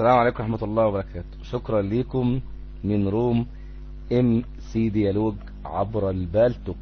السلام عليكم ورحمة الله وبركاته. شكرا لكم من room MC Dialogue عبر البالتوك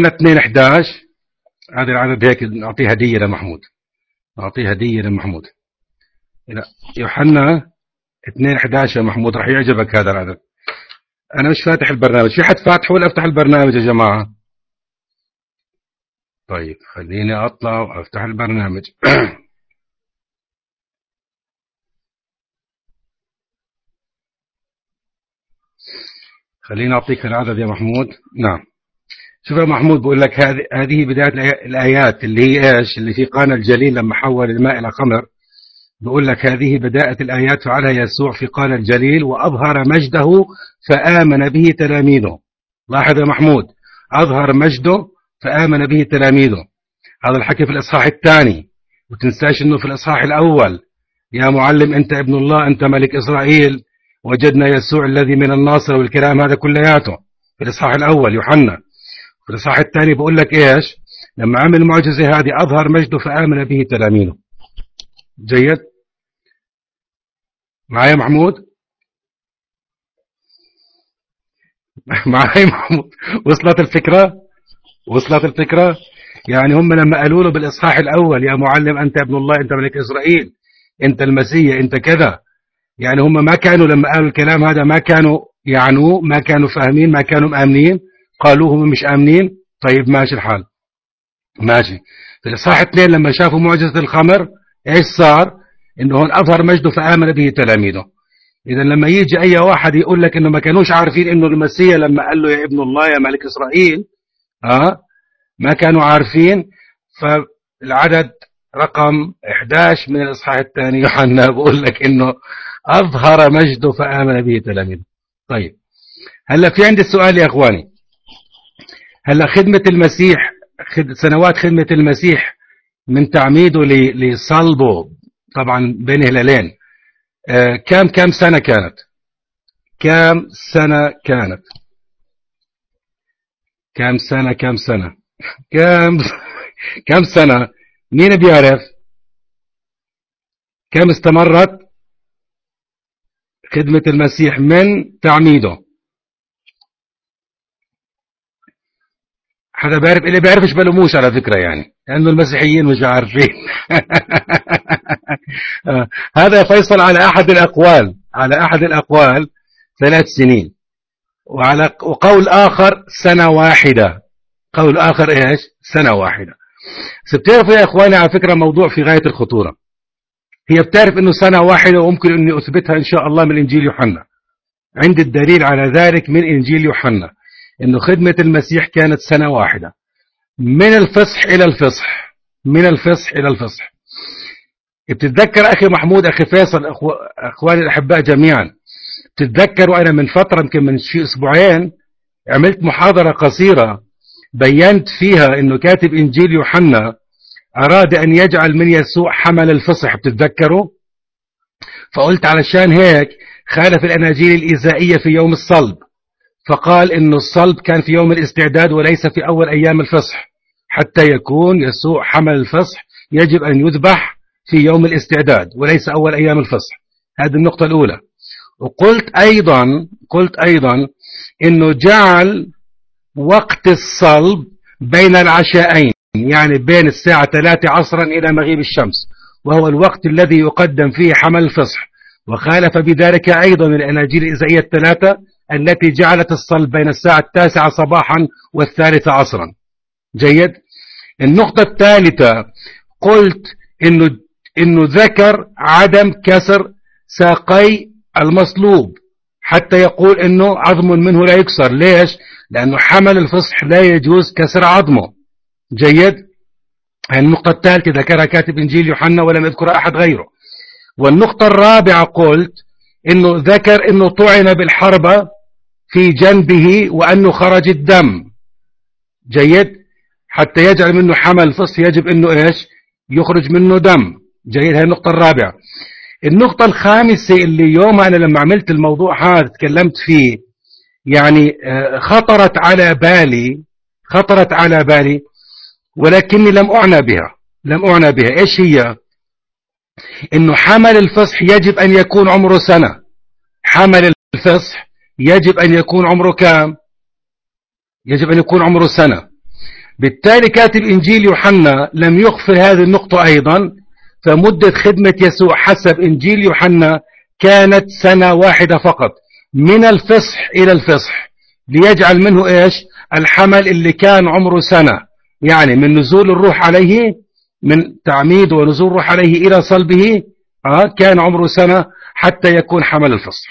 يوحنا 2 11 هذا العدد هيك نعطيه هدية لمحمود. نعطيه هدية لمحمود. لا يوحنا 2 11 يا محمود راح يعجبك هذا العدد. أنا مش فاتح البرنامج. في حد فاتحه ولا أفتح البرنامج يا جماعة؟ طيب خليني أطلع وأفتح البرنامج. خليني أعطيك العدد يا محمود. نعم. شوف يا محمود بقول لك هذه هذه بداية الآي- الآيات اللي هي إيش؟ اللي في قانا الجليل لما حول الماء إلى خمر بقول لك هذه بداية الآيات فعلها يسوع في قانا الجليل وأظهر مجده فآمن به تلاميذه. لاحظ يا محمود أظهر مجده فآمن به تلاميذه. هذا الحكي في الإصحاح الثاني وتنساش أنه في الإصحاح الأول. يا معلم أنت ابن الله أنت ملك إسرائيل وجدنا يسوع الذي من الناصر والكلام هذا كلياته. في الإصحاح الأول يوحنا. في الإصحاح الثاني بقول لك إيش؟ لما عمل المعجزة هذه أظهر مجده فآمن به تلاميذه. جيد؟ معايا محمود؟ معايا محمود. وصلت الفكرة؟ وصلت الفكرة؟ يعني هم لما قالوا له بالإصحاح الأول يا معلم أنت ابن الله أنت ملك إسرائيل أنت المسيح أنت كذا. يعني هم ما كانوا لما قالوا الكلام هذا ما كانوا يعنوا ما كانوا فاهمين ما كانوا مآمنين. قالوا هم مش آمنين. طيب ماشي الحال. ماشي. في الإصحاح اثنين لما شافوا معجزة الخمر إيش صار؟ إنه هون أظهر مجده فآمن به تلاميذه. إذا لما يجي أي واحد يقول لك إنه ما كانوش عارفين إنه المسيح لما قال له يا ابن الله يا ملك إسرائيل آه ما كانوا عارفين. فالعدد رقم 11 من الإصحاح الثاني. يوحنا بقول لك إنه أظهر مجده فآمن به تلاميذه. طيب. هلا في عندي السؤال يا إخواني. هلا خدمة المسيح سنوات خدمة المسيح من تعميده لصلبه طبعا بين هلالين. آه، كم كم سنة كانت؟ كم سنة كانت؟ كم سنة كم سنة؟ كم كم سنة؟ مين بيعرف؟ كم استمرت خدمة المسيح من تعميده؟ حدا بيعرف اللي بيعرفش بلوموش على فكرة يعني. لأنه المسيحيين مش عارفين. آه، هذا فيصل على أحد الأقوال. على أحد الأقوال ثلاث سنين. وعلى وقول آخر سنة واحدة. قول آخر إيش؟ سنة واحدة. بتعرفوا يا إخواني على فكرة موضوع في غاية الخطورة. هي بتعرف إنه سنة واحدة وممكن إني أثبتها إن شاء الله من إنجيل يوحنا. عندي الدليل على ذلك من إنجيل يوحنا. إنه خدمة المسيح كانت سنة واحدة. من الفصح إلى الفصح. من الفصح إلى الفصح. بتتذكر أخي محمود أخي فيصل أخو... أخواني الأحباء جميعا. تتذكروا أنا من فترة يمكن من شيء أسبوعين عملت محاضرة قصيرة بينت فيها أنه كاتب إنجيل يوحنا أراد أن يجعل من يسوع حمل الفصح. بتتذكروا؟ فقلت علشان هيك خالف الأناجيل الإزائية في يوم الصلب. فقال أنه الصلب كان في يوم الاستعداد وليس في أول أيام الفصح حتى يكون يسوع حمل الفصح يجب أن يذبح في يوم الاستعداد وليس أول أيام الفصح. هذه النقطة الأولى. وقلت أيضا قلت أيضا أنه جعل وقت الصلب بين العشاءين يعني بين الساعة 3 عصرا إلى مغيب الشمس وهو الوقت الذي يقدم فيه حمل الفصح. وخالف بذلك أيضا الأناجيل الإزائية الثلاثة التي جعلت الصلب بين الساعة التاسعة صباحا والثالثة عصرا. جيد. النقطة الثالثة قلت إنه, إنه ذكر عدم كسر ساقي المصلوب حتى يقول إنه عظم منه لا يكسر. ليش؟ لأنه حمل الفصح لا يجوز كسر عظمه. جيد. النقطة الثالثة ذكرها كاتب إنجيل يوحنا ولم يذكر أحد غيره. والنقطة الرابعة قلت إنه ذكر إنه طعن بالحربة. في جنبه وأنه خرج الدم. جيد. حتى يجعل منه حمل الفصح يجب إنه إيش؟ يخرج منه دم. جيد. هذه النقطة الرابعة. النقطة الخامسة اللي يوم أنا لما عملت الموضوع هذا تكلمت فيه يعني خطرت على بالي خطرت على بالي ولكني لم أعنى بها. لم أعنى بها. إيش هي؟ إنه حمل الفصح يجب أن يكون عمره سنة. حمل الفصح يجب أن يكون عمره كام؟ يجب أن يكون عمره سنة. بالتالي كاتب إنجيل يوحنا لم يغفل هذه النقطة أيضا فمدة خدمة يسوع حسب إنجيل يوحنا كانت سنة واحدة فقط من الفصح إلى الفصح. ليجعل منه إيش؟ الحمل اللي كان عمره سنة. يعني من نزول الروح عليه من تعميد ونزول الروح عليه إلى صلبه آه كان عمره سنة حتى يكون حمل الفصح.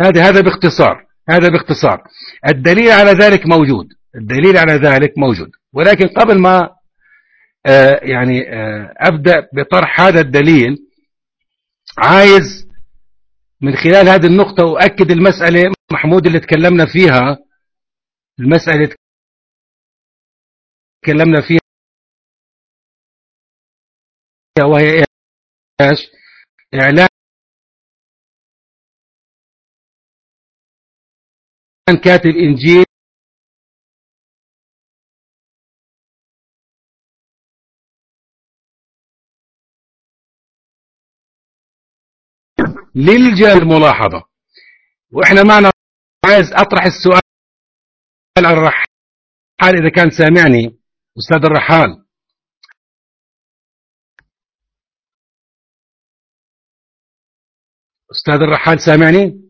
هذا هذا باختصار. هذا باختصار. الدليل على ذلك موجود. الدليل على ذلك موجود. ولكن قبل ما آه يعني آه أبدأ بطرح هذا الدليل عايز من خلال هذه النقطة أؤكد المسألة محمود اللي تكلمنا فيها. المسألة تكلمنا فيها وهي إيش؟ إعلان كاتب إنجيل للجهة الملاحظة. وإحنا معنا عايز أطرح السؤال على الرحال إذا كان سامعني أستاذ الرحال. أستاذ الرحال سامعني؟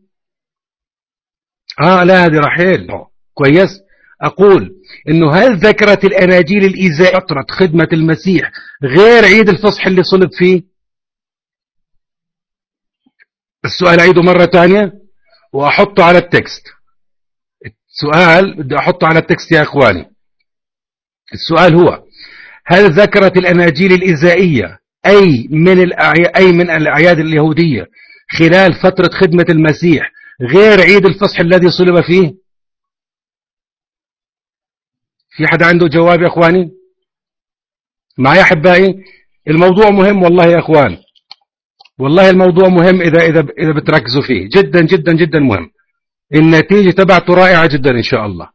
آه لا هذه رحيل. كويس. أقول إنه هل ذكرت الأناجيل الإزاء فترة خدمة المسيح غير عيد الفصح اللي صلب فيه؟ السؤال أعيده مرة ثانية وأحطه على التكست. السؤال بدي أحطه على التكست يا إخواني. السؤال هو هل ذكرت الأناجيل الإزائية أي من أي من الأعياد اليهودية خلال فترة خدمة المسيح غير عيد الفصح الذي صلب فيه؟ في حدا عنده جواب يا أخواني؟ معي أحبائي؟ الموضوع مهم والله يا أخوان. والله الموضوع مهم إذا, إذا, إذا بتركزوا فيه. جدا جدا جدا مهم. النتيجة تبعته رائعة جدا إن شاء الله.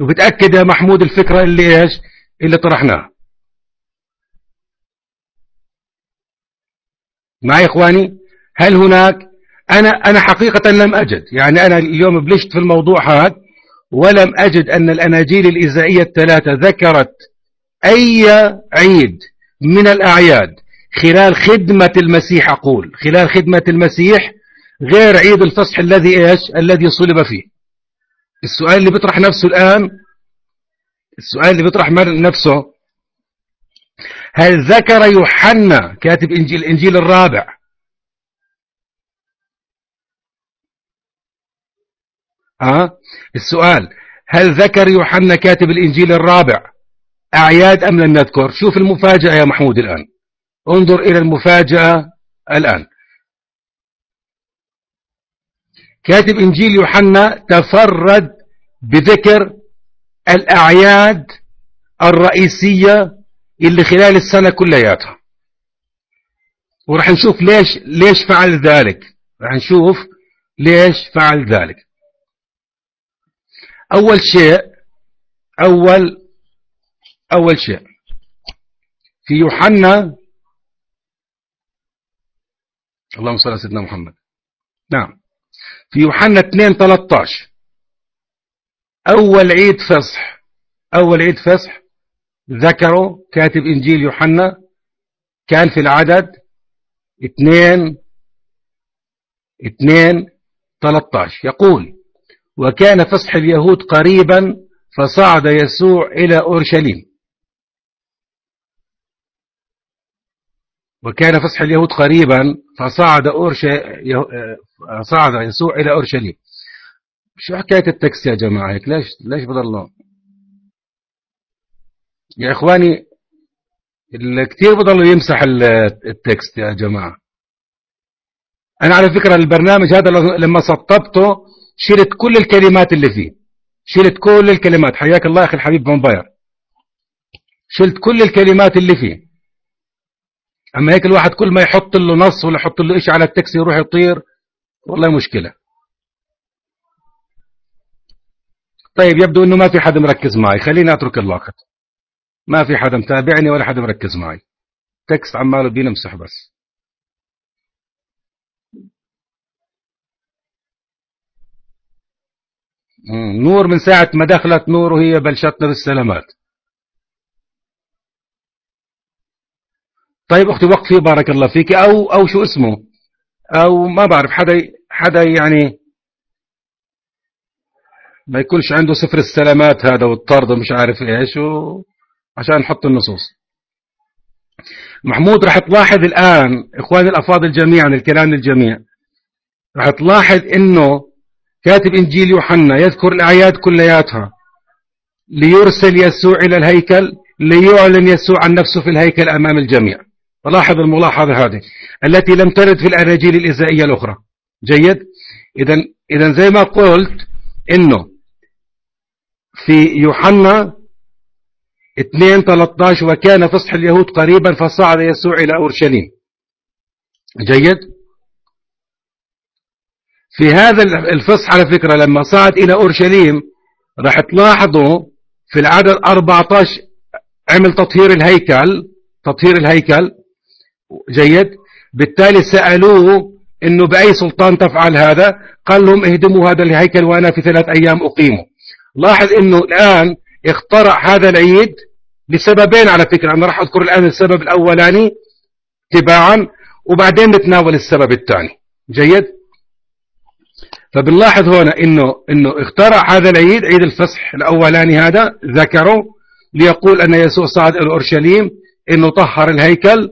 وبتأكد يا محمود الفكرة اللي إيش؟ اللي طرحناها. معي إخواني؟ هل هناك أنا أنا حقيقة لم أجد. يعني أنا اليوم بلشت في الموضوع هذا ولم أجد أن الأناجيل الإزائية الثلاثة ذكرت أي عيد من الأعياد خلال خدمة المسيح أقول خلال خدمة المسيح غير عيد الفصح الذي إيش؟ الذي صلب فيه. السؤال اللي بيطرح نفسه الآن السؤال اللي بيطرح نفسه هل ذكر يوحنا كاتب إنجيل الإنجيل الرابع أه؟ السؤال هل ذكر يوحنا كاتب الإنجيل الرابع أعياد أم لم نذكر؟ شوف المفاجأة يا محمود الآن. انظر إلى المفاجأة الآن. كاتب إنجيل يوحنا تفرد بذكر الأعياد الرئيسية اللي خلال السنة كلياتها. ورح نشوف ليش ليش فعل ذلك. رح نشوف ليش فعل ذلك. أول شيء أول أول شيء. في يوحنا اللهم صل على سيدنا محمد. نعم. في يوحنا 2 13 أول عيد فصح أول عيد فصح. ذكره كاتب إنجيل يوحنا كان في العدد 2 2 13 يقول وكان فصح اليهود قريبا فصعد يسوع إلى أورشليم. وكان فصح اليهود قريبا فصعد أورش... صعد يسوع إلى أورشليم. شو حكاية التكست يا جماعة؟ هيك ليش ليش بضلوا يا إخواني كثير بضلوا يمسح التكست يا جماعة. أنا على فكرة البرنامج هذا لما سطبته شلت كل الكلمات اللي فيه. شلت كل الكلمات. حياك الله أخي الحبيب فامباير. شلت كل الكلمات اللي فيه. أما هيك الواحد كل ما يحط له نص ولا يحط له إشي على ال text يروح يطير والله مشكلة. طيب يبدو أنه ما في حدا مركز معي. خليني أترك الوقت ما في حدا متابعني ولا حدا مركز معي. تكست عماله بينمسح بس. نور من ساعة ما دخلت نور وهي بلشتنا بالسلامات. طيب أختي وقفي بارك الله فيك. أو أو شو اسمه؟ أو ما بعرف حدا حدا يعني ما يكونش عنده سفر السلامات هذا والطرد ومش عارف إيش. عشان نحط النصوص. محمود راح تلاحظ الآن إخواني الأفاضل جميعا الكلام للجميع. راح تلاحظ إنه كاتب إنجيل يوحنا يذكر الأعياد كلياتها. ليرسل يسوع إلى الهيكل ليعلن يسوع عن نفسه في الهيكل أمام الجميع. فلاحظ الملاحظة هذه التي لم ترد في الأناجيل الإزائية الأخرى. جيد؟ إذا إذا زي ما قلت إنه في يوحنا 2 13 وكان فصح اليهود قريبا فصعد يسوع إلى أورشليم. جيد؟ في هذا الفصح على فكرة لما صعد إلى أورشليم راح تلاحظوا في العدد 14 عمل تطهير الهيكل تطهير الهيكل. جيد. بالتالي سألوه إنه بأي سلطان تفعل هذا؟ قال لهم اهدموا هذا الهيكل وأنا في ثلاث أيام أقيمه. لاحظ إنه الآن اخترع هذا العيد لسببين على فكرة. أنا راح أذكر الآن السبب الأولاني تباعا وبعدين نتناول السبب الثاني. جيد؟ فبنلاحظ هنا إنه إنه اخترع هذا العيد عيد الفصح الأولاني هذا ذكره ليقول أن يسوع صعد إلى أورشليم إنه طهر الهيكل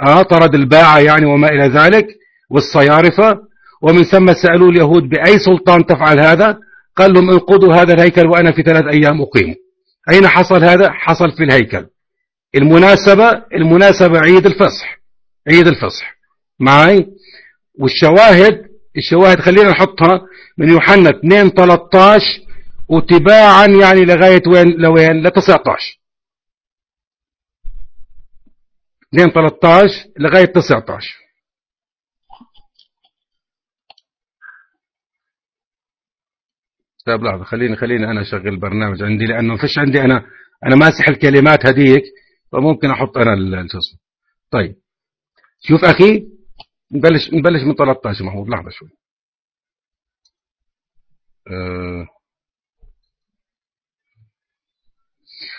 آه طرد الباعة يعني وما إلى ذلك والصيارفة. ومن ثم سألوا اليهود بأي سلطان تفعل هذا؟ قال لهم انقضوا هذا الهيكل وأنا في ثلاث أيام أقيم. أين حصل هذا؟ حصل في الهيكل. المناسبة المناسبة عيد الفصح عيد الفصح. معي والشواهد الشواهد خلينا نحطها من يوحنا 2 13 وتباعا يعني لغاية وين؟ لوين؟ ل 19 2 13 لغاية 19 طيب لحظة خليني خليني أنا أشغل البرنامج عندي لأنه ما فيش عندي أنا أنا ماسح الكلمات هذيك فممكن أحط أنا شو اسمه طيب. شوف أخي نبلش نبلش من 13 محمود لحظة شوي. أه.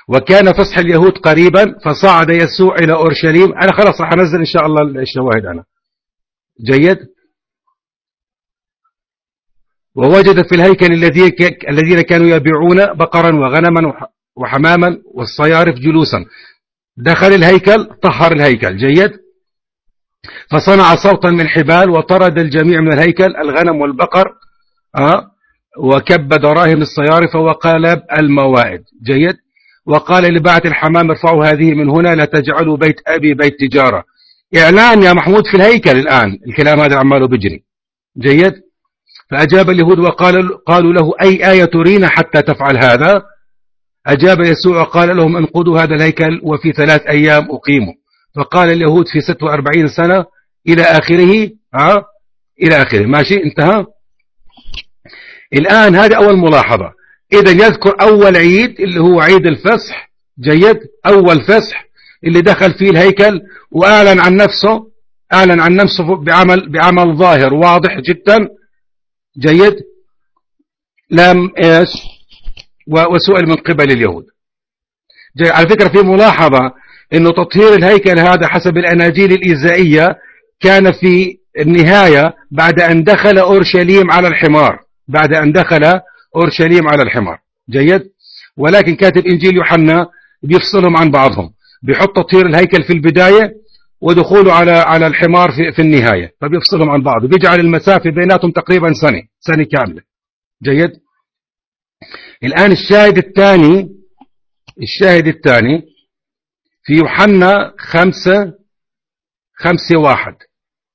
وكان فصح اليهود قريبا فصعد يسوع إلى أورشليم. أنا خلاص راح أنزل إن شاء الله الشواهد أنا. جيد؟ ووجد في الهيكل الذين كانوا يبيعون بقرا وغنما وحماما والصيارف جلوسا. دخل الهيكل طهر الهيكل. جيد؟ فصنع صوتا من حبال وطرد الجميع من الهيكل الغنم والبقر أه وكب دراهم الصيارف وقلب الموائد. جيد. وقال لباعة الحمام ارفعوا هذه من هنا لا تجعلوا بيت أبي بيت تجارة. إعلان يا محمود في الهيكل الآن الكلام هذا عماله بجري. جيد. فأجاب اليهود وقال قالوا له أي آية ترينا حتى تفعل هذا؟ أجاب يسوع وقال لهم انقضوا هذا الهيكل وفي ثلاث أيام أقيمه فقال اليهود في 46 سنة إلى آخره ها إلى آخره. ماشي؟ انتهى. الآن هذه أول ملاحظة. إذا يذكر أول عيد اللي هو عيد الفصح. جيد. أول فصح اللي دخل فيه الهيكل وأعلن عن نفسه أعلن عن نفسه بعمل بعمل ظاهر واضح جدا. جيد. لم إيش؟ وسئل من قبل اليهود. على فكرة في ملاحظة أنه تطهير الهيكل هذا حسب الأناجيل الإيزائية كان في النهاية بعد أن دخل أورشليم على الحمار. بعد أن دخل أورشليم على الحمار. جيد؟ ولكن كاتب إنجيل يوحنا بيفصلهم عن بعضهم. بيحط تطهير الهيكل في البداية ودخوله على على الحمار في, في النهاية. فبيفصلهم عن بعض. بيجعل المسافة بيناتهم تقريبا سنة سنة كاملة. جيد؟ الآن الشاهد الثاني الشاهد الثاني في يوحنا خمسة خمسة واحد.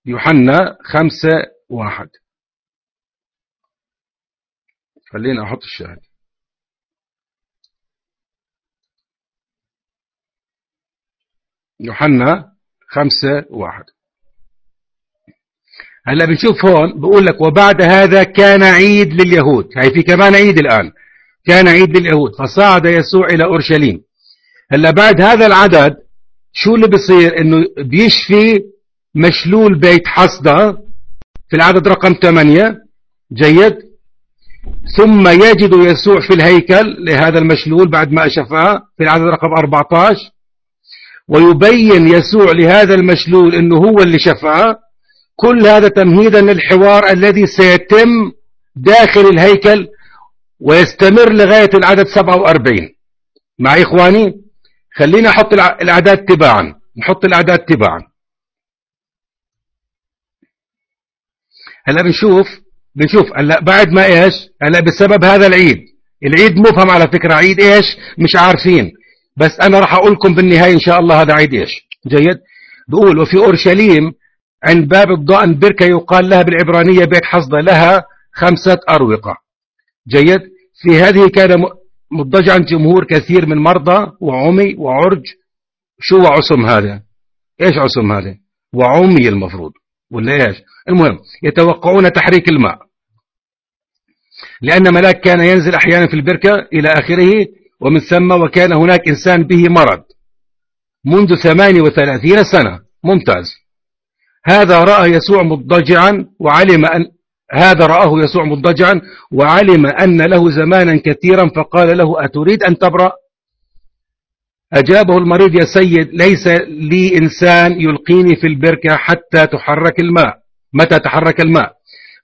يوحنا خمسة واحد. خلينا أحط الشاهد. يوحنا خمسة واحد. هلا بنشوف هون بقول لك وبعد هذا كان عيد لليهود. هاي في كمان عيد الآن. كان عيد لليهود. فصعد يسوع إلى أورشليم. هلا بعد هذا العدد شو اللي بصير؟ إنه بيشفي مشلول بيت حصدة في العدد رقم 8 جيد. ثم يجد يسوع في الهيكل لهذا المشلول بعد ما شفاه في العدد رقم 14 ويبين يسوع لهذا المشلول إنه هو اللي شفاه. كل هذا تمهيدا للحوار الذي سيتم داخل الهيكل ويستمر لغاية العدد 47 معي إخواني خلينا أحط الأعداد تباعا. نحط الأعداد تباعا. هلا بنشوف بنشوف. هلا بعد ما إيش؟ هلا بسبب هذا العيد. العيد مفهم على فكرة. عيد إيش؟ مش عارفين. بس أنا راح أقول لكم بالنهاية إن شاء الله هذا عيد إيش. جيد؟ بقول وفي اورشليم عند باب الضأن بركة يقال لها بالعبرانية بيت حصدة لها خمسة أروقة. جيد؟ في هذه كان مضجعا جمهور كثير من مرضى وعمي وعرج. شو عصم هذا؟ إيش عصم هذا؟ وعمي المفروض. ولا إيش؟ المهم يتوقعون تحريك الماء. لأن ملاك كان ينزل أحيانا في البركة إلى آخره ومن ثم وكان هناك إنسان به مرض. منذ 38 سنة. ممتاز. هذا رأى يسوع مضجعا وعلم أن هذا رآه يسوع مضجعا وعلم أن له زمانا كثيرا فقال له أتريد أن تبرأ؟ أجابه المريض يا سيد ليس لي إنسان يلقيني في البركة حتى تحرك الماء. متى تحرك الماء؟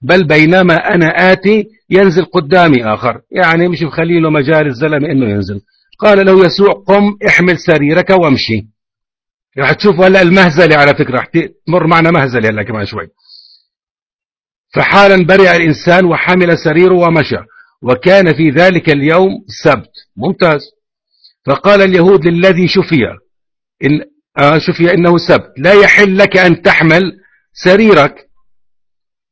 بل بينما أنا آتي ينزل قدامي آخر. يعني مش مخلي له مجال الزلمة إنه ينزل. قال له يسوع قم احمل سريرك وامشي. راح تشوفوا هلا المهزلة على فكرة. راح تمر معنا مهزلة هلا كمان شوي. فحالا برئ الإنسان وحمل سريره ومشى وكان في ذلك اليوم سبت. ممتاز. فقال اليهود للذي شفي إن آه شفي إنه سبت لا يحل لك أن تحمل سريرك.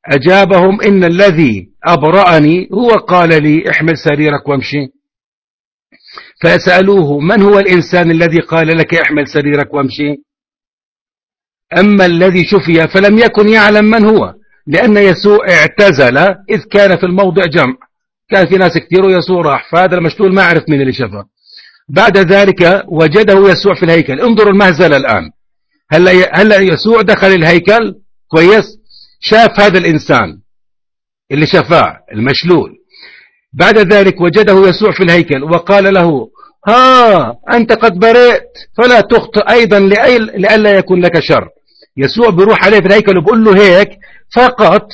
أجابهم إن الذي أبرأني هو قال لي احمل سريرك وامشي. فسألوه من هو الإنسان الذي قال لك احمل سريرك وامشي؟ أما الذي شفي فلم يكن يعلم من هو. لأن يسوع اعتزل إذ كان في الموضع جمع. كان في ناس كثير ويسوع راح فهذا المشتول ما عرف من اللي شفه بعد ذلك وجده يسوع في الهيكل. انظروا المهزلة الآن. هلا هلا يسوع دخل الهيكل. كويس. شاف هذا الإنسان اللي شفاه المشلول. بعد ذلك وجده يسوع في الهيكل وقال له ها أنت قد برئت. فلا تخطئ أيضا لئلا يكون لك شر. يسوع بيروح عليه في الهيكل وبقول له هيك فقط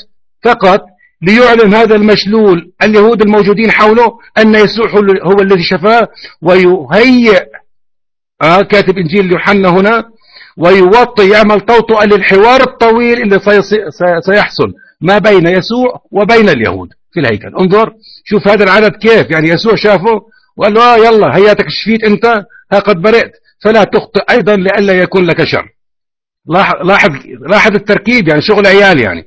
فقط ليعلن هذا المشلول اليهود الموجودين حوله أن يسوع هو الذي شفاه ويهيئ آه كاتب إنجيل يوحنا هنا ويوطي يعمل طوطئة للحوار الطويل اللي سيحصل ما بين يسوع وبين اليهود في الهيكل. انظر شوف هذا العدد كيف يعني يسوع شافه وقال له آه يلا هياتك شفيت أنت ها قد برئت فلا تخطئ أيضا لئلا يكون لك شر. لاحظ لاحظ التركيب يعني شغل عيال يعني.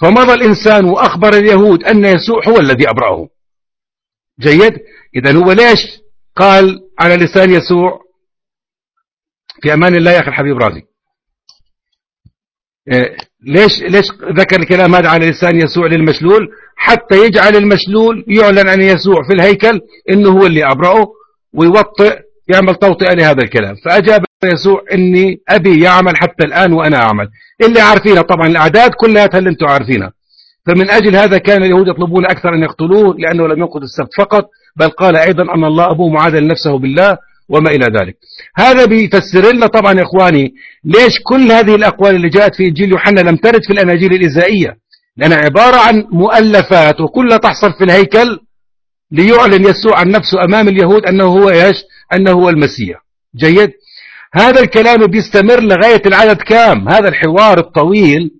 فمضى الإنسان وأخبر اليهود أن يسوع هو الذي أبرأه. جيد؟ إذا هو ليش قال على لسان يسوع في أمان الله يا أخي الحبيب راضي إيه، ليش ليش ذكر الكلام هذا على لسان يسوع للمشلول؟ حتى يجعل المشلول يعلن عن يسوع في الهيكل إنه هو اللي أبرأه ويوطئ يعمل توطئة لهذا الكلام. فأجاب يسوع إني أبي يعمل حتى الآن وأنا أعمل. اللي عارفينها طبعا الأعداد كلها اللي أنتم عارفينها. فمن أجل هذا كان اليهود يطلبون أكثر أن يقتلوه لأنه لم ينقض السبت فقط بل قال أيضا أن الله أبوه معادل نفسه بالله وما إلى ذلك. هذا بيفسر لنا طبعا يا إخواني ليش كل هذه الأقوال اللي جاءت في إنجيل يوحنا لم ترد في الأناجيل الإزائية لأنها عبارة عن مؤلفات وكلها تحصل في الهيكل ليعلن يسوع عن نفسه أمام اليهود أنه هو إيش؟ أنه هو المسيح. جيد؟ هذا الكلام بيستمر لغاية العدد كام؟ هذا الحوار الطويل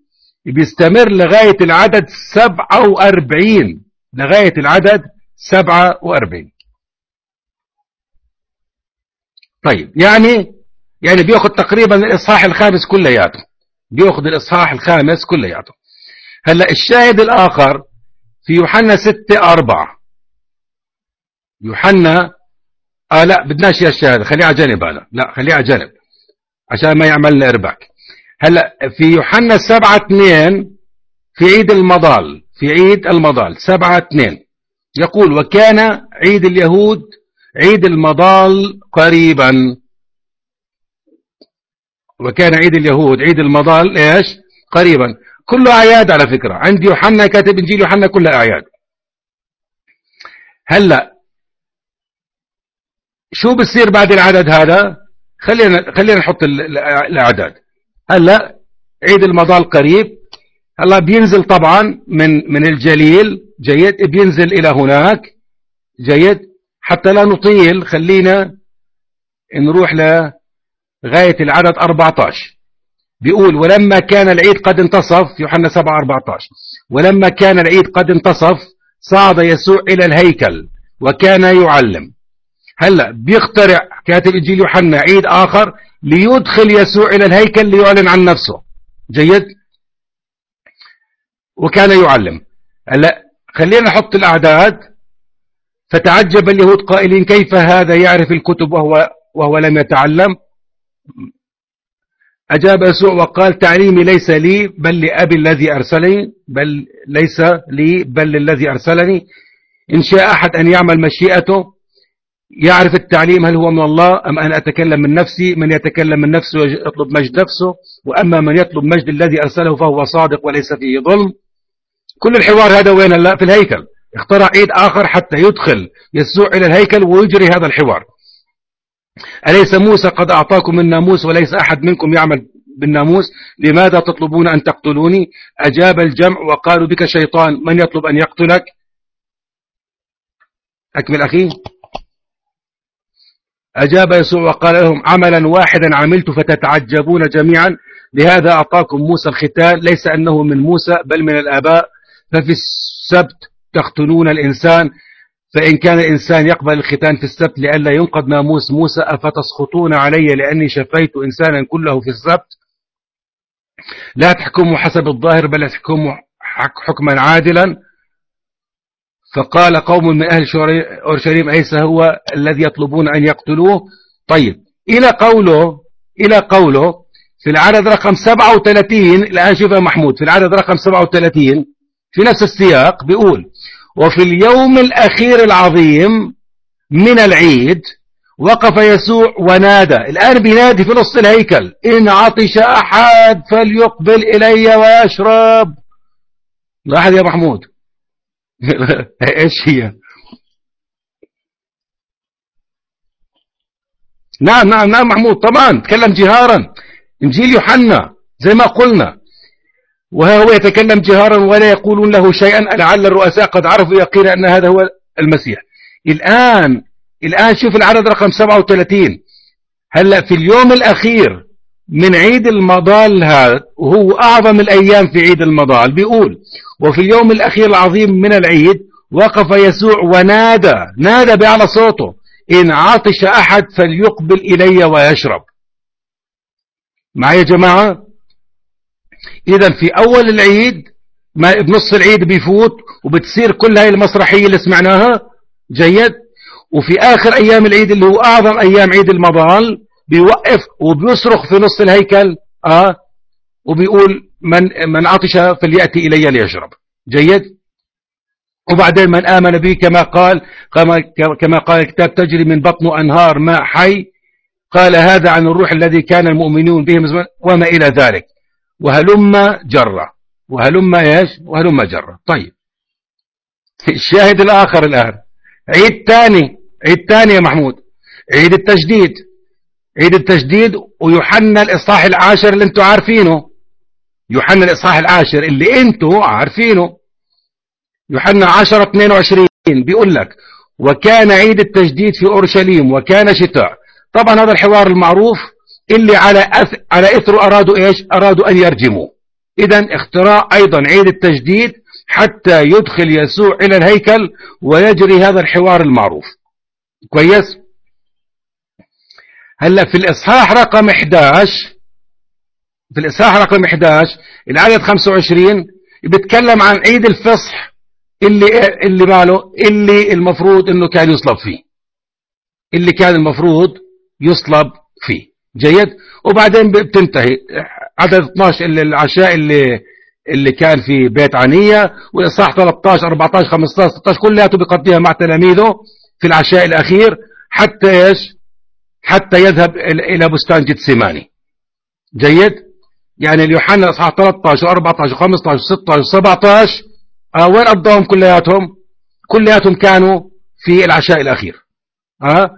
بيستمر لغاية العدد 47 لغاية العدد 47 طيب يعني يعني بياخذ تقريبا الإصحاح الخامس كلياته. بياخذ الإصحاح الخامس كلياته. هلأ الشاهد الآخر في يوحنا 6 4 يوحنا آه لا بدناش يا الشاهد خليه على جنب هذا. لا خليه على جنب عشان ما يعمل لنا إرباك. هلا في يوحنا 7 2 في عيد المضال في عيد المضال 7 2 يقول وكان عيد اليهود عيد المضال قريبا. وكان عيد اليهود عيد المضال إيش؟ قريبا. كله أعياد على فكرة. عند يوحنا كاتب إنجيل يوحنا كلها أعياد. هلا شو بصير بعد العدد هذا؟ خلينا خلينا نحط الأعداد. هلأ عيد المضال قريب هلأ بينزل طبعا من من الجليل. جيد. بينزل إلى هناك. جيد. حتى لا نطيل. خلينا نروح لغاية العدد 14 بيقول ولما كان العيد قد انتصف يوحنا 7 14 ولما كان العيد قد انتصف صعد يسوع إلى الهيكل وكان يعلم. هلا بيخترع كاتب إنجيل يوحنا عيد آخر ليدخل يسوع إلى الهيكل ليعلن عن نفسه. جيد؟ وكان يعلم. هلا خلينا نحط الأعداد. فتعجب اليهود قائلين كيف هذا يعرف الكتب وهو, وهو لم يتعلم؟ أجاب يسوع وقال تعليمي ليس لي بل لأبي الذي أرسلني بل ليس لي بل للذي أرسلني. إن شاء أحد أن يعمل مشيئته. يعرف التعليم هل هو من الله أم أن أتكلم من نفسي؟ من يتكلم من نفسه يطلب مجد نفسه. وأما من يطلب مجد الذي أرسله فهو صادق وليس فيه ظلم. كل الحوار هذا وين؟ لا في الهيكل. اخترع عيد آخر حتى يدخل يسوع إلى الهيكل ويجري هذا الحوار. أليس موسى قد أعطاكم الناموس وليس أحد منكم يعمل بالناموس؟ لماذا تطلبون أن تقتلوني؟ أجاب الجمع وقالوا بك شيطان من يطلب أن يقتلك؟ أكمل أخي. أجاب يسوع وقال لهم عملا واحدا عملت فتتعجبون جميعا. لهذا أعطاكم موسى الختان. ليس أنه من موسى بل من الآباء. ففي السبت تقتلون الإنسان. فإن كان الإنسان يقبل الختان في السبت لئلا ينقض ناموس موسى. أفتسخطون علي لأني شفيت إنسانا كله في السبت؟ لا تحكموا حسب الظاهر بل تحكموا حكما عادلا. فقال قوم من أهل أورشليم أيس هو الذي يطلبون أن يقتلوه؟ طيب إلى قوله إلى قوله في العدد رقم 37 الآن شوف يا محمود في العدد رقم 37 في نفس السياق بيقول وفي اليوم الأخير العظيم من العيد وقف يسوع ونادى. الآن بينادي في نص الهيكل إن عطش أحد فليقبل إلي ويشرب لاحظ يا محمود. إيش هي؟ نعم نعم نعم محمود طبعا تكلم جهارا. إنجيل يوحنا زي ما قلنا. وها هو يتكلم جهارا ولا يقولون له شيئا لعل الرؤساء قد عرفوا يقينا أن هذا هو المسيح. الآن الآن شوف العدد رقم 37 هلأ في اليوم الأخير من عيد المضال هذا وهو أعظم الأيام في عيد المضال بيقول وفي اليوم الأخير العظيم من العيد وقف يسوع ونادى نادى بأعلى صوته إن عطش أحد فليقبل إلي ويشرب. معي يا جماعة؟ إذا في أول العيد ما بنص العيد بيفوت وبتصير كل هاي المسرحية اللي سمعناها؟ جيد. وفي آخر أيام العيد اللي هو أعظم أيام عيد المضال بيوقف وبيصرخ في نص الهيكل آه وبيقول من من عطش فليأتي إلي ليشرب. جيد؟ وبعدين من آمن به كما قال كما, قال الكتاب تجري من بطنه أنهار ماء حي. قال هذا عن الروح الذي كان المؤمنون به وما إلى ذلك. وهلم جرة. وهلم إيش؟ وهلم جرة. طيب. الشاهد الآخر الآن. عيد ثاني. عيد ثاني يا محمود. عيد التجديد. عيد التجديد ويوحنا الإصحاح العاشر اللي أنتم عارفينه. يوحنا الإصحاح العاشر اللي أنتم عارفينه. يوحنا 10 22 بيقول لك وكان عيد التجديد في أورشليم وكان شتاء. طبعا هذا الحوار المعروف اللي على أث... على إثره أرادوا إيش؟ أرادوا أن يرجموه. إذا اختراع أيضا عيد التجديد حتى يدخل يسوع إلى الهيكل ويجري هذا الحوار المعروف. كويس؟ هلا في الإصحاح رقم 11 في الإصحاح رقم 11 العدد 25 بيتكلم عن عيد الفصح اللي اللي ماله؟ اللي المفروض إنه كان يصلب فيه. اللي كان المفروض يصلب فيه. جيد؟ وبعدين بتنتهي. عدد 12 اللي العشاء اللي اللي كان في بيت عنية وإصحاح 13 14 15 16 كلياته بيقضيها مع تلاميذه في العشاء الأخير حتى إيش؟ حتى يذهب إلى بستان جتسيماني جيد؟ يعني اليوحنا إصحاح 13 14 15 16 17 آه وين قضاهم كلياتهم؟ كلياتهم كانوا في العشاء الأخير آه؟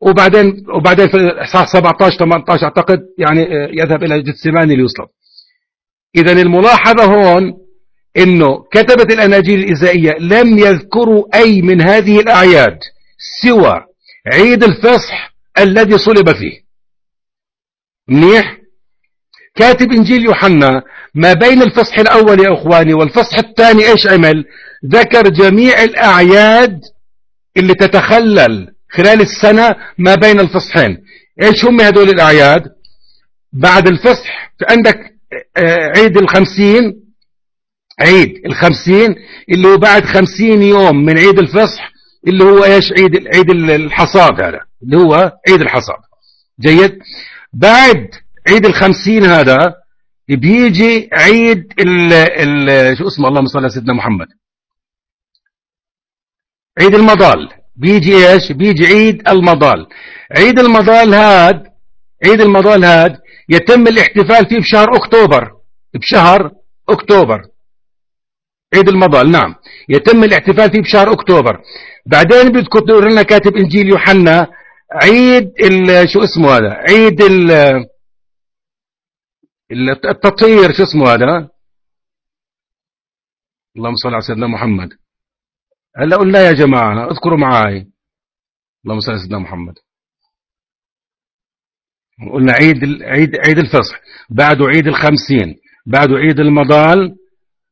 وبعدين وبعدين في الإصحاح 17 18 أعتقد يعني يذهب إلى جتسيماني ليصلب إذا الملاحظة هون إنه كتبت الأناجيل الإزائية لم يذكروا أي من هذه الأعياد سوى عيد الفصح الذي صلب فيه. منيح؟ كاتب إنجيل يوحنا ما بين الفصح الأول يا أخواني والفصح الثاني إيش عمل؟ ذكر جميع الأعياد اللي تتخلل خلال السنة ما بين الفصحين. إيش هم هدول الأعياد؟ بعد الفصح عندك عيد الخمسين عيد الخمسين اللي هو بعد خمسين يوم من عيد الفصح اللي هو إيش؟ عيد عيد الحصاد هذا اللي هو عيد الحصاد. جيد؟ بعد عيد الخمسين هذا بيجي عيد ال ال شو اسمه اللهم صل على سيدنا محمد. عيد المضال. بيجي إيش؟ بيجي عيد المضال. عيد المضال هاد عيد المضال هاد يتم الاحتفال فيه بشهر أكتوبر. بشهر أكتوبر. عيد المضال نعم. يتم الاحتفال فيه بشهر أكتوبر. بعدين بدكم لنا كاتب إنجيل يوحنا عيد شو اسمه هذا؟ عيد التطهير شو اسمه هذا؟ اللهم صل على سيدنا محمد. هلا قلنا يا جماعة اذكروا معاي. اللهم صل على سيدنا محمد. قلنا عيد عيد عيد الفصح بعده عيد الخمسين بعده عيد المضال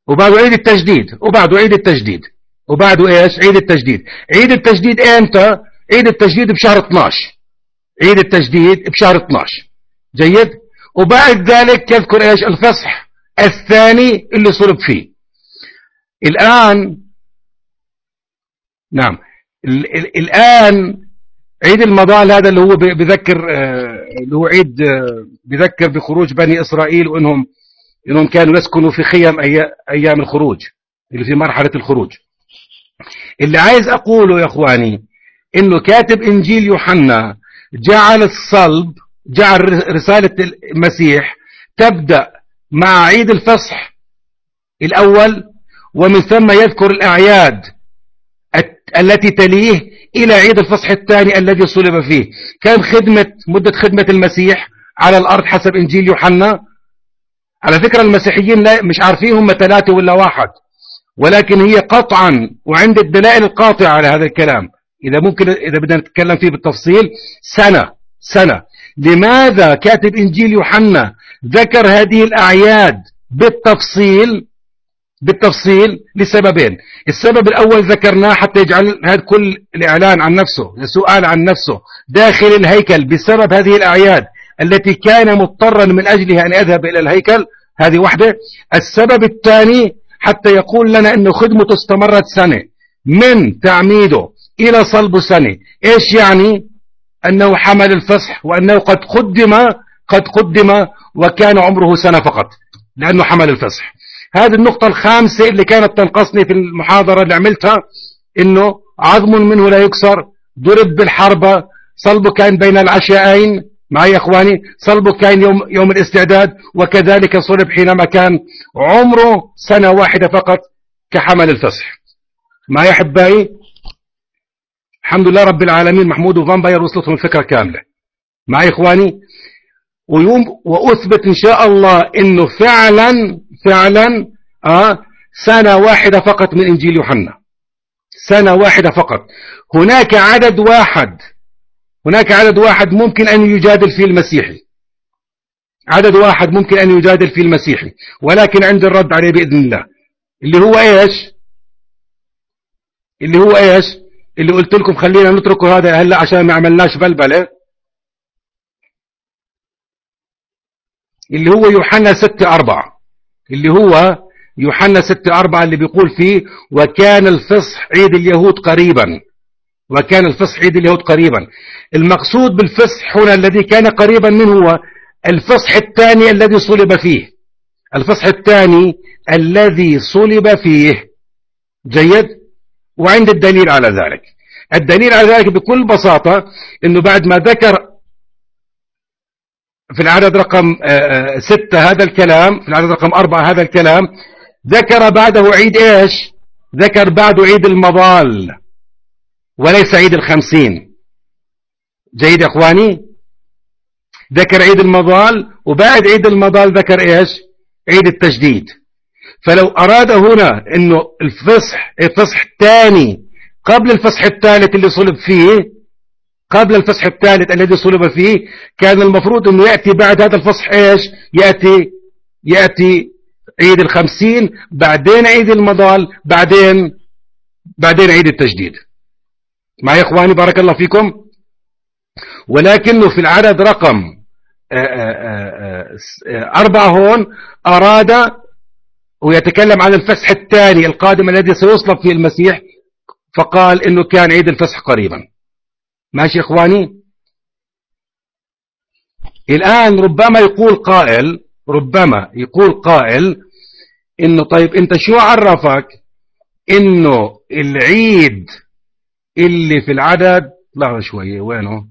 وبعده عيد التجديد وبعده عيد التجديد. وبعده إيش؟ عيد التجديد. عيد التجديد إمتى؟ عيد التجديد بشهر 12 عيد التجديد بشهر 12 جيد؟ وبعد ذلك يذكر إيش؟ الفصح. الثاني اللي صلب فيه. الآن نعم. الآن عيد المضال هذا اللي هو بذكر اللي هو عيد بذكر بخروج بني إسرائيل وإنهم إنهم كانوا يسكنوا في خيم أيام الخروج اللي في مرحلة الخروج. اللي عايز أقوله يا أخواني إنه كاتب إنجيل يوحنا جعل الصلب جعل رسالة المسيح تبدأ مع عيد الفصح الأول ومن ثم يذكر الأعياد التي تليه إلى عيد الفصح الثاني الذي صلب فيه. كان خدمة مدة خدمة المسيح على الأرض حسب إنجيل يوحنا. على فكرة المسيحيين لا مش عارفين هم ثلاثة ولا واحد ولكن هي قطعا وعند الدلائل القاطعة على هذا الكلام. إذا ممكن إذا بدنا نتكلم فيه بالتفصيل سنة سنة. لماذا كاتب إنجيل يوحنا ذكر هذه الأعياد بالتفصيل بالتفصيل لسببين. السبب الأول ذكرناه حتى يجعل هذا كل الإعلان عن نفسه السؤال عن نفسه داخل الهيكل بسبب هذه الأعياد التي كان مضطرا من أجلها أن يذهب إلى الهيكل. هذه واحدة. السبب الثاني حتى يقول لنا أنه خدمته استمرت سنة. من تعميده إلى صلب سنة. إيش يعني؟ أنه حمل الفصح وأنه قد قدم قد قدم وكان عمره سنة فقط لأنه حمل الفصح. هذه النقطة الخامسة اللي كانت تنقصني في المحاضرة اللي عملتها إنه عظم منه لا يكسر ضرب بالحربة صلبه كان بين العشاءين معي يا إخواني صلبه كان يوم يوم الاستعداد وكذلك صلب حينما كان عمره سنة واحدة فقط كحمل الفصح. معي أحبائي الحمد لله رب العالمين محمود وفان باير وصلتهم الفكرة كاملة. معي إخواني ويوم وأثبت إن شاء الله إنه فعلا فعلا آه سنة واحدة فقط من إنجيل يوحنا. سنة واحدة فقط. هناك عدد واحد هناك عدد واحد ممكن أن يجادل فيه المسيحي. عدد واحد ممكن أن يجادل فيه المسيحي. ولكن عند الرد عليه بإذن الله. اللي هو إيش؟ اللي هو إيش؟ اللي قلت لكم خلينا نتركه هذا هلا عشان ما عملناش بلبلة. اللي هو يوحنا ستة أربعة. اللي هو يوحنا ستة أربعة اللي بيقول فيه وكان الفصح عيد اليهود قريبا. وكان الفصح عيد اليهود قريبا. المقصود بالفصح هنا الذي كان قريبا منه هو الفصح الثاني الذي صلب فيه. الفصح الثاني الذي صلب فيه. جيد؟ وعند الدليل على ذلك. الدليل على ذلك بكل بساطة إنه بعد ما ذكر في العدد رقم ستة هذا الكلام في العدد رقم أربعة هذا الكلام ذكر بعده عيد إيش؟ ذكر بعده عيد المضال وليس عيد الخمسين. جيد يا إخواني؟ ذكر عيد المضال وبعد عيد المضال ذكر إيش؟ عيد التجديد. فلو أراد هنا إنه الفصح الفصح الثاني قبل الفصح الثالث اللي صلب فيه قبل الفصح الثالث الذي صلب فيه كان المفروض إنه يأتي بعد هذا الفصح إيش؟ يأتي يأتي عيد الخمسين بعدين عيد المضال بعدين بعدين عيد التجديد. معي يا إخواني بارك الله فيكم. ولكنه في العدد رقم أربعة هون أراد ويتكلم عن الفسح الثاني القادم الذي سيصلب فيه المسيح فقال إنه كان عيد الفسح قريبا. ماشي إخواني؟ الآن ربما يقول قائل ربما يقول قائل إنه طيب أنت شو عرفك إنه العيد اللي في العدد لحظة شوية وينه؟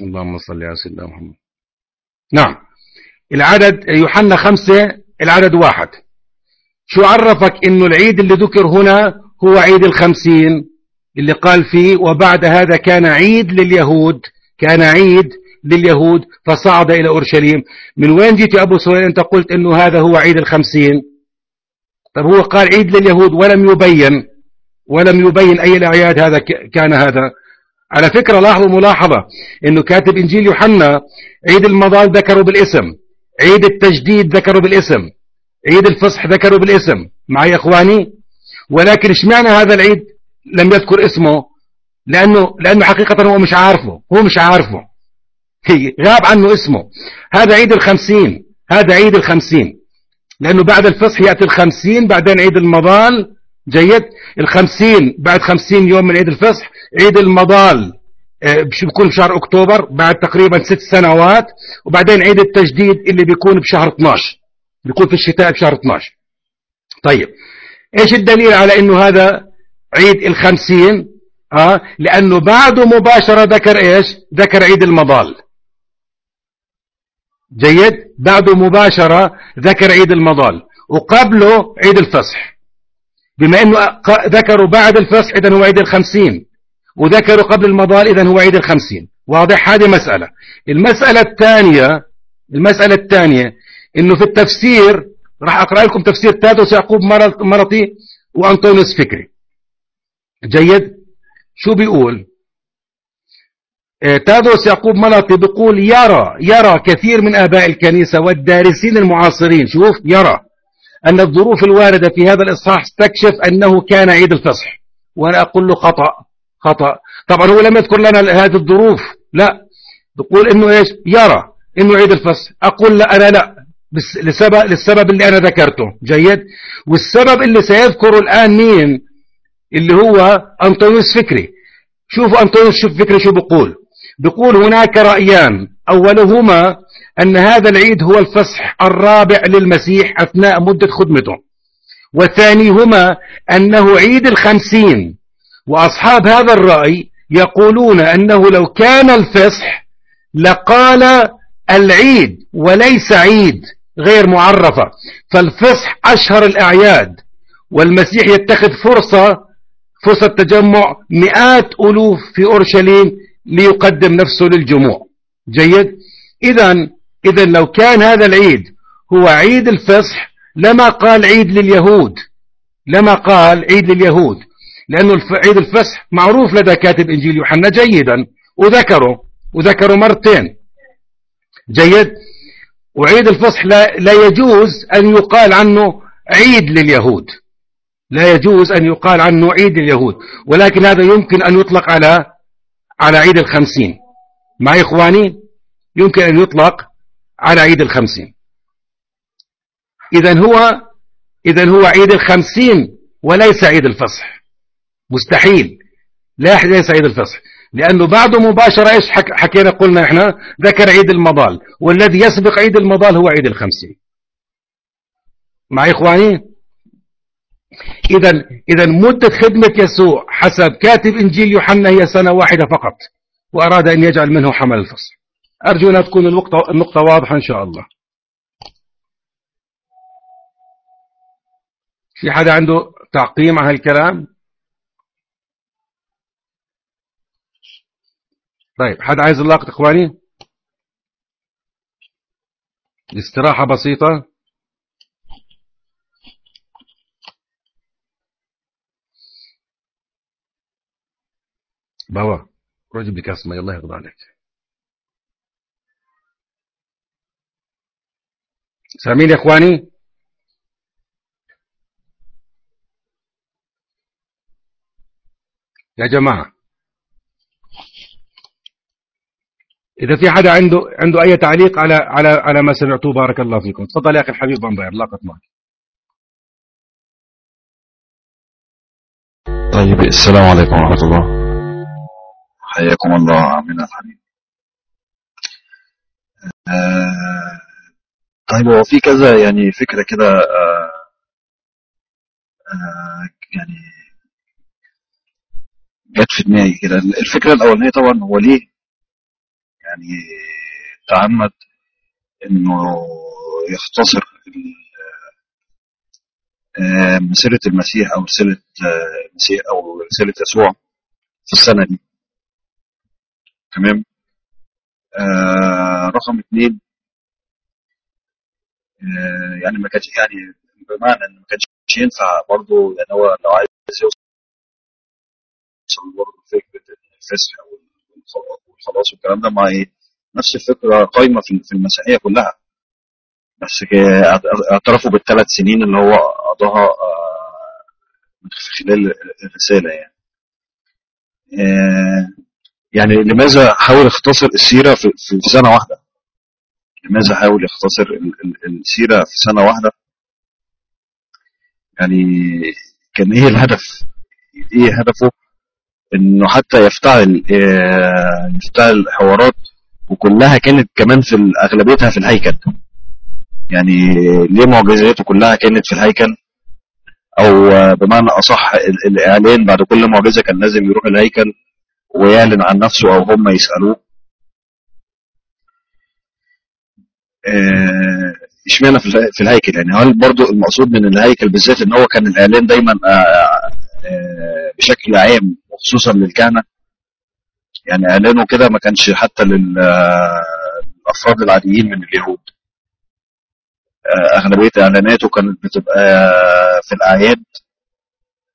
اللهم صل على سيدنا محمد. نعم. العدد يوحنا خمسة العدد واحد. شو عرفك إنه العيد اللي ذكر هنا هو عيد الخمسين؟ اللي قال فيه وبعد هذا كان عيد لليهود كان عيد لليهود فصعد إلى أورشليم. من وين جيت يا أبو سهيل أنت قلت أنه هذا هو عيد الخمسين. طب هو قال عيد لليهود ولم يبين ولم يبين أي الأعياد هذا كان هذا. على فكرة لاحظوا ملاحظة أنه كاتب إنجيل يوحنا عيد المضال ذكروا بالاسم. عيد التجديد ذكروا بالاسم. عيد الفصح ذكروا بالاسم. معي يا أخواني ولكن اشمعنى هذا العيد؟ لم يذكر اسمه لأنه, لأنه حقيقة هو مش عارفه هو مش عارفه. غاب عنه اسمه. هذا عيد الخمسين هذا عيد الخمسين. لأنه بعد الفصح يأتي الخمسين بعدين عيد المضال جيد. الخمسين بعد خمسين يوم من عيد الفصح عيد المضال. بيكون بشهر أكتوبر بعد تقريبا ست سنوات وبعدين عيد التجديد اللي بيكون بشهر 12 بيكون في الشتاء بشهر 12 طيب إيش الدليل على إنه هذا عيد الخمسين؟ آه لأنه بعده مباشرة ذكر إيش؟ ذكر عيد المضال جيد؟ بعده مباشرة ذكر عيد المضال وقبله عيد الفصح. بما إنه ذكروا بعد الفصح اذا هو عيد الخمسين. وذكروا قبل المضال اذا هو عيد الخمسين. واضح؟ هذه مسألة. المسألة الثانية المسألة الثانية إنه في التفسير راح أقرأ لكم تفسير تادوس يعقوب مرطي وأنطونيوس فكري. جيد؟ شو بيقول؟ تادوس يعقوب ملطي بيقول يرى يرى كثير من آباء الكنيسة والدارسين المعاصرين. شوف يرى أن الظروف الواردة في هذا الإصحاح تكشف أنه كان عيد الفصح. وأنا أقول له خطأ. خطأ. طبعا هو لم يذكر لنا هذه الظروف. لا. بيقول إنه إيش؟ يرى. إنه عيد الفصح أقول لا أنا لا. لسبب, للسبب اللي أنا ذكرته. جيد؟ والسبب اللي سيذكره الآن مين؟ اللي هو أنطونيوس فكري. شوفوا أنطونيوس فكري شو بيقول بيقول هناك رأيان. أولهما أن هذا العيد هو الفصح الرابع للمسيح أثناء مدة خدمته. وثانيهما أنه عيد الخمسين. وأصحاب هذا الرأي يقولون أنه لو كان الفصح لقال العيد وليس عيد غير معرفة. فالفصح أشهر الأعياد والمسيح يتخذ فرصة فرصة تجمع مئات ألوف في أورشليم ليقدم نفسه للجموع. جيد؟ إذا إذا لو كان هذا العيد هو عيد الفصح لما قال عيد لليهود؟ لما قال عيد لليهود؟ لأنه عيد الفصح معروف لدى كاتب إنجيل يوحنا جيدا وذكره وذكره مرتين. جيد؟ وعيد الفصح لا, لا يجوز أن يقال عنه عيد لليهود. لا يجوز أن يقال عنه عيد لليهود. ولكن هذا يمكن أن يطلق على على عيد الخمسين. مع إخواني يمكن أن يطلق على عيد الخمسين. إذا هو إذا هو عيد الخمسين وليس عيد الفصح مستحيل. لا ليس عيد الفصح لأنه بعده مباشرة إيش حكينا قلنا إحنا ذكر عيد المضال والذي يسبق عيد المضال هو عيد الخمسين. مع إخواني إذا إذا مدة خدمة يسوع حسب كاتب إنجيل يوحنا هي سنة واحدة فقط وأراد أن يجعل منه حمل الفصل أرجو أن تكون النقطة, النقطة واضحة إن شاء الله. في حدا عنده تعقيم على الكلام؟ طيب حد عايز اللقط إخواني؟ استراحة بسيطة. بابا روح لي كاس مي الله يرضى عليك. سامين يا إخواني؟ يا جماعة إذا في حدا عنده عنده أي تعليق على على على ما سمعتوه بارك الله فيكم. تفضل يا أخي الحبيب بنبير لاقط معك طيب السلام عليكم ورحمة الله. حياكم الله آمين الحبيب آه طيب هو في كذا يعني فكرة كده آه آه يعني جت في دماغي كده. الفكرة الأولانية طبعا هو ليه يعني تعمد إنه يختصر مسيرة المسيح أو رسالة المسيح أو رسالة يسوع في السنة دي. تمام؟ آه رقم اثنين آه يعني ما كانش يعني بمعنى إن ما كانش ينفع برضه يعني هو لو عايز يوصل برضه فكره الفسح والخلاص والكلام ده. مع إيه نفس الفكرة قايمة في المسيحيه كلها. بس اعترفوا بالثلاث سنين اللي هو قضاها آه من خلال الرسالة يعني. آه يعني لماذا حاول يختصر السيرة في, في سنة واحدة؟ لماذا حاول يختصر السيرة في سنة واحدة؟ يعني كان إيه الهدف؟ إيه هدفه؟ إنه حتى يفتعل يفتعل حوارات وكلها كانت كمان في أغلبيتها في الهيكل. يعني ليه معجزاته كلها كانت في الهيكل؟ أو بمعنى أصح الإعلان بعد كل معجزة كان لازم يروح الهيكل ويعلن عن نفسه أو هم يسألوه. إشمعنى آه في الهيكل؟ يعني هل برضو المقصود من الهيكل بالذات إن هو كان الإعلان دايما آه آه بشكل عام وخصوصا للكهنة. يعني إعلانه كده ما كانش حتى للأفراد العاديين من اليهود. أغلبية إعلاناته كانت بتبقى في الأعياد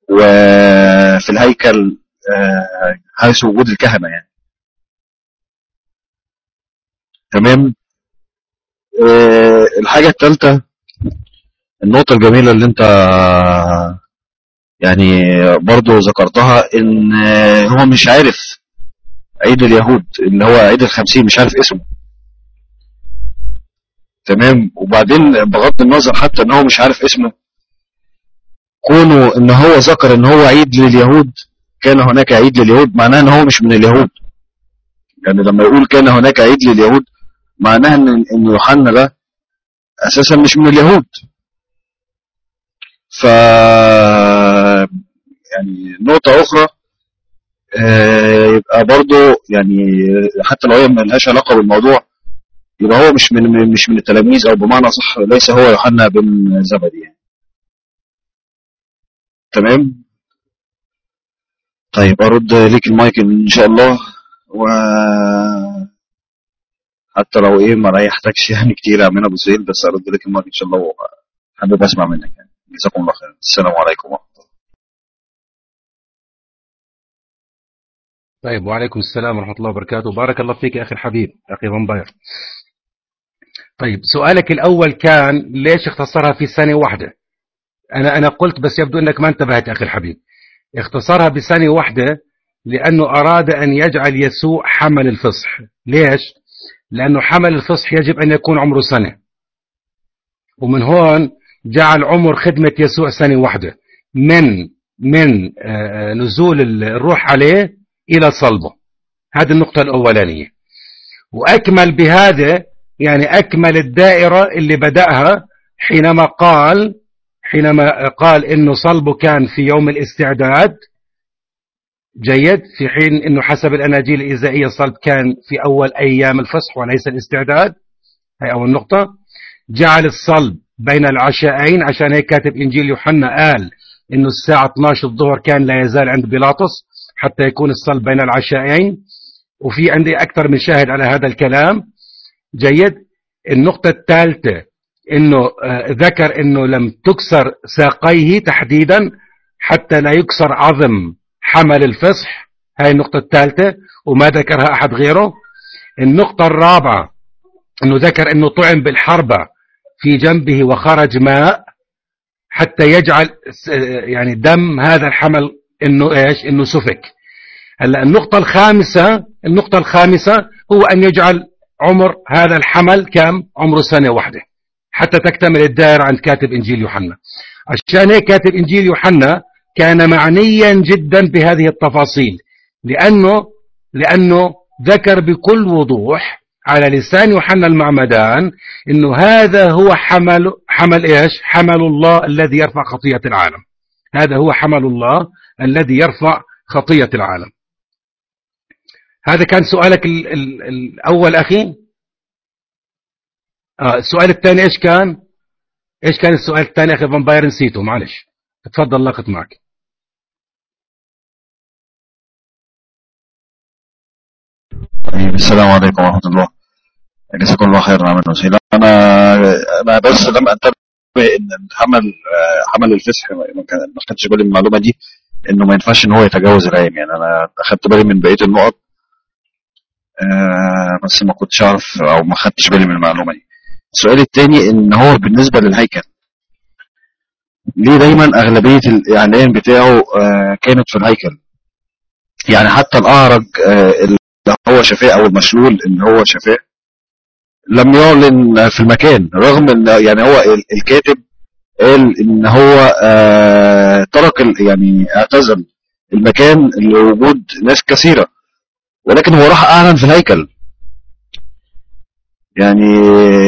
وفي الهيكل حيث وجود الكهنة يعني. تمام؟ الحاجة الثالثه النقطة الجميلة اللي أنت يعني برضو ذكرتها إن هو مش عارف عيد اليهود اللي هو عيد الخمسين مش عارف اسمه. تمام؟ وبعدين بغض النظر حتى إن هو مش عارف اسمه كونه إن هو ذكر إن هو عيد لليهود كان هناك عيد لليهود معناه إن هو مش من اليهود. يعني لما يقول كان هناك عيد لليهود معناه إن يوحنا ده أساسا مش من اليهود. ف يعني نقطة أخرى آه، يبقى برضو يعني حتى لو هي ملهاش علاقة بالموضوع يبقى هو مش من مش من التلاميذ أو بمعنى صح ليس هو يوحنا بن زبدي يعني. تمام؟ طيب أرد ليك المايك إن شاء الله و حتى لو إيه ما ريحتكش يعني كتير يا عمنا أبو سهيل بس أرد لك المايك إن شاء الله وحابب أسمع منك يعني. جزاكم الله خير السلام عليكم ورحمة الله. طيب وعليكم السلام ورحمة الله وبركاته. بارك الله فيك يا أخي الحبيب أخي فامباير طيب سؤالك الأول كان ليش اختصرها في سنة واحدة؟ أنا أنا قلت بس يبدو أنك ما انتبهت أخي الحبيب. اختصرها بسنة واحدة لأنه أراد أن يجعل يسوع حمل الفصح. ليش؟ لأنه حمل الفصح يجب أن يكون عمره سنة. ومن هون جعل عمر خدمة يسوع سنة واحدة من من آه، نزول الروح عليه إلى صلبه. هذه النقطة الأولانية. وأكمل بهذا يعني أكمل الدائرة اللي بدأها حينما قال حينما قال إنه صلبه كان في يوم الاستعداد. جيد في حين إنه حسب الأناجيل الإيزائية الصلب كان في أول أيام الفصح وليس الاستعداد. هي أول نقطة. جعل الصلب بين العشاءين عشان هيك كاتب إنجيل يوحنا قال إنه الساعة 12 الظهر كان لا يزال عند بيلاطس حتى يكون الصلب بين العشاءين وفي عندي أكثر من شاهد على هذا الكلام. جيد. النقطة الثالثة إنه آه، ذكر إنه لم تكسر ساقيه تحديدا حتى لا يكسر عظم حمل الفصح. هاي النقطة الثالثة وما ذكرها أحد غيره. النقطة الرابعة إنه ذكر إنه طعم بالحربة. في جنبه وخرج ماء حتى يجعل يعني دم هذا الحمل إنه إيش؟ إنه سفك. هلأ النقطة الخامسة النقطة الخامسة هو أن يجعل عمر هذا الحمل كم؟ عمره سنة واحدة حتى تكتمل الدائرة عند كاتب إنجيل يوحنا. عشان هيك كاتب إنجيل يوحنا كان معنيا جدا بهذه التفاصيل. لأنه لأنه ذكر بكل وضوح على لسان يوحنا المعمدان إنه هذا هو حمل حمل إيش؟ حمل الله الذي يرفع خطية العالم. هذا هو حمل الله الذي يرفع خطية العالم. هذا كان سؤالك ال ال الأول أخي؟ آه السؤال الثاني إيش كان؟ إيش كان السؤال الثاني أخي فامباير نسيته معلش. تفضل لقط معك. طيب السلام عليكم ورحمة الله. جزاكم الله خيرا عمل وسيلة أنا أنا بس لم أنتبه إن حمل آه، حمل الفسح ما خدتش بالي من المعلومة دي إنه ما ينفعش إن هو يتجاوز العين. يعني أنا أخدت بالي من بقية النقط آه، بس ما كنتش أعرف أو ما خدتش بالي من المعلومة دي. السؤال التاني إن هو بالنسبة للهيكل ليه دايما أغلبية الإعلان بتاعه آه، كانت في الهيكل؟ يعني حتى الأعرج اللي هو شفاء أو المشلول اللي هو شفاء لم يعلن في المكان رغم إن يعني هو ال- الكاتب قال إن هو آه ترك يعني اعتزل المكان لوجود ناس كثيرة. ولكن هو راح أعلن في الهيكل. يعني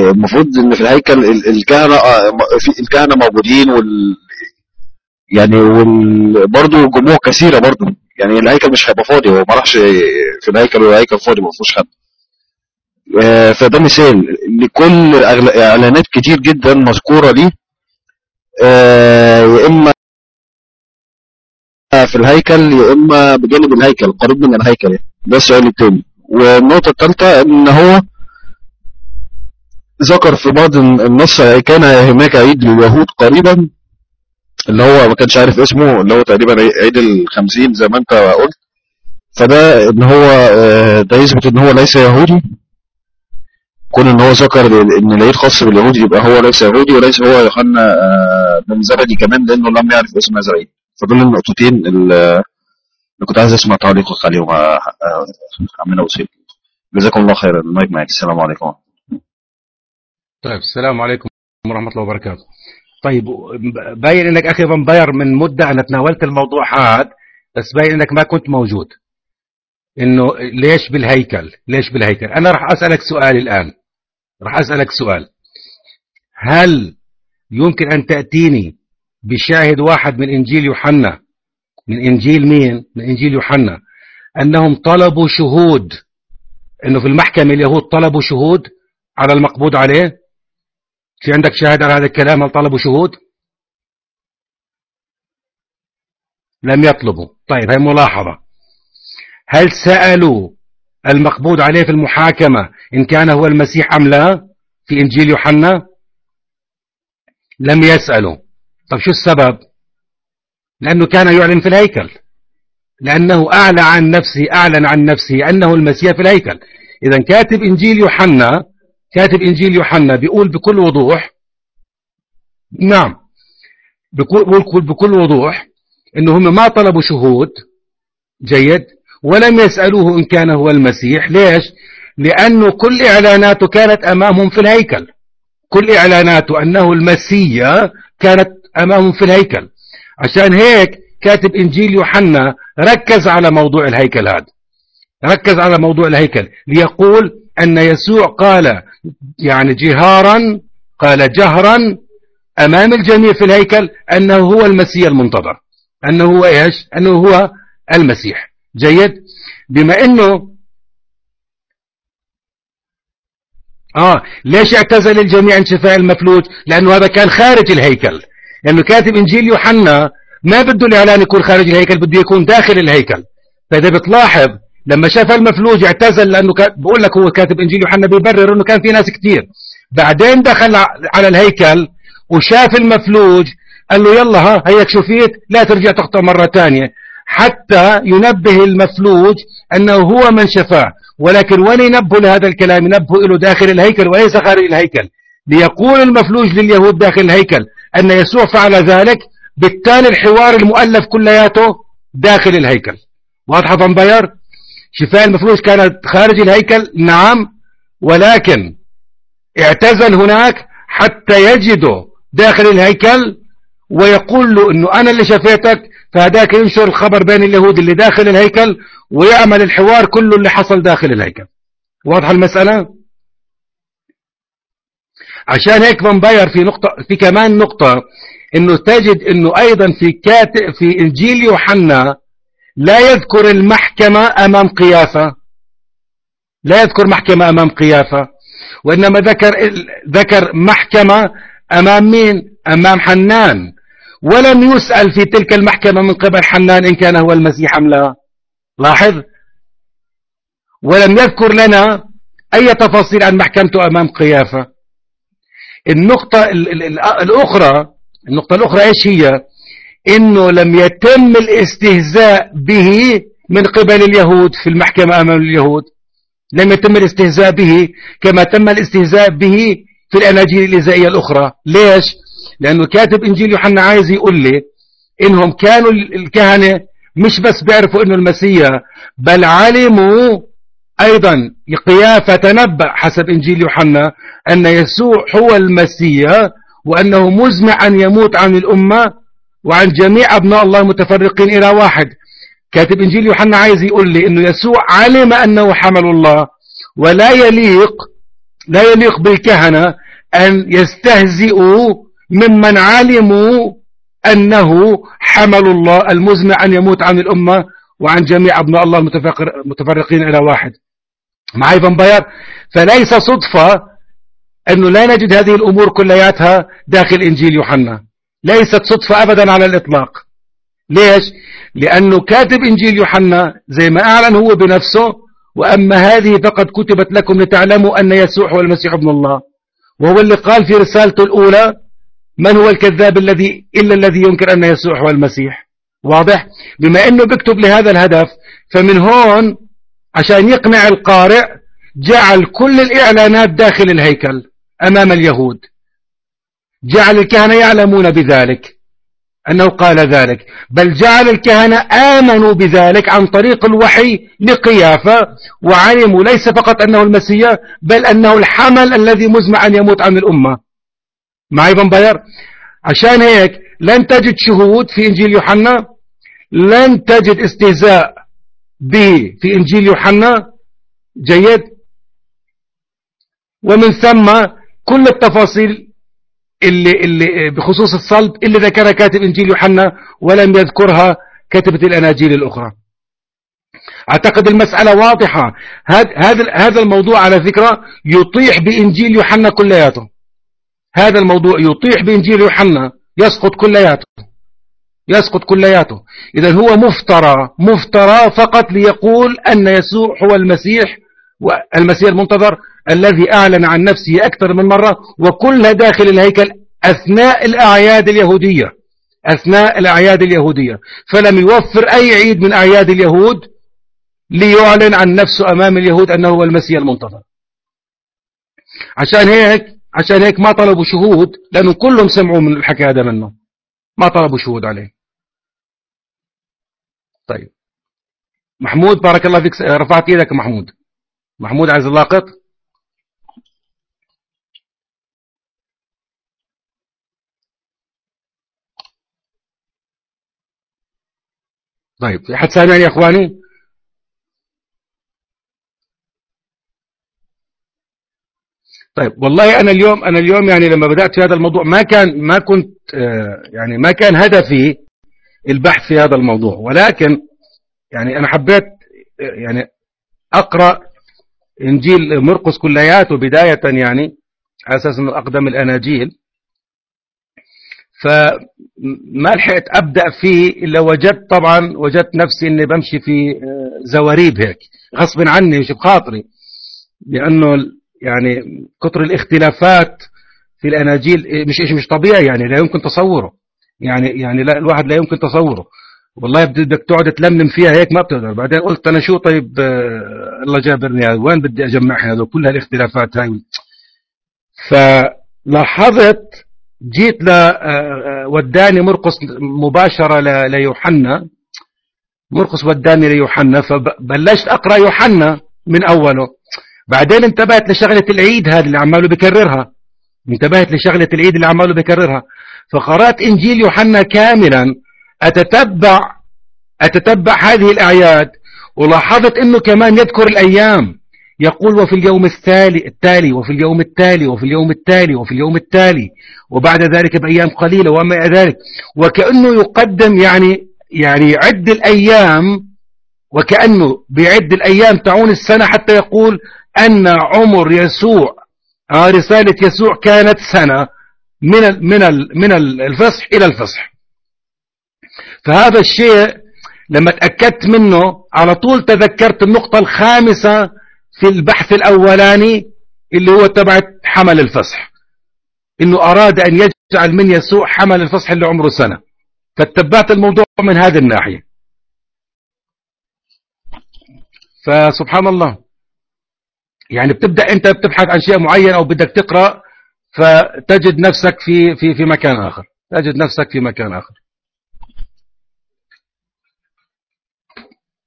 المفروض إن في الهيكل ال- الكهنة آه، في الكهنة موجودين وال يعني وال برضه جموع كثيرة برضه يعني الهيكل مش هيبقى فاضي هو ما راحش في الهيكل والهيكل فاضي ما فيهوش حد. آه، فده مثال لكل إعلانات كتير جدا مذكورة ليه. آه، يا إما في الهيكل يا إما بجانب الهيكل قريب من الهيكل يعني. ده السؤال التاني. والنقطة الثالثه إن هو ذكر في بعض النص كان هناك عيد لليهود قريبا. اللي هو ما كانش عارف اسمه اللي هو تقريبا عيد الخمسين زي ما انت قلت. فده إن هو آه، ده يثبت إن هو ليس يهودي. كون إن هو ذكر إن العيد خاص باليهود يبقى هو ليس يهودي وليس هو يوحنا آه، بن زبدي كمان لأنه لم يعرف اسم هذا العيد. فدول النقطتين اللي كنت عايز أسمع تعليقك عليهم آه، عمنا وسيم جزاكم الله خيرا. المايك معاك. السلام عليكم. طيب السلام عليكم ورحمة الله وبركاته. طيب باين إنك أخي فامباير من مدة أنا تناولت الموضوع هذا بس باين إنك ما كنت موجود. إنه ليش بالهيكل؟ ليش بالهيكل؟ أنا راح أسألك سؤال الآن. راح أسألك سؤال. هل يمكن أن تأتيني بشاهد واحد من إنجيل يوحنا؟ من إنجيل مين؟ من إنجيل يوحنا. أنهم طلبوا شهود. إنه في المحكمة اليهود طلبوا شهود على المقبوض عليه؟ في عندك شاهد على هذا الكلام هل طلبوا شهود؟ لم يطلبوا. طيب هي ملاحظة. هل سألوا المقبوض عليه في المحاكمة إن كان هو المسيح أم لا في إنجيل يوحنا؟ لم يسألوا. طب شو السبب؟ لأنه كان يعلن في الهيكل. لأنه أعلى عن نفسه أعلن عن نفسه أنه المسيح في الهيكل. إذا كاتب إنجيل يوحنا كاتب إنجيل يوحنا بيقول بكل وضوح نعم بيقول بكل وضوح إنه هم ما طلبوا شهود جيد ولم يسألوه إن كان هو المسيح. ليش؟ لأنه كل إعلاناته كانت أمامهم في الهيكل. كل إعلاناته أنه المسيح كانت أمامهم في الهيكل. عشان هيك كاتب إنجيل يوحنا ركز على موضوع الهيكل هذا. ركز على موضوع الهيكل. ليقول أن يسوع قال يعني جهارا قال جهرا أمام الجميع في الهيكل أنه هو المسيح المنتظر أنه هو إيش؟ أنه هو المسيح. جيد؟ بما أنه آه ليش اعتزل الجميع عن شفاء المفلوج؟ لأنه هذا كان خارج الهيكل. لأنه كاتب إنجيل يوحنا ما بده الإعلان يكون خارج الهيكل بده يكون داخل الهيكل. فإذا بتلاحظ لما شاف المفلوج اعتزل لأنه بقول لك هو كاتب إنجيل يوحنا بيبرر أنه كان في ناس كتير. بعدين دخل على الهيكل وشاف المفلوج قال له يلا ها هيك شفيت لا ترجع تخطأ مرة تانية. حتى ينبه المفلوج أنه هو من شفاه. ولكن وين ينبه لهذا الكلام؟ ينبه له داخل الهيكل وليس خارج الهيكل. ليقول المفلوج لليهود داخل الهيكل أن يسوع فعل ذلك بالتالي الحوار المؤلف كلياته داخل الهيكل. واضحة فامباير شفاء المفلوج كانت خارج الهيكل نعم ولكن اعتزل هناك حتى يجده داخل الهيكل ويقول له إنه أنا اللي شفيتك فهداك ينشر الخبر بين اليهود اللي داخل الهيكل ويعمل الحوار كله اللي حصل داخل الهيكل. واضحة المسألة؟ عشان هيك فامباير في نقطة في كمان نقطة إنه تجد إنه أيضا في كاتب في إنجيل يوحنا لا يذكر المحكمة أمام قيافة. لا يذكر محكمة أمام قيافة. وإنما ذكر ذكر محكمة أمام مين؟ أمام حنان. ولم يسأل في تلك المحكمة من قبل حنان إن كان هو المسيح أم لا. لاحظ؟ ولم يذكر لنا أي تفاصيل عن محكمته أمام قيافة. النقطة الأخرى النقطة الأخرى إيش هي؟ إنه لم يتم الاستهزاء به من قبل اليهود في المحكمة أمام اليهود لم يتم الاستهزاء به كما تم الاستهزاء به في الأناجيل الإزائية الأخرى ليش؟ لأنه كاتب إنجيل يوحنا عايز يقول لي إنهم كانوا الكهنة مش بس بيعرفوا إنه المسيح بل علموا أيضا قيافة تنبأ حسب إنجيل يوحنا أن يسوع هو المسيح وأنه مزمع أن يموت عن الأمة وعن جميع أبناء الله متفرقين إلى واحد. كاتب إنجيل يوحنا عايز يقول لي إنه يسوع علم أنه حمل الله ولا يليق لا يليق بالكهنة أن يستهزئوا ممن علموا أنه حمل الله المزمع أن يموت عن الأمة وعن جميع أبناء الله المتفرقين إلى واحد. معي فامباير فليس صدفة أنه لا نجد هذه الأمور كلياتها داخل إنجيل يوحنا. ليست صدفة أبدا على الإطلاق. ليش؟ لأنه كاتب إنجيل يوحنا زي ما أعلن هو بنفسه وأما هذه فقد كتبت لكم لتعلموا أن يسوع هو المسيح ابن الله. وهو اللي قال في رسالته الأولى من هو الكذاب الذي إلا الذي ينكر أن يسوع هو المسيح؟ واضح؟ بما أنه بيكتب لهذا الهدف فمن هون عشان يقنع القارئ جعل كل الإعلانات داخل الهيكل أمام اليهود. جعل الكهنة يعلمون بذلك. أنه قال ذلك. بل جعل الكهنة آمنوا بذلك عن طريق الوحي لقيافة وعلموا ليس فقط أنه المسيح بل أنه الحمل الذي مزمع أن يموت عن الأمة. معي بنبير عشان هيك لن تجد شهود في إنجيل يوحنا لن تجد استهزاء به في إنجيل يوحنا. جيد؟ ومن ثم كل التفاصيل اللي, اللي بخصوص الصلب اللي ذكرها كاتب إنجيل يوحنا ولم يذكرها كاتبة الأناجيل الأخرى. أعتقد المسألة واضحة. هذا هذا الموضوع على فكرة يطيح بإنجيل يوحنا كلياته. هذا الموضوع يطيح بإنجيل يوحنا يسقط كلياته. يسقط كلياته. إذا هو مفترى مفترى فقط ليقول أن يسوع هو المسيح والمسيح المنتظر الذي أعلن عن نفسه أكثر من مرة وكلها داخل الهيكل أثناء الأعياد اليهودية أثناء الأعياد اليهودية. فلم يوفر أي عيد من أعياد اليهود ليعلن عن نفسه أمام اليهود أنه هو المسيح المنتظر. عشان هيك عشان هيك ما طلبوا شهود لأنه كلهم سمعوا من الحكي هذا منه. ما طلبوا شهود عليه. طيب. محمود بارك الله فيك رفعت إيدك محمود. محمود عايز اللاقط طيب في حد سامعني يا إخواني؟ طيب والله أنا اليوم أنا اليوم يعني لما بدأت في هذا الموضوع ما كان ما كنت يعني ما كان هدفي البحث في هذا الموضوع ولكن يعني أنا حبيت يعني أقرأ إنجيل مرقس كلياته بداية يعني على أساس انه أقدم الآناجيل. فما لحقت أبدأ فيه إلا وجدت طبعا وجدت نفسي إني بمشي في زواريب هيك غصب عني مش بخاطري لأنه يعني كثر الاختلافات في الأناجيل مش مش طبيعي يعني لا يمكن تصوره. يعني يعني لا الواحد لا يمكن تصوره. والله بدك تقعد تلملم فيها هيك ما بتقدر. بعدين قلت أنا شو طيب آه الله جابرني وين بدي أجمعها هذول كل هالاختلافات هاي. فلاحظت جيت ل وداني مرقس مباشرة ليوحنا. مرقس وداني ليوحنا فبلشت أقرأ يوحنا من أوله. بعدين انتبهت لشغلة العيد هذه اللي عماله بكررها. انتبهت لشغلة العيد اللي عماله بكررها. فقرأت إنجيل يوحنا كاملا. أتتبع أتتبع هذه الأعياد ولاحظت أنه كمان يذكر الأيام. يقول وفي اليوم التالي التالي وفي اليوم التالي وفي اليوم التالي وفي اليوم التالي وبعد ذلك بأيام قليلة وما ذلك. وكأنه يقدم يعني يعني يعد الأيام وكأنه بيعد الأيام تعون السنة حتى يقول أن عمر يسوع رسالة يسوع كانت سنة من من من الفصح إلى الفصح. فهذا الشيء لما تأكدت منه على طول تذكرت النقطة الخامسة في البحث الأولاني اللي هو تبع حمل الفصح. إنه أراد أن يجعل من يسوع حمل الفصح اللي عمره سنة. فاتبعت الموضوع من هذه الناحية. فسبحان الله. يعني بتبدأ أنت بتبحث عن شيء معين أو بدك تقرأ فتجد نفسك في في في مكان آخر. تجد نفسك في مكان آخر.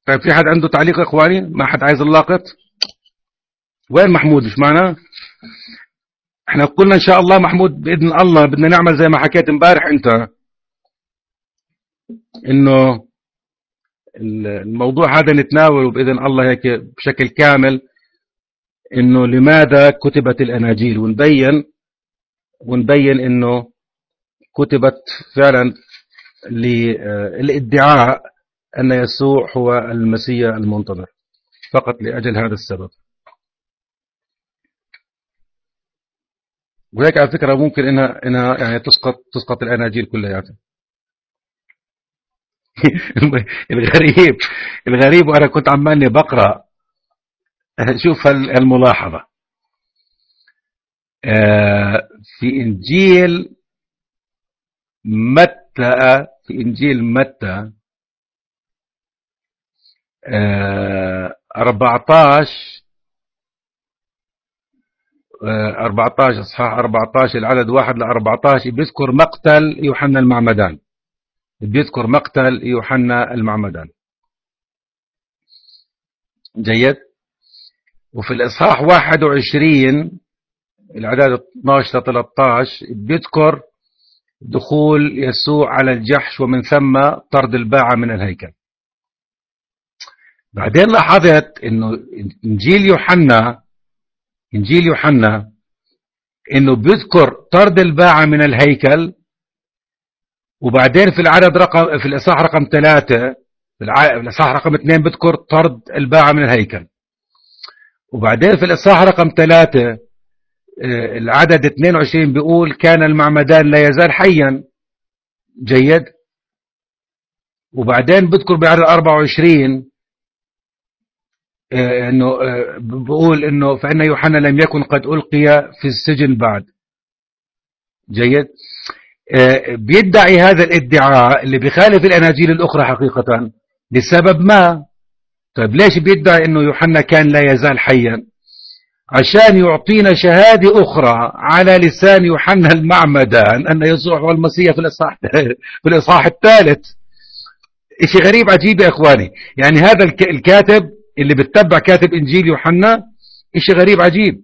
طيب في حد عنده تعليق إخواني؟ ما حد عايز اللاقط وين محمود؟ مش معنا إحنا قلنا إن شاء الله محمود بإذن الله بدنا نعمل زي ما حكيت امبارح أنت إنه الموضوع هذا نتناوله بإذن الله هيك بشكل كامل إنه لماذا كتبت الأناجيل؟ ونبين ونبين إنه كتبت فعلا للادعاء أن يسوع هو المسيح المنتظر فقط لأجل هذا السبب. وهيك على فكرة ممكن إنها إنها يعني تسقط تسقط الأناجيل كلياتها الغريب الغريب وأنا كنت عمالي بقرأ. شوف الملاحظه في إنجيل متى في إنجيل متى؟ 14 14 اصحاح 14 العدد 1 ل 14 بيذكر مقتل يوحنا المعمدان. بيذكر مقتل يوحنا المعمدان. جيد. وفي الإصحاح 21 العدد 12 13 بيذكر دخول يسوع على الجحش ومن ثم طرد الباعة من الهيكل. بعدين لاحظت إنه إنجيل يوحنا إنجيل يوحنا إنه بيذكر طرد الباعة من الهيكل وبعدين في العدد رقم في الإصحاح رقم ثلاثة في الإصحاح رقم اثنين بيذكر طرد الباعة من الهيكل. وبعدين في الإصحاح رقم ثلاثة العدد 22 بيقول كان المعمدان لا يزال حيا. جيد. وبعدين بذكر بعدد 24 إنه بقول إنه فإن يوحنا لم يكن قد ألقي في السجن بعد. جيد؟ بيدعي هذا الادعاء اللي بيخالف الأناجيل الأخرى حقيقة. لسبب ما؟ طيب ليش بيدعي إنه يوحنا كان لا يزال حيا؟ عشان يعطينا شهادة أخرى على لسان يوحنا المعمدان أن يسوع هو المسيح في الإصحاح في الإصحاح الثالث. شيء غريب عجيب يا إخواني. يعني هذا الكاتب اللي بتتبع كاتب إنجيل يوحنا شيء غريب عجيب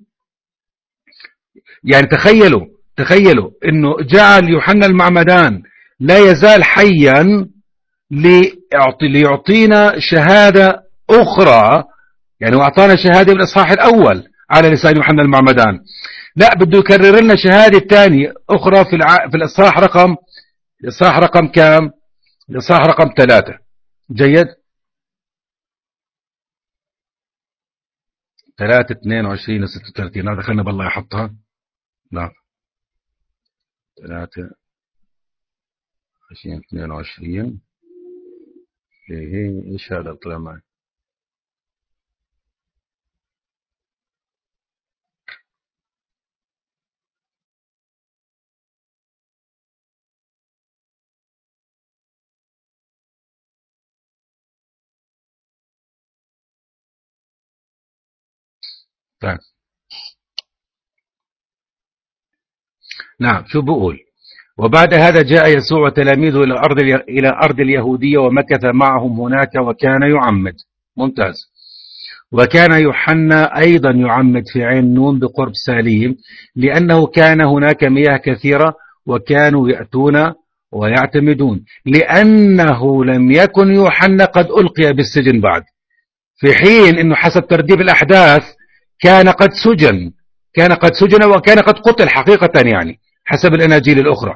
يعني تخيلوا تخيلوا أنه جعل يوحنا المعمدان لا يزال حيا ليعطينا شهادة أخرى يعني وأعطانا شهادة بالإصحاح الأول على لسان يوحنا المعمدان لا بده يكرر لنا شهادة ثانية أخرى في الع... في الإصحاح رقم الإصحاح رقم كام؟ الإصحاح رقم ثلاثة جيد؟ ثلاثة اثنين وعشرين وستة وثلاثين. هذا خلنا بالله يحطها. ثلاثة عشرين اثنين وعشرين. إيه إيش هذا طلع معي طيب. نعم شو بقول؟ وبعد هذا جاء يسوع وتلاميذه إلى أرض إلى أرض اليهودية ومكث معهم هناك وكان يعمد. ممتاز. وكان يوحنا أيضا يعمد في عين نون بقرب ساليم لأنه كان هناك مياه كثيرة وكانوا يأتون ويعتمدون. لأنه لم يكن يوحنا قد ألقي بالسجن بعد. في حين أنه حسب ترتيب الأحداث كان قد سجن كان قد سجن وكان قد قتل حقيقة يعني حسب الأناجيل الأخرى.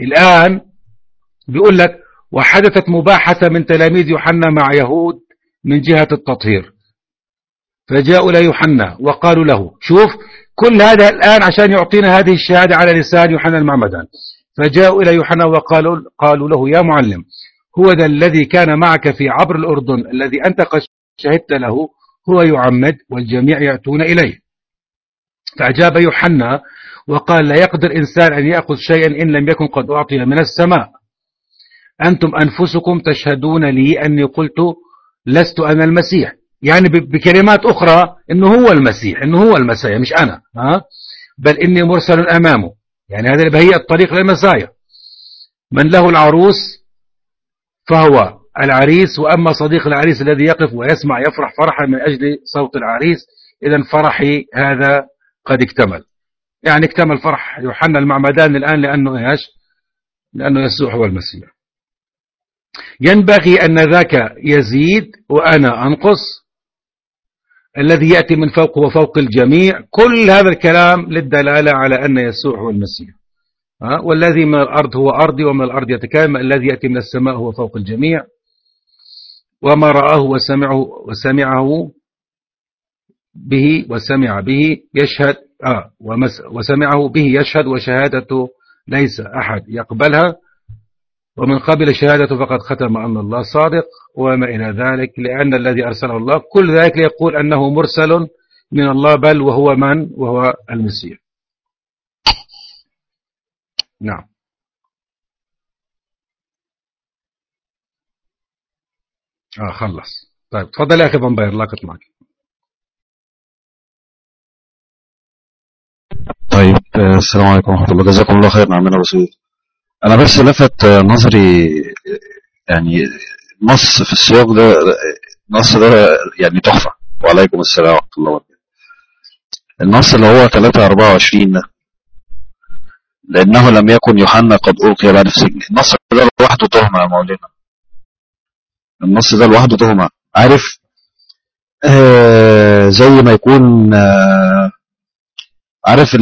الآن بيقول لك وحدثت مباحثة من تلاميذ يوحنا مع يهود من جهة التطهير. فجاءوا إلى يوحنا وقالوا له شوف كل هذا الآن عشان يعطينا هذه الشهادة على لسان يوحنا المعمدان. فجاءوا إلى يوحنا وقالوا قالوا له يا معلم هو ذا الذي كان معك في عبر الأردن الذي أنت قد شهدت له هو يعمد والجميع يأتون إليه. فأجاب يوحنا وقال لا يقدر إنسان أن يأخذ شيئا إن لم يكن قد أعطي من السماء. أنتم أنفسكم تشهدون لي أني قلت لست أنا المسيح. يعني بكلمات أخرى أنه هو المسيح أنه هو المسيح مش أنا. ها؟ بل إني مرسل أمامه يعني هذا بهيئة الطريق للمسايا من له العروس فهو. العريس وأما صديق العريس الذي يقف ويسمع يفرح فرحا من أجل صوت العريس إذا فرحي هذا قد اكتمل. يعني اكتمل فرح يوحنا المعمدان الآن لأنه إيش؟ لأنه يسوع هو المسيح. ينبغي أن ذاك يزيد وأنا أنقص. الذي يأتي من فوق هو فوق الجميع. كل هذا الكلام للدلالة على أن يسوع هو المسيح. والذي من الأرض هو أرضي ومن الأرض يتكلم الذي يأتي من السماء هو فوق الجميع. وما رآه وسمعه, وسمعه به وسمع به يشهد آه وسمعه به يشهد وشهادته ليس أحد. يقبلها ومن قبل شهادته فقد ختم أن الله صادق وما إلى ذلك لأن الذي أرسله الله كل ذلك يقول أنه مرسل من الله بل وهو من؟ وهو المسيح. نعم. آه خلص. طيب تفضل يا أخي بمبير لاقط معك طيب السلام عليكم ورحمة الله. جزاكم الله خير نعم أنا بصير أنا بس لفت نظري يعني نص في السياق ده النص ده يعني تحفة. وعليكم السلام ورحمة الله وبركاته. النص اللي هو 3 24 ده لأنه لم يكن يوحنا قد ألقي بعد في سجن. النص ده لوحده تهمة يا مولانا. النص ده لوحده تهمة عارف؟ آه زي ما يكون آه عارف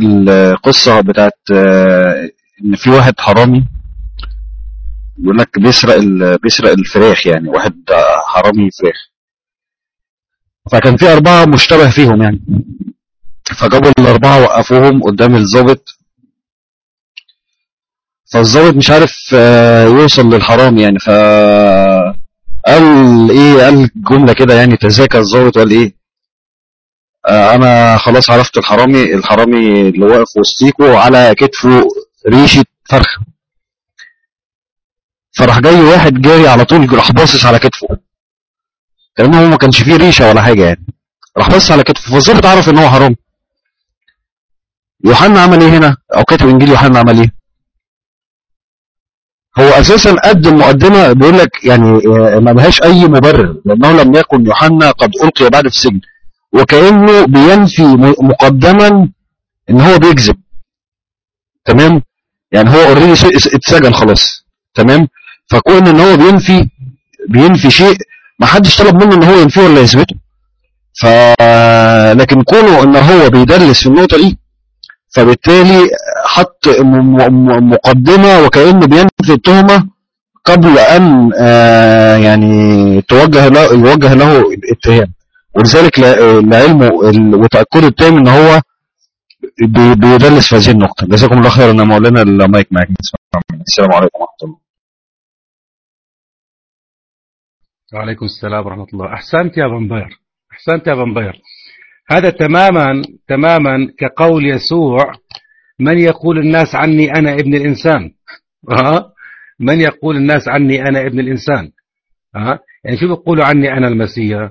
القصة بتاعت آه إن في واحد حرامي يقول لك بيسرق بيسرق الفراخ يعني واحد حرامي فراخ. فكان في أربعة مشتبه فيهم يعني. فجابوا الأربعة وقفوهم قدام الضابط. فالضابط مش عارف آه، يوصل للحرام يعني. ف قال إيه؟ قال جملة كده يعني تذاكى الضابط وقال إيه؟ آه، أنا خلاص عرفت الحرامي الحرامي اللي واقف وسطيكوا على كتفه ريشة فرخة. فراح جاي واحد جاري على طول راح باصص على كتفه. كأنه هو ما كانش فيه ريشة ولا حاجة يعني. راح بص على كتفه فالظابط عرف إن هو حرامي. يوحنا عمل إيه هنا؟ أو كاتب إنجيل يوحنا عمل إيه؟ هو أساسا قدم مقدمه بيقول لك يعني آه، ما لهاش أي مبرر لأنه لم يكن يوحنا قد ألقي بعد في السجن وكأنه بينفي مقدما إن هو بيكذب. تمام؟ يعني هو already اتسجن خلاص. تمام؟ فكون إن هو بينفي بينفي شيء ما حدش طلب منه إن هو ينفيه ولا يثبته. ف لكن كونه إن هو بيدلس في النقطة دي فبالتالي حط مقدمة وكأنه بينفي التهمة قبل أن آه، يعني توجه له يوجه له الاتهام. ولذلك لعلمه وتأكده التام إن هو بي- بيدلس في هذه النقطة. جزاكم الله خيرا يا مولانا. المايك معاك. السلام عليكم ورحمة الله. وعليكم السلام ورحمة الله. أحسنت يا بمبير أحسنت يا بمبير هذا تماما تماما كقول يسوع من يقول الناس عني أنا ابن الإنسان؟ ها من يقول الناس عني أنا ابن الإنسان؟ ها يعني شو بيقولوا عني أنا المسيح؟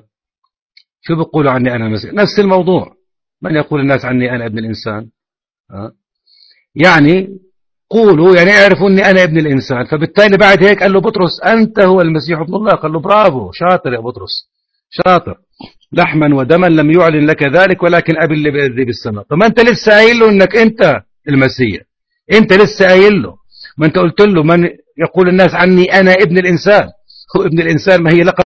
شو بيقولوا عني أنا المسيح؟ نفس الموضوع. من يقول الناس عني أنا ابن الإنسان؟ ها يعني قولوا يعني اعرفوا إني أنا ابن الإنسان. فبالتالي بعد هيك قال له بطرس أنت هو المسيح ابن الله. قال له برافو شاطر يا بطرس شاطر. لحما ودما لم يعلن لك ذلك ولكن أبي اللي بيأذي بالسماء. طب ما أنت لسه قايل له إنك أنت المسيح. أنت لسه قايل له. ما أنت قلت له من يقول الناس عني أنا ابن الإنسان. هو ابن الإنسان ما هي لقب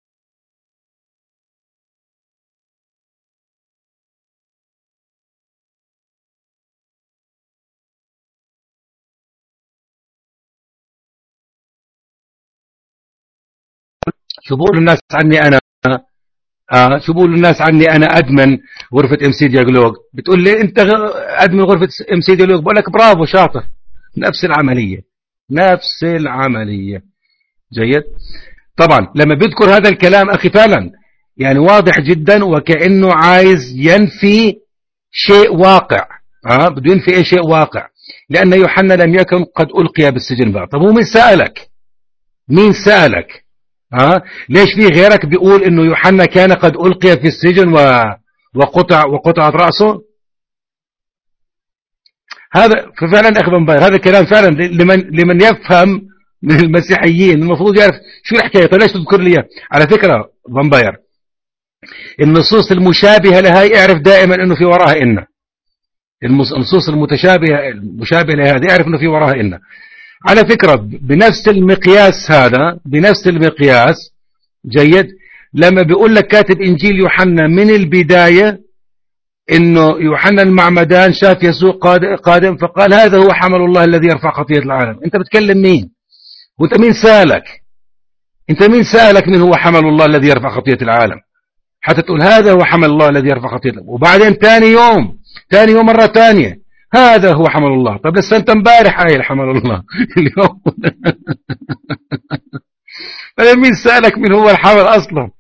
شو بقول الناس عني أنا؟ آه شو الناس عني؟ أنا أدمن غرفة إم سي ديالوج بتقول لي أنت أدمن غرفة إم سي ديالوج بقول لك برافو شاطر. نفس العملية. نفس العملية. جيد؟ طبعا لما بيذكر هذا الكلام أخي فعلا يعني واضح جدا وكأنه عايز ينفي شيء واقع. ها بده ينفي إيه شيء واقع. لأن يوحنا لم يكن قد ألقي بالسجن بعد. طب هو مين سألك؟ مين سألك؟ ها؟ ليش في غيرك بيقول إنه يوحنا كان قد ألقي في السجن و... وقطع وقطعت رأسه؟ هذا فعلا أخي بن باير هذا الكلام فعلا لمن لمن يفهم من المسيحيين المفروض يعرف شو الحكاية. طيب ليش تذكر لي؟ على فكرة بن باير النصوص المشابهة لهي اعرف دائما إنه في وراها ان النصوص المتشابهه المشابهة لهذه اعرف إنه في وراها ان على فكرة بنفس المقياس هذا بنفس المقياس جيد. لما بيقول لك كاتب إنجيل يوحنا من البداية إنه يوحنا المعمدان شاف يسوع قاد- قادم فقال هذا هو حمل الله الذي يرفع خطية العالم. أنت بتكلم مين؟ وأنت مين سألك؟ أنت مين سألك من هو حمل الله الذي يرفع خطية العالم؟ حتى تقول هذا هو حمل الله الذي يرفع خطية العالم. وبعدين ثاني يوم ثاني يوم مرة ثانية هذا هو حمل الله. طب لسه انت امبارح قايل حمل الله. اليوم. مين سألك من هو الحمل أصلا.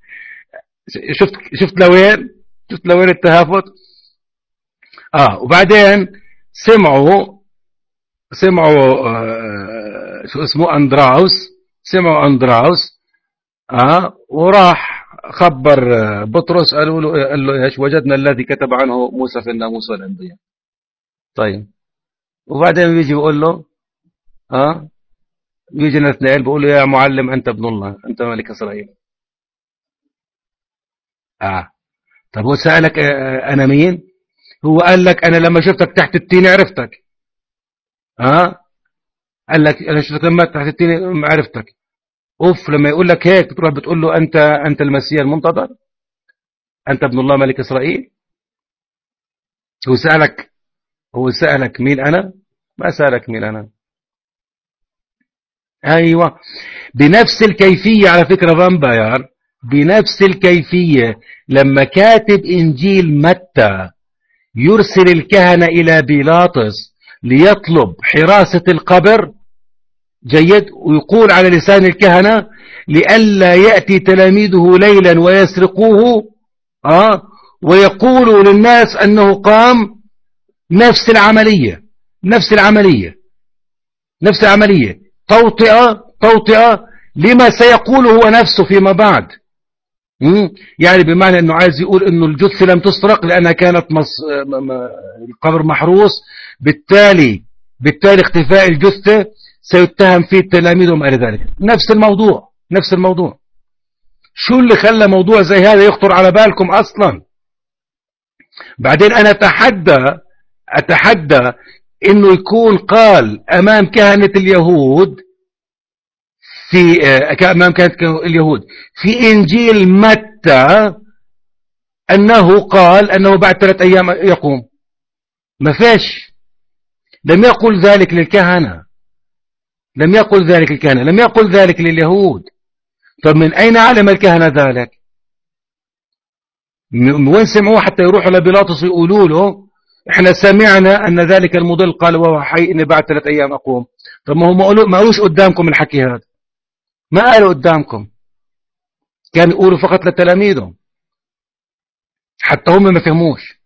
شفت شفت لوين؟ شفت لوين التهافت؟ آه وبعدين سمعوا سمعوا آه شو اسمه؟ أندراوس. سمعوا أندراوس. آه وراح خبر آه، بطرس قالوا له قال له إيش؟ وجدنا الذي كتب عنه موسى في الناموس والأنبياء. طيب. وبعدين بيجي بيقول له آه يجي نتنائل بيقول له يا معلم أنت ابن الله أنت ملك إسرائيل. آه. طب هو سألك آه أنا مين؟ هو قال لك أنا لما شفتك تحت التين عرفتك. آه. قال لك أنا شفتك لما تحت التين عرفتك. أوف لما يقول لك هيك بتروح بتقول له أنت أنت المسيح المنتظر؟ أنت ابن الله ملك إسرائيل؟ هو سألك هو سألك مين أنا؟ ما سألك مين أنا. أيوه. بنفس الكيفية على فكرة فامباير بنفس الكيفية. لما كاتب إنجيل متى يرسل الكهنة إلى بيلاطس ليطلب حراسة القبر جيد ويقول على لسان الكهنة لئلا يأتي تلاميذه ليلا ويسرقوه آه ويقولوا للناس أنه قام نفس العملية نفس العملية نفس العملية. توطئة توطئة لما سيقوله هو نفسه فيما بعد. يعني بمعنى أنه عايز يقول أنه الجثة لم تسرق لأنها كانت مص... القبر محروس. بالتالي بالتالي اختفاء الجثة سيتهم فيه التلاميذ وما إلى ذلك. نفس الموضوع نفس الموضوع. شو اللي خلى موضوع زي هذا يخطر على بالكم أصلا؟ بعدين أنا أتحدى أتحدى إنه يكون قال أمام كهنة اليهود في أمام كهنة اليهود في إنجيل متى أنه قال أنه بعد ثلاث أيام يقوم. ما فيش. لم يقل ذلك للكهنة. لم يقل ذلك الكهنة لم يقل ذلك لليهود. طب من أين علم الكهنة ذلك؟ من وين سمعوه حتى يروحوا لبيلاطس ويقولوا له إحنا سمعنا أن ذلك المضل قال وهو حي إني بعد ثلاث أيام أقوم. طب ما هو ما قالوش قدامكم الحكي هذا. ما قالوا قدامكم؟ كان يقولوا فقط لتلاميذهم. حتى هم ما فهموش.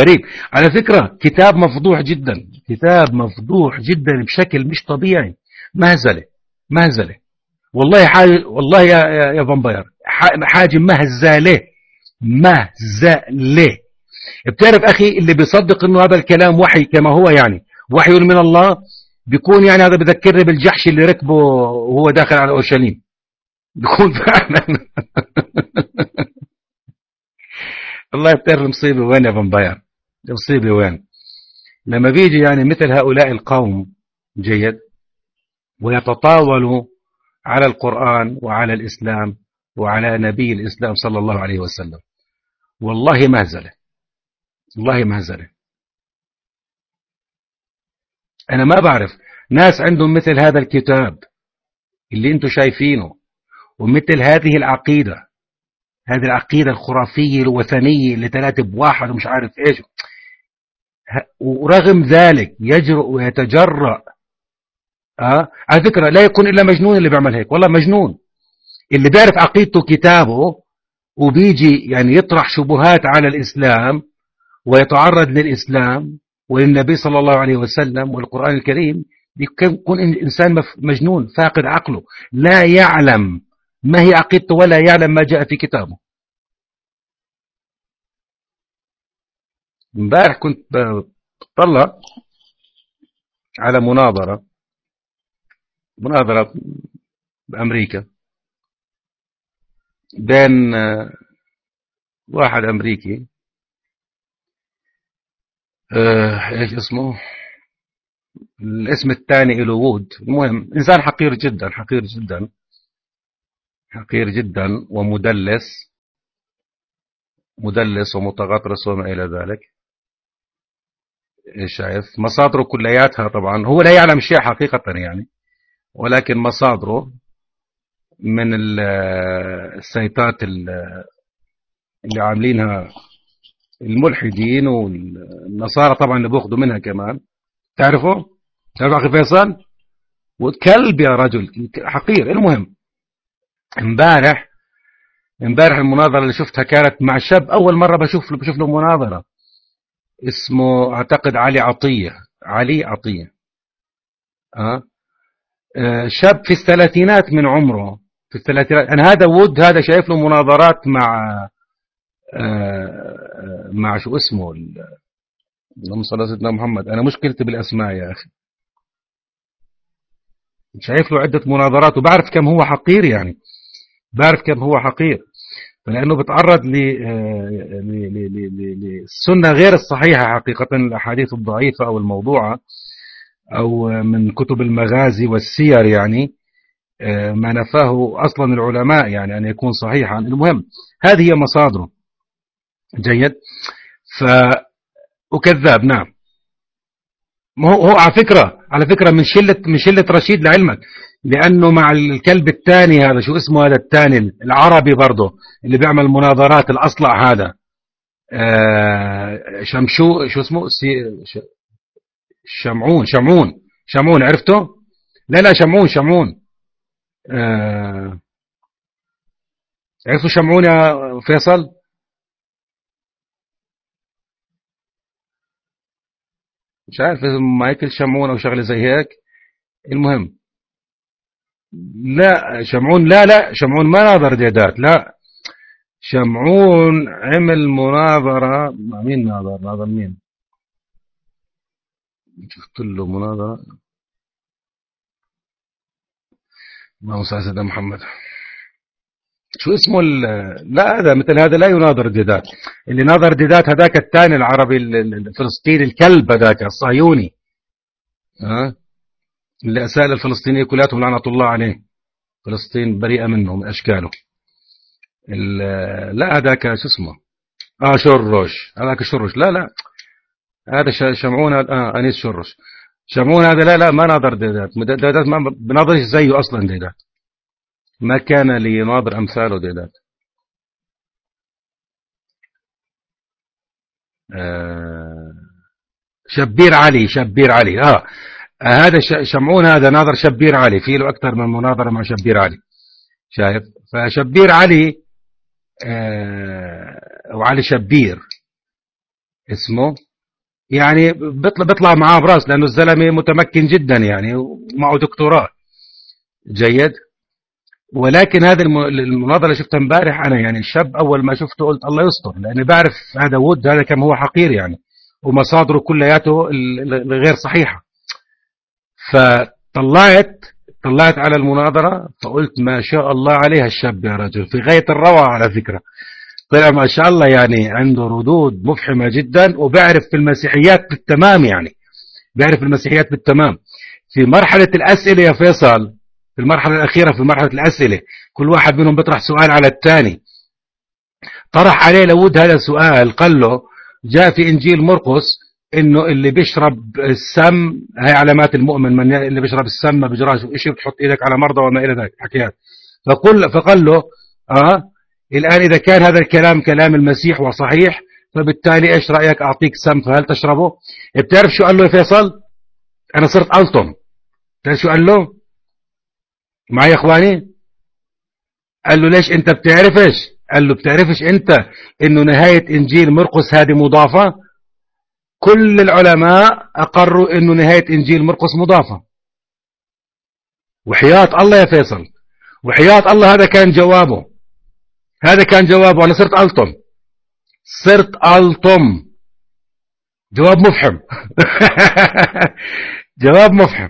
غريب. على فكرة كتاب مفضوح جدا. كتاب مفضوح جدا بشكل مش طبيعي. مهزلة. مهزلة. والله حاجة والله يا يا, فامباير. حاجة مهزلة. مهزلة بتعرف أخي اللي بيصدق إنه هذا الكلام وحي كما هو يعني. وحي من الله. بيكون يعني هذا بذكرني بالجحش اللي ركبه وهو داخل على أورشليم. بيكون فعلا. الله بتعرف المصيبة وين يا فامباير المصيبة وين؟ لما بيجي يعني مثل هؤلاء القوم جيد ويتطاولوا على القرآن وعلى الإسلام وعلى نبي الإسلام صلى الله عليه وسلم. والله مهزلة والله مهزلة أنا ما بعرف. ناس عندهم مثل هذا الكتاب اللي أنتم شايفينه ومثل هذه العقيدة. هذه العقيدة الخرافية الوثنية اللي ثلاثة بواحد ومش عارف إيش. ورغم ذلك يجرؤ ويتجرأ. أه؟ على فكرة لا يكون إلا مجنون اللي بيعمل هيك. والله مجنون. اللي بيعرف عقيدته كتابه وبيجي يعني يطرح شبهات على الإسلام ويتعرض للإسلام وللنبي صلى الله عليه وسلم والقرآن الكريم بيكون إنسان مجنون فاقد عقله لا يعلم ما هي عقيدته ولا يعلم ما جاء في كتابه. امبارح كنت بطلع على مناظرة مناظرة بأمريكا. بين واحد أمريكي إيش اسمه؟ الاسم الثاني له وود. المهم إنسان حقير جدا حقير جدا حقير جدا ومدلس مدلس ومتغطرس وما إلى ذلك. شايف؟ مصادره كلياتها طبعا. هو لا يعلم شيء حقيقة يعني ولكن مصادره من السيطات اللي عاملينها الملحدين والنصارى طبعا اللي بياخذوا منها كمان. تعرفوا؟ تعرف أخي فيصل؟ وكلب يا رجل حقير. المهم امبارح امبارح المناظرة اللي شفتها كانت مع شاب أول مرة بشوف له بشوف له مناظرة. اسمه أعتقد علي عطية. علي عطية. أه؟ أه شاب في الثلاثينات من عمره. في الثلاثينات أنا هذا وود هذا شايف له مناظرات مع أه مع شو اسمه اللهم صل على سيدنا محمد. أنا مشكلتي بالأسماء يا أخي. شايف له عدة مناظرات وبعرف كم هو حقير يعني. بعرف كم هو حقير. لأنه بتعرض للسنة غير الصحيحة حقيقة الأحاديث الضعيفة أو الموضوعة أو من كتب المغازي والسير يعني. ما نفاه أصلا العلماء يعني أن يكون صحيحا. المهم هذه هي مصادره. جيد. ف وكذاب نعم هو هو على فكرة على فكرة من شلة من شلة رشيد لعلمك لأنه مع الكلب الثاني هذا شو اسمه هذا الثاني العربي برضه اللي بيعمل مناظرات الأصلع هذا آه شمشو شو اسمه؟ سي شمعون شمعون شمعون عرفته؟ لا لا شمعون شمعون. آه عرفتوا شمعون يا فيصل؟ مش عارف مايكل شمعون أو شغله زي هيك. المهم لا شمعون لا لا شمعون ما ناظر ديدات لا. شمعون عمل مناظرة مع مين ناظر ناظر مين؟ شفت له مناظرة. اللهم صل على سيدنا محمد. شو اسمه لا هذا مثل هذا لا يناظر ديدات اللي ناظر ديدات هذاك الثاني العربي الفلسطيني الكلب هذاك الصهيوني. ها؟ اللي أسأل الفلسطينية كلاتهم لعنة الله عليه. فلسطين بريئة منه من أشكاله. لا هذاك شو اسمه؟ آه شرش. هذاك شرش. لا لا. هذا شمعون آه آنيس شرش. شمعون هذا؟ لا لا ما ناظر ديدات ديدات ما بناظرش زيه أصلا ديدات ما كان ليناظر أمثاله ديدات آه شبير علي شبير علي. آه هذا شمعون هذا ناظر شبير علي. في له أكثر من مناظرة مع شبير علي. شايف؟ فشبير علي آه وعلي شبير. اسمه؟ يعني بيطلع بيطلع معاه براس لأنه الزلمة متمكن جدا يعني ومعه دكتوراه. جيد. ولكن هذه المناظرة اللي شفتها امبارح أنا يعني الشاب أول ما شفته قلت الله يستر لأني بعرف هذا وود هذا كم هو حقير يعني ومصادره كلياته غير صحيحة. فطلعت طلعت على المناظرة فقلت ما شاء الله عليها الشاب يا رجل في غاية الروعة على فكرة. طلع ما شاء الله يعني عنده ردود مفحمة جدا وبيعرف في المسيحيات بالتمام يعني بيعرف المسيحيات بالتمام. في مرحلة الأسئلة يا فيصل في المرحلة الأخيرة في مرحلة الأسئلة كل واحد منهم بيطرح سؤال على الثاني. طرح عليه لود هذا السؤال قال له جاء في إنجيل مرقس إنه اللي بيشرب السم هي علامات المؤمن من اللي بيشرب السم ما بيجراش شيء بتحط إيدك على مرضى وما إلى ذلك؟ حكيات. فقل فقال له آه الآن إذا كان هذا الكلام كلام المسيح وصحيح فبالتالي إيش رأيك؟ أعطيك سم فهل تشربه؟ بتعرف شو قال له يا فيصل؟ أنا صرت ألطم. تعرف شو قال له؟ معي يا إخواني؟ قال له ليش أنت بتعرفش؟ قال له بتعرفش أنت إنه نهاية إنجيل مرقس هذه مضافة؟ كل العلماء أقروا إنه نهاية إنجيل مرقس مضافة. وحياة الله يا فيصل. وحياة الله هذا كان جوابه. هذا كان جوابه أنا صرت ألطم. صرت ألطم. جواب مفحم. جواب مفحم.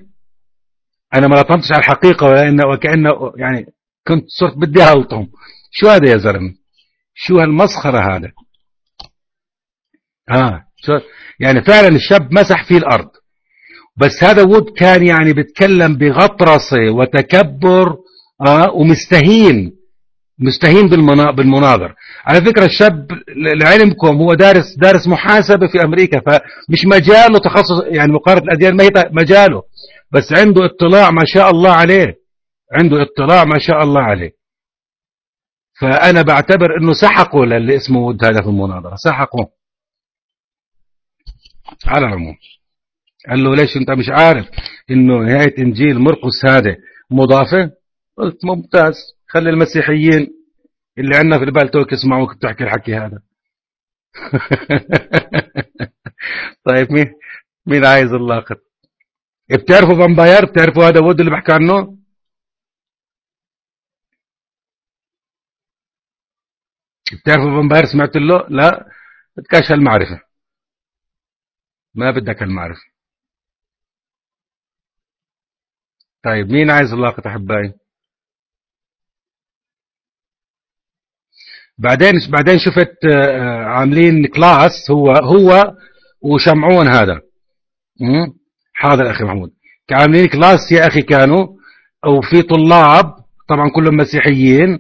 أنا ما لطمتش على الحقيقة وإن وكأنه يعني كنت صرت بدي ألطم. شو هذا يا زلمة؟ شو هالمسخرة هذا؟ آه شو؟ يعني فعلا الشاب مسح فيه الأرض. بس هذا وود كان يعني بيتكلم بغطرسة وتكبر آه ومستهين. مستهين بالمناظر. على فكرة الشاب لعلمكم هو دارس دارس محاسبة في أمريكا فمش مجاله تخصص يعني مقارنة الأديان ما هي مجاله. بس عنده اطلاع ما شاء الله عليه. عنده اطلاع ما شاء الله عليه. فأنا بعتبر أنه سحقوا للي اسمه ود هذا في المناظرة. سحقوا على العموم. قال له ليش أنت مش عارف إنه نهاية إنجيل مرقس هذا مضافة؟ قلت ممتاز. خلي المسيحيين اللي عندنا في البال توك يسمعوك بتحكي الحكي هذا. طيب مين مين عايز اللاقط؟ بتعرفوا فامباير بتعرفوا هذا وود اللي بحكي عنه؟ بتعرفوا فامباير سمعت له؟ لا. بتكاش هالمعرفة. ما بدك المعرفة طيب مين عايز اللاقط أحبائي؟ بعدين بعدين شفت آه، عاملين class هو هو وشمعون هذا؟ حاضر أخي محمود. عاملين class يا أخي كانوا وفي طلاب طبعا كلهم مسيحيين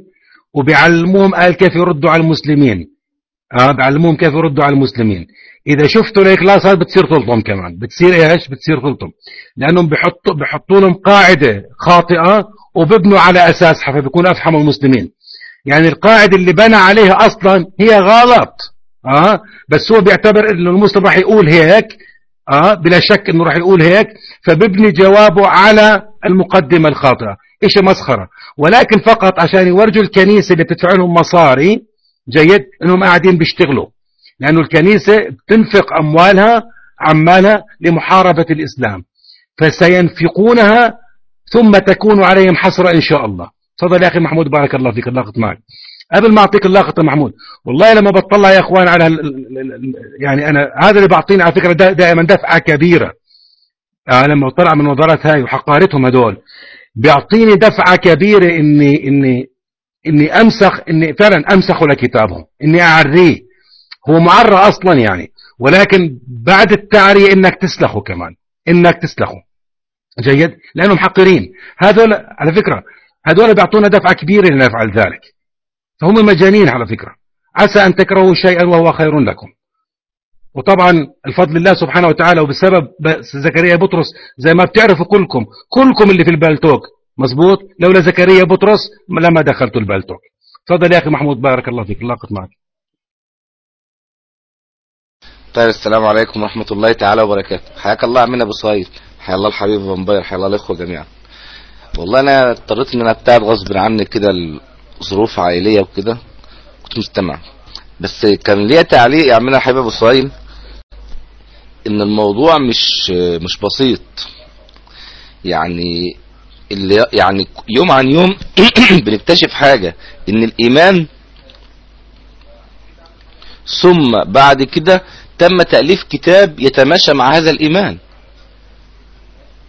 وبيعلموهم قال كيف يردوا على المسلمين. آه بيعلموهم كيف يردوا على المسلمين. إذا شفتوا ال class هذا بتصير طلتهم كمان. بتصير إيش؟ بتصير طلتهم لأنهم بيحطوا بيحطوا لهم قاعدة خاطئة وببنوا على اساسها فبيكونوا افحموا المسلمين. يعني القاعدة اللي بنى عليها أصلا هي غلط آه؟ بس هو بيعتبر إنه المسلم راح يقول هيك آه؟ بلا شك إنه راح يقول هيك فببني جوابه على المقدمة الخاطئة. إيش مسخرة؟ ولكن فقط عشان يورجوا الكنيسة اللي بتدفع لهم مصاري جيد إنهم قاعدين بيشتغلوا. لأنه الكنيسة بتنفق أموالها عمالها لمحاربة الإسلام. فسينفقونها ثم تكون عليهم حسره إن شاء الله. تفضل يا أخي محمود بارك الله فيك اللاقط معك. قبل ما أعطيك اللاقط يا محمود والله لما بطلع يا أخوان على يعني أنا هذا اللي بعطيني على فكرة دا دائما دفعة كبيرة. آه لما بطلع من وزارات هاي وحقارتهم هدول بيعطيني دفعة كبيرة اني اني إني امسخ إني فعلا أمسخه لكتابهم إني أعريه. هو معرى أصلا يعني ولكن بعد التعرية إنك تسلخه كمان إنك تسلخه. جيد؟ لأنهم حقيرين هذول على فكرة هذول بيعطونا دفعة كبيرة لنفعل ذلك. فهم مجانين على فكرة. عسى أن تكرهوا شيئا وهو خير لكم. وطبعا الفضل الله سبحانه وتعالى وبسبب زكريا بطرس زي ما بتعرفوا كلكم كلكم اللي في البالتوك مظبوط؟ لولا زكريا بطرس لما دخلت البالتوك تفضل يا أخي محمود بارك الله فيك. لاقط معك. طيب السلام عليكم ورحمة الله تعالى وبركاته. حياك الله عمنا أبو صهيب. حيا الله الحبيب أبو مبير حيا الله الإخوة جميعا. والله أنا اضطريت إن أنا ابتعد غصب عني كده ظروف عائلية وكده كنت مستمع. بس كان ليا تعليق يا عمنا حبيب أبو صهيب إن الموضوع مش مش بسيط. يعني اللي يعني يوم عن يوم بنكتشف حاجة إن الإيمان ثم بعد كده تم تأليف كتاب يتماشى مع هذا الإيمان.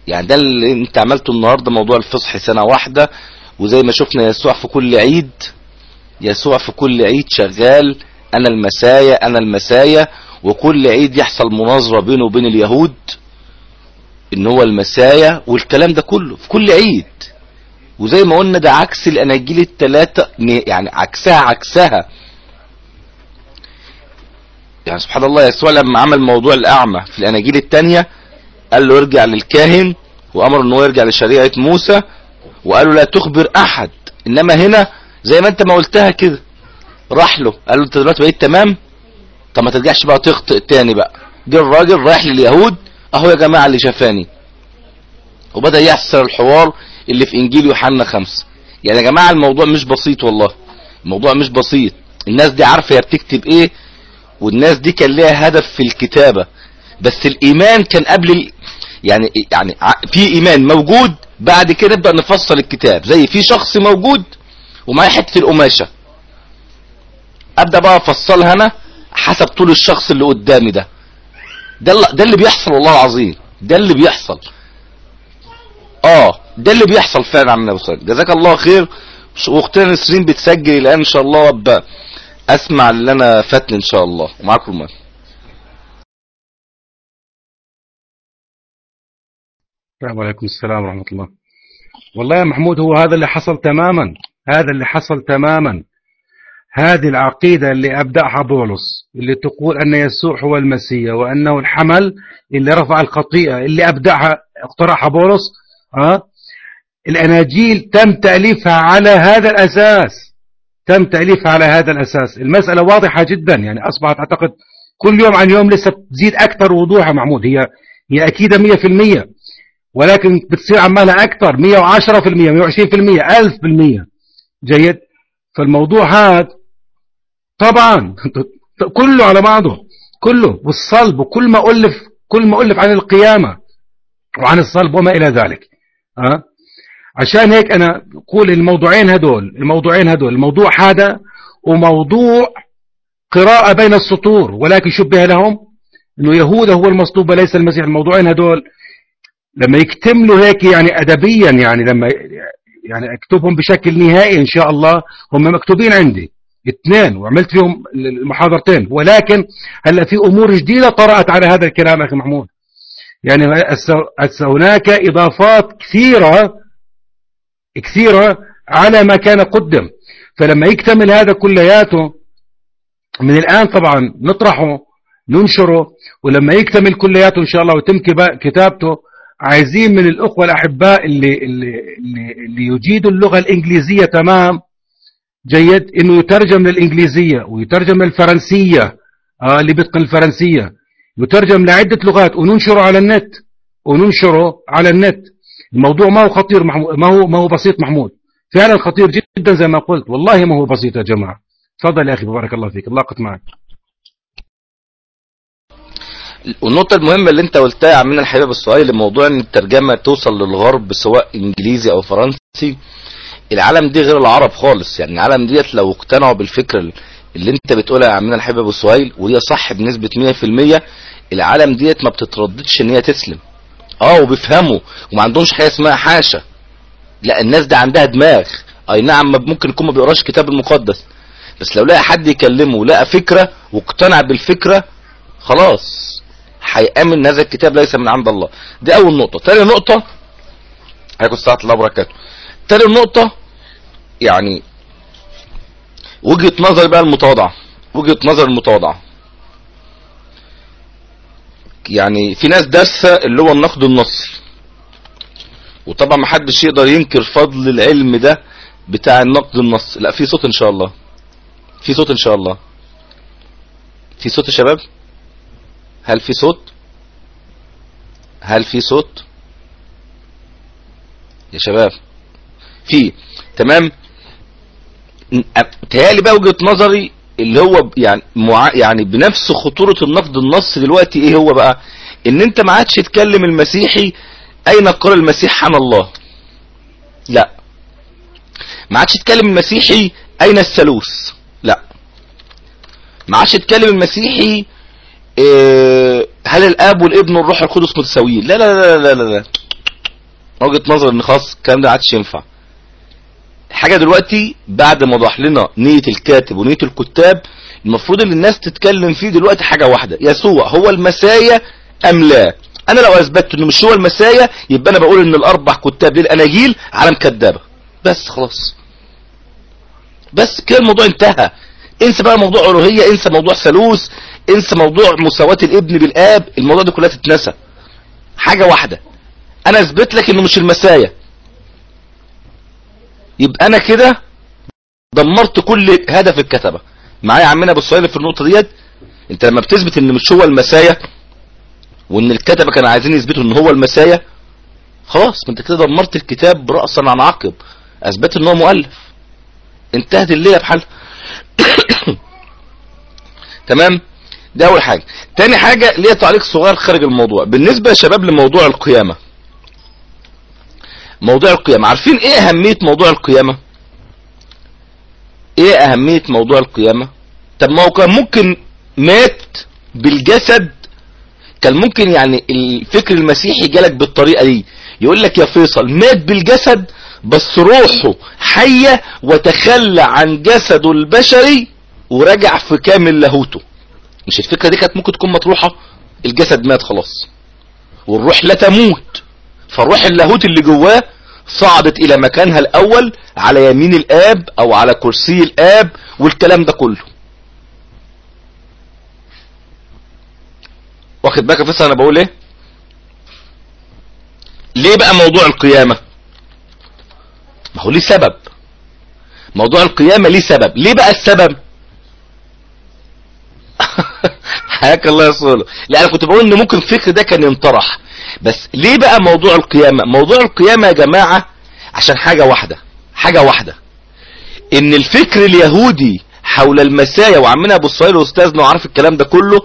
يعني ده اللي انت عملته النهاردة موضوع الفصح سنة واحدة. وزي ما شفنا يسوع في كل عيد يسوع في كل عيد شغال. أنا المسايا أنا المسايا. وكل عيد يحصل مناظرة بينه وبين اليهود إن هو المسايا والكلام ده كله في كل عيد. وزي ما قلنا ده عكس الأناجيل الثلاثة يعني عكسها عكسها. يعني سبحان الله يسوع لما عمل موضوع الأعمى في الأناجيل الثانية قال له ارجع للكاهن وأمر إن هو يرجع لشريعة موسى وقال له لا تخبر أحد إنما هنا زي ما أنت ما قلتها كده. راح له قال له أنت دلوقتي بقيت تمام؟ طب ما ترجعش بقى تخطئ تاني بقى. جه الراجل رايح لليهود أهو يا جماعة اللي شافاني. وبدأ يحصل الحوار اللي في إنجيل يوحنا خمسة. يعني يا جماعة الموضوع مش بسيط والله. الموضوع مش بسيط. الناس دي عارفة هي بتكتب إيه والناس دي كان ليها هدف في الكتابة. بس الإيمان كان قبل. يعني يعني في إيمان موجود بعد كده نبدأ نفصل الكتاب. زي في شخص موجود ومعاه حتة القماشة. أبدأ بقى أفصلها أنا حسب طول الشخص اللي قدامي ده. ده ده اللي بيحصل والله العظيم. ده اللي بيحصل. آه ده اللي بيحصل فعلا عم أبو سعيد. جزاك الله خير. واختنا نسرين بتسجل الان إن شاء الله. وابقى أسمع اللي أنا فاتني إن شاء الله. ومعاكم المال وعليكم السلام ورحمة الله. والله يا محمود هو هذا اللي حصل تماما. هذا اللي حصل تماما. هذه العقيدة اللي أبدأها بولس اللي تقول أن يسوع هو المسيح وأنه الحمل اللي رفع الخطيئة اللي أبدأها اقترحها بولس أه؟ الأناجيل تم تأليفها على هذا الأساس. تم تأليفها على هذا الأساس. المسألة واضحة جدا يعني أصبحت أعتقد كل يوم عن يوم لسه تزيد أكثر وضوحها محمود. هي هي أكيدة مية في المية. ولكن بتصير عمالها أكثر مية وعشرة في المية مية وعشرين في المية ألف في المية. جيد؟ فالموضوع هذا طبعا كله على بعضه كله والصلب وكل ما ألف كل ما ألف عن القيامة وعن الصلب وما إلى ذلك. أه؟ عشان هيك أنا أقول الموضوعين هدول الموضوعين هدول الموضوع هذا وموضوع قراءة بين السطور ولكن شبه لهم إنه يهوذا هو المصلوب وليس المسيح. الموضوعين هدول لما يكتملوا هيك يعني ادبيا يعني لما يعني أكتبهم بشكل نهائي إن شاء الله هم مكتوبين عندي. اثنين وعملت فيهم المحاضرتين. ولكن هلأ في أمور جديدة طرأت على هذا الكلام أخي محمود. يعني هناك اضافات كثيره كثيره على ما كان قدم فلما يكتمل هذا كلياته من الآن طبعا نطرحه ننشره ولما يكتمل كلياته إن شاء الله ويتم كتابته عايزين من الأخوة الأحباء اللي, اللي, اللي, اللي يجيدوا اللغة الإنجليزية تمام؟ جيد. إنه يترجم للإنجليزية ويترجم للفرنسية. آه اللي بيتقن الفرنسية. يترجم لعدة لغات. وننشره على النت. وننشره على النت. الموضوع ما هو خطير محمود ما هو ما هو بسيط محمود. فعلا خطير جدا زي ما قلت. والله ما هو بسيط يا جماعة. تفضل يا أخي بارك الله فيك. الله معك والنقطة المهمة اللي انت قلتها يا عمنا الحبيب السؤال لموضوع إن الترجمة توصل للغرب سواء إنجليزي أو فرنسي العالم دي غير العرب خالص. يعني العالم ديت لو اقتنعوا بالفكرة اللي انت بتقولها يا عمنا الحبيب ابو سهيل وهي صح بنسبة 100% العالم ديت ما بتترددش إن هي تسلم. آه وبيفهموا وما عندهمش حاجة اسمها حاشا. لا الناس دي عندها دماغ. أي نعم ممكن يكون ما بيقراش كتاب المقدس. بس لو لقى حد يكلمه ولقى فكرة واقتنع بالفكرة خلاص. هيأمن هذا الكتاب ليس من عند الله. دي أول نقطة. تاني نقطة عليكم الساعة الله وبركاته. تاني نقطة يعني وجهة نظري بقى المتواضعة. وجهة نظر المتواضعة. يعني في ناس دارسة اللي هو النقد النصي. وطبعا ما حدش يقدر ينكر فضل العلم ده بتاع النقد النصي. لا في صوت إن شاء الله. في صوت إن شاء الله. في صوت يا شباب؟ هل في صوت؟ هل في صوت؟ يا شباب في تمام؟ تهيألي بقى وجهة نظري اللي هو يعني مع يعني بنفس خطورة النقد النص دلوقتي إيه هو بقى؟ إن أنت ما عادش تكلم المسيحي أين قال المسيح عن الله؟ لا. ما عادش تكلم المسيحي أين الثالوث؟ لا. ما عادش تكلم المسيحي هل الآب والابن والروح القدس متساويين؟ لا لا لا لا لا لا وجهة نظر إن خلاص الكلام ده عادش ينفع. حاجة دلوقتي بعد ما وضح لنا نية الكاتب ونية الكتاب المفروض إن الناس تتكلم فيه دلوقتي حاجة واحدة. يسوع هو المسايا أم لا؟ أنا لو أثبتت إنه مش هو المسايا يبقى أنا بقول إن الأربع كتاب للأناجيل عالم كذابة. بس خلاص. بس كده الموضوع انتهى. انسى بقى موضوع ألوهية انسى موضوع ثالوث. انسى موضوع مساواة الابن بالآب الموضوع ده كلها تتنسى. حاجة واحدة. أنا أثبت لك إنه مش المسايا. يبقى أنا كده دمرت كل هدف الكتبة. معايا عمنا أبو في النقطة ديت؟ أنت لما بتثبت إن مش هو المسايا وإن الكتبة كانوا عايزين يثبتوا إن هو المسايا خلاص ما أنت كده دمرت الكتاب رأسا عن عقب. أثبت إن هو مؤلف. انتهت الليلة بحالها تمام؟ ده أول حاجة. تاني حاجة ليها تعليق صغير خارج الموضوع. بالنسبة يا شباب لموضوع القيامة. موضوع القيامة. عارفين إيه أهمية موضوع القيامة؟ إيه أهمية موضوع القيامة؟ طب ما هو كان ممكن مات بالجسد. كان ممكن يعني الفكر المسيحي جالك بالطريقة دي. يقول لك يا فيصل مات بالجسد بس روحه حية وتخلى عن جسده البشري ورجع في كامل لاهوته. مش الفكرة دي كانت ممكن تكون مطروحة؟ الجسد مات خلاص. والروح لا تموت. فالروح اللاهوت اللي جواه صعدت إلى مكانها الأول على يمين الآب أو على كرسي الآب والكلام ده كله. واخد بالك يا فيصل أنا بقول إيه؟ ليه بقى موضوع القيامة؟ ما هو ليه سبب. موضوع القيامة ليه سبب؟ ليه بقى السبب؟ حياك الله يا صولو. لا أنا كنت بقول ان ممكن الفكر ده كان ينطرح. بس ليه بقى موضوع القيامة؟ موضوع القيامة يا جماعة عشان حاجة واحدة. حاجة واحدة. إن الفكر اليهودي حول المسايا وعمنا أبو الصهيل وأستاذنا وعارف الكلام ده كله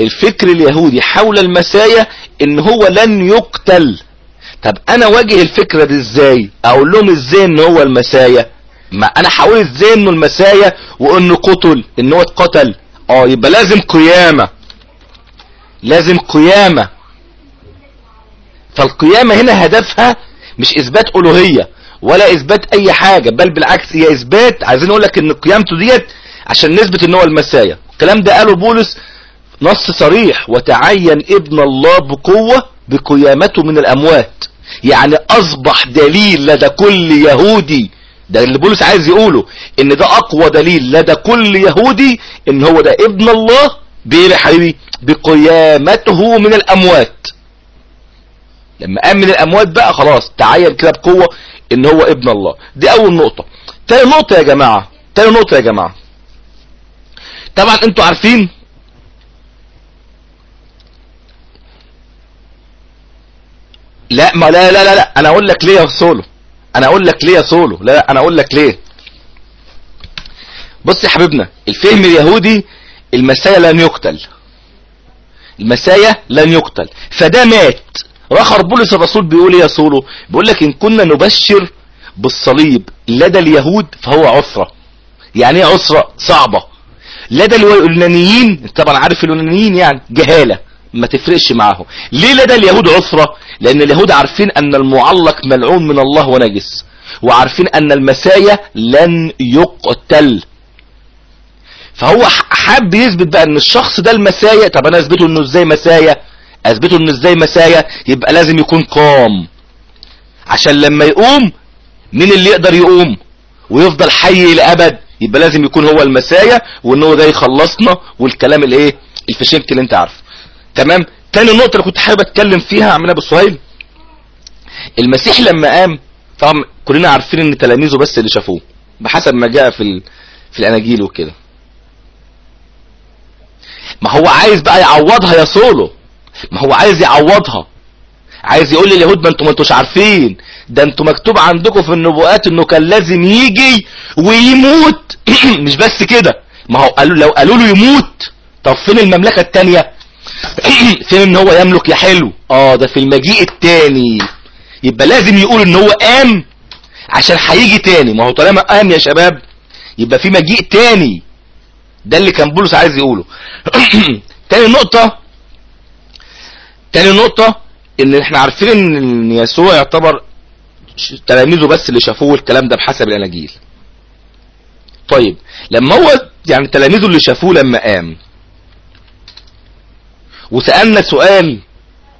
الفكر اليهودي حول المسايا إن هو لن يقتل. طب أنا واجه الفكرة دي إزاي؟ أقول لهم إزاي إن هو المسايا؟ ما أنا هقول إزاي إنه المسايا وإنه قتل؟ إن هو اتقتل. آه يبقى لازم قيامة. لازم قيامة. فالقيامة هنا هدفها مش إثبات ألوهية ولا إثبات أي حاجة بل بالعكس هي إثبات. عايزين أقول لك إن قيامته ديت عشان نثبت إن هو المسايا الكلام ده قاله بولس نص صريح وتعين ابن الله بقوة بقيامته من الأموات. يعني أصبح دليل لدى كل يهودي ده اللي بولس عايز يقوله إن ده أقوى دليل لدى كل يهودي إن هو ده ابن الله بايه يا حبيبي بقيامته من الأموات. لما قام من الأموات بقى خلاص تعين كده بقوة إن هو ابن الله. دي أول نقطة. تاني نقطة يا جماعة تاني نقطة يا جماعة. طبعا أنتوا عارفين لا ما لا لا لا, لا. أنا أقول لك ليه يا سولو. أنا أقول لك ليه يا سولو؟ لا, أنا أقول لك ليه؟ بص يا حبيبنا الفهم اليهودي المسايا لن يقتل. المسايا لن يقتل. فده مات. رخر بولس الرسول بيقول إيه يا سولو؟ بيقول لك إن كنا نبشر بالصليب لدى اليهود فهو عسرة. يعني إيه عسرة؟ صعبة. لدى اليونانيين طبعا عارف اليونانيين يعني جهالة. ما تفرقش معاهم. ليه لدى اليهود عسرة؟ لأن اليهود عارفين أن المعلق ملعون من الله ونجس وعارفين أن المسايا لن يقتل. فهو حاب يثبت بقى إن الشخص ده المسايا طب أنا أثبته إنه إزاي مسايا أثبته إنه إزاي مسايا يبقى لازم يكون قام. عشان لما يقوم مين اللي يقدر يقوم؟ ويفضل حي لابد يبقى لازم يكون هو المسايا وإن هو ده يخلصنا والكلام الإيه؟ الفشنك اللي أنت عارفه. تمام؟ تاني نقطة اللي كنت حابب أتكلم فيها عمنا سهيل. المسيح لما قام طبعا كلنا عارفين إن تلاميذه بس اللي شافوه بحسب ما جاء في ال... في الاناجيل وكده. ما هو عايز بقى يعوضها يا سولو. ما هو عايز يعوضها. عايز يقول لليهود ما أنتوا ما انتوش عارفين. ده أنتوا مكتوب عندكم في النبوءات إنه كان لازم يجي ويموت. مش بس كده. ما هو قالوا لو قالوا له يموت طب فين المملكة التانية؟ فين إن هو يملك يا حلو. آه ده في المجيء التاني. يبقى لازم يقول إن هو قام عشان هيجي تاني. ما هو طالما قام يا شباب يبقى في مجيء تاني. ده اللي كان بولس عايز يقوله. تاني نقطة. تاني نقطة إن إحنا عارفين إن يسوع يعتبر تلاميذه بس اللي شافوه الكلام ده بحسب الاناجيل طيب لما هو يعني تلاميذه اللي شافوه لما قام وسألنا سؤال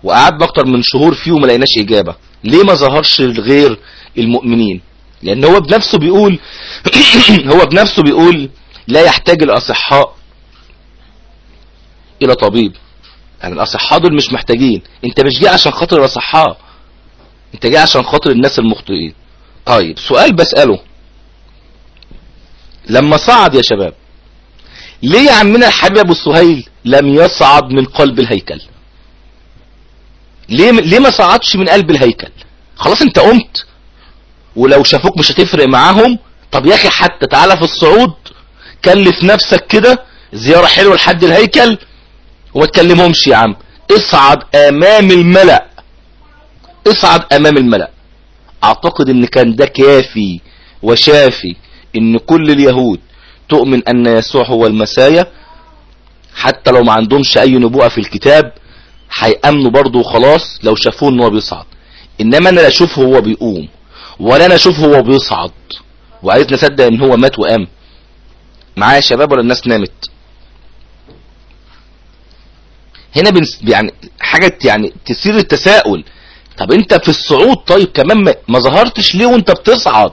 وقعدنا أكتر من شهور فيه وما لقيناش إجابة. ليه ما ظهرش لغير المؤمنين؟ لأن هو بنفسه بيقول هو بنفسه بيقول لا يحتاج الأصحاء إلى طبيب. يعني الأصحاء دول مش محتاجين. أنت مش جاي عشان خاطر الأصحاء. أنت جاي عشان خاطر الناس المخطئين. طيب سؤال بسأله. لما صعد يا شباب ليه يا عمنا الحبيب أبو السهيل لم يصعد من قلب الهيكل؟ ليه ليه ما صعدش من قلب الهيكل؟ خلاص انت قمت. ولو شافوك مش هتفرق معاهم. طب يا أخي حتى تعالى في الصعود كلف نفسك كده زيارة حلوة لحد الهيكل وما تكلمهمش يا عم. اصعد أمام الملأ. اصعد أمام الملأ. أعتقد إن كان ده كافي وشافي إن كل اليهود تؤمن أن يسوع هو المسايا حتى لو ما عندهمش أي نبوءة في الكتاب هيأمنوا برضه وخلاص لو شافوه إن هو بيصعد. إنما أنا لا أشوفه هو بيقوم ولا أنا أشوفه هو بيصعد. وعايز نصدق إن هو مات وقام. معايا يا شباب ولا الناس نامت؟ هنا بنس يعني حاجة يعني تثير التساؤل. طب أنت في الصعود طيب كمان ما, ما ظهرتش ليه وأنت بتصعد؟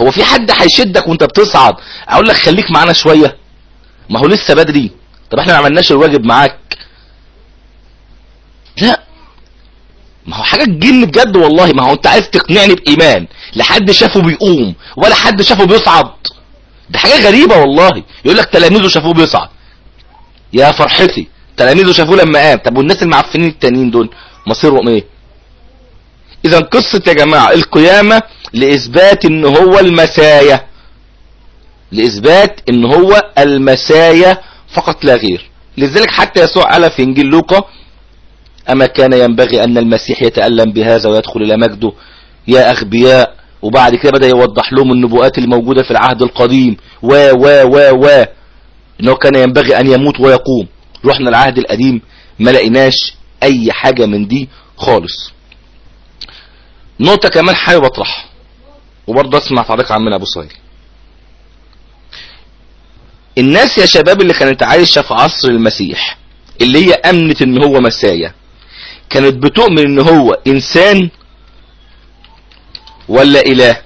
هو في حد هيشدك وانت بتصعد؟ أقول لك خليك معانا شوية. ما هو لسه بدري. طب إحنا ما عملناش الواجب معاك. لا. ما هو حاجة تجن بجد والله. ما هو انت عايز تقنعني بإيمان. لحد شافه بيقوم ولا حد شافه بيصعد. ده حاجة غريبة والله. يقول لك تلاميذه شافوه بيصعد. يا فرحتي. تلاميذه شافوه لما قام. طب والناس المعفنين التانيين دول؟ مصيرهم إيه؟ إذا قصة يا جماعة القيامة لإثبات إن هو المسايا. لإثبات إن هو المسايا فقط لا غير. لذلك حتى يسوع قال في إنجيل لوقا أما كان ينبغي أن المسيح يتألم بهذا ويدخل إلى مجده؟ يا أغبياء وبعد كده بدأ يوضح لهم النبوءات الموجودة في العهد القديم. و و و و. إنه كان ينبغي أن يموت ويقوم. رحنا العهد القديم ما لقيناش أي حاجة من دي خالص. نقطة كمان حابب أطرحها وبرضه أسمع تعليق عمنا أبو صهيل الناس يا شباب اللي كانت عايشة في عصر المسيح اللي هي أمنت إن هو مسايا كانت بتؤمن إن هو إنسان ولا إله؟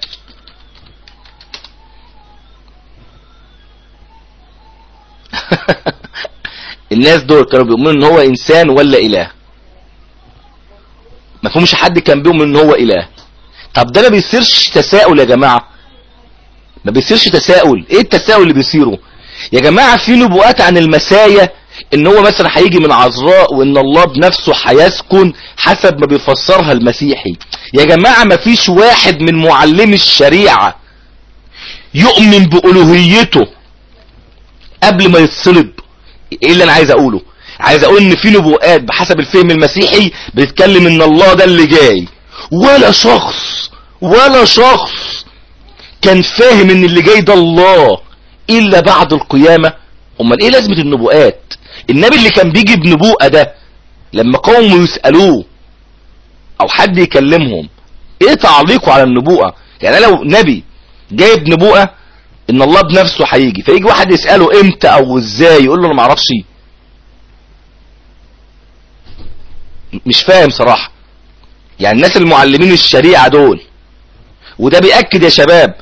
الناس دول كانوا بيؤمنوا إن هو إنسان ولا إله. ما فهمش حد كان بيؤمن إن هو إله. طب ده ما بيصيرش تساؤل يا جماعة. ما بيصيرش تساؤل. إيه التساؤل اللي بيصيره؟ يا جماعة في نبوءات عن المسايا إن هو مثلا هيجي من عذراء وإن الله بنفسه هيسكن حسب ما بيفسرها المسيحي. يا جماعة ما فيش واحد من معلمي الشريعة يؤمن بألوهيته قبل ما يتصلب. إيه اللي أنا عايز أقوله؟ عايز أقول ان في نبوءات بحسب الفهم المسيحي بتتكلم ان الله ده اللي جاي. ولا شخص ولا شخص كان فاهم ان اللي جاي ده الله إلا بعد القيامة. أمال إيه لازمة النبوءات؟ النبي اللي كان بيجي بنبوءة ده لما قوموا يسألوه أو حد يكلمهم إيه تعليقه على النبوءة؟ يعني لو نبي جايب نبوءة إن الله بنفسه هيجي فيجي واحد يسأله إمتى أو إزاي يقول له أنا معرفش مش فاهم صراحة. يعني الناس المعلمين الشريعة دول وده بيأكد يا شباب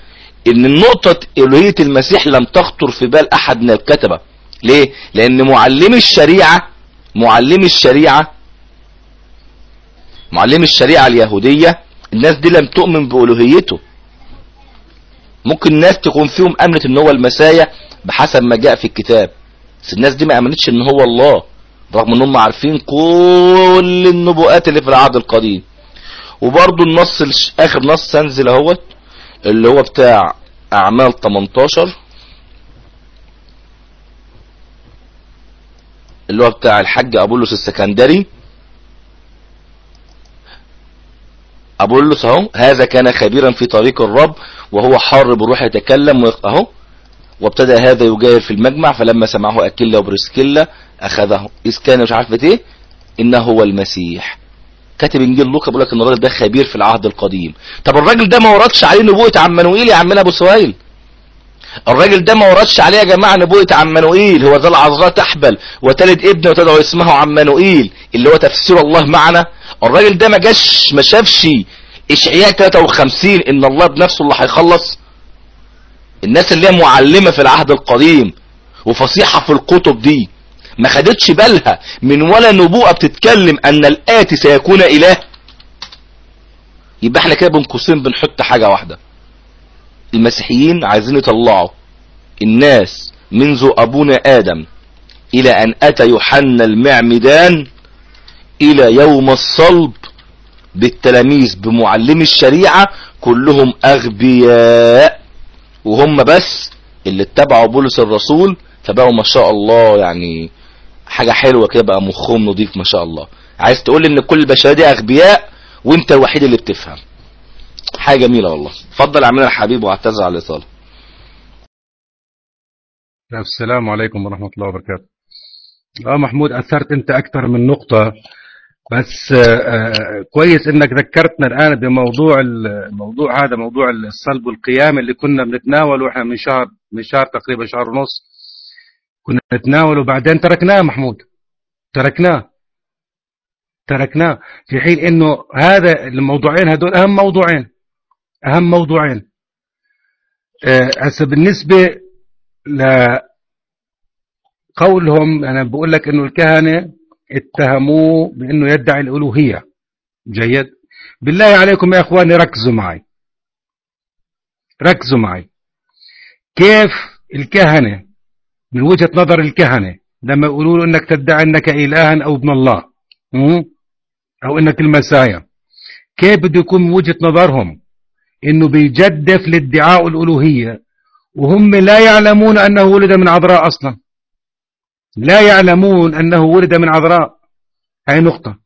إن النقطة الوهية المسيح لم تخطر في بال أحد من الكتبة. ليه؟ لأن معلمي الشريعة معلمي الشريعة معلمي الشريعة اليهودية الناس دي لم تؤمن بألوهيته. ممكن الناس تكون فيهم امنت إن هو المسايا بحسب ما جاء في الكتاب. بس الناس دي ما أمنتش إن هو الله. رغم ان هم عارفين كل النبوءات اللي في العهد القديم وبرضو النص. آخر نص أنزل أهوت اللي هو بتاع أعمال 18 اللي هو بتاع الحاج ابولس السكندري ابولس أهو هذا كان خبيرا في طريق الرب وهو حار بروح يتكلم أهو وابتدى هذا يجاهر في المجمع فلما سمعه أكيلا وبرسكيلا أخذه. إذ كان مش عارفه إيه؟ إنه هو المسيح. كاتب إنجيل لوقا بيقول لك إن الراجل ده خبير في العهد القديم. طب الراجل ده ما وردش عليه نبوءه عمانوئيل يا عمنا أبو سهيل الراجل ده ما وردش عليه يا جماعة نبوءه عمانوئيل هو ذا العذراء تحبل. وتلد ابن وتدعو اسمه عمانوئيل اللي هو تفسير الله معنا. الراجل ده ما جاش ما شافش إشعياء 53 إن الله بنفسه اللي هيخلص. الناس اللي هي معلمة في العهد القديم وفصيحة في الكتب دي. ما خدتش بالها من ولا نبوءة بتتكلم أن الآتي سيكون إله؟ يبقى إحنا كده بين قوسين بنحط حاجة واحدة. المسيحيين عايزين يطلعوا الناس منذ أبونا آدم إلى أن أتى يوحنا المعمدان إلى يوم الصلب بالتلاميذ بمعلمي الشريعة كلهم أغبياء وهم بس اللي اتبعوا بولس الرسول فبقوا ما شاء الله يعني حاجة حلوة كده بقى مخهم نضيف ما شاء الله. عايز تقول إن كل البشرية دي أغبياء وأنت الوحيد اللي بتفهم. حاجة جميلة والله. اتفضل عمنا الحبيب واعتذر على الإطالة. السلام عليكم ورحمة الله وبركاته. آه محمود أثرت أنت أكثر من نقطة بس آه، آه، كويس إنك ذكرتنا الآن بموضوع الموضوع هذا موضوع الصلب والقيام اللي كنا بنتناوله إحنا من شهر من شهر تقريبا شهر ونص. كنا نتناوله وبعدين تركناه محمود. تركناه. تركناه. في حين إنه هذا الموضوعين هذول أهم موضوعين. أهم موضوعين. آه، هسه بالنسبة لقولهم أنا بقول لك إنه الكهنة اتهموه بإنه يدعي الألوهية. جيد. بالله عليكم يا إخواني ركزوا معي. ركزوا معي. كيف الكهنة من وجهة نظر الكهنة لما يقولوا له إنك تدعي إنك الها أو ابن الله? أو إنك المسايا كيف بده يكون من وجهة نظرهم؟ إنه بيجدف لادعاء الألوهية وهم لا يعلمون أنه ولد من عذراء أصلا. لا يعلمون أنه ولد من عذراء. هاي نقطة.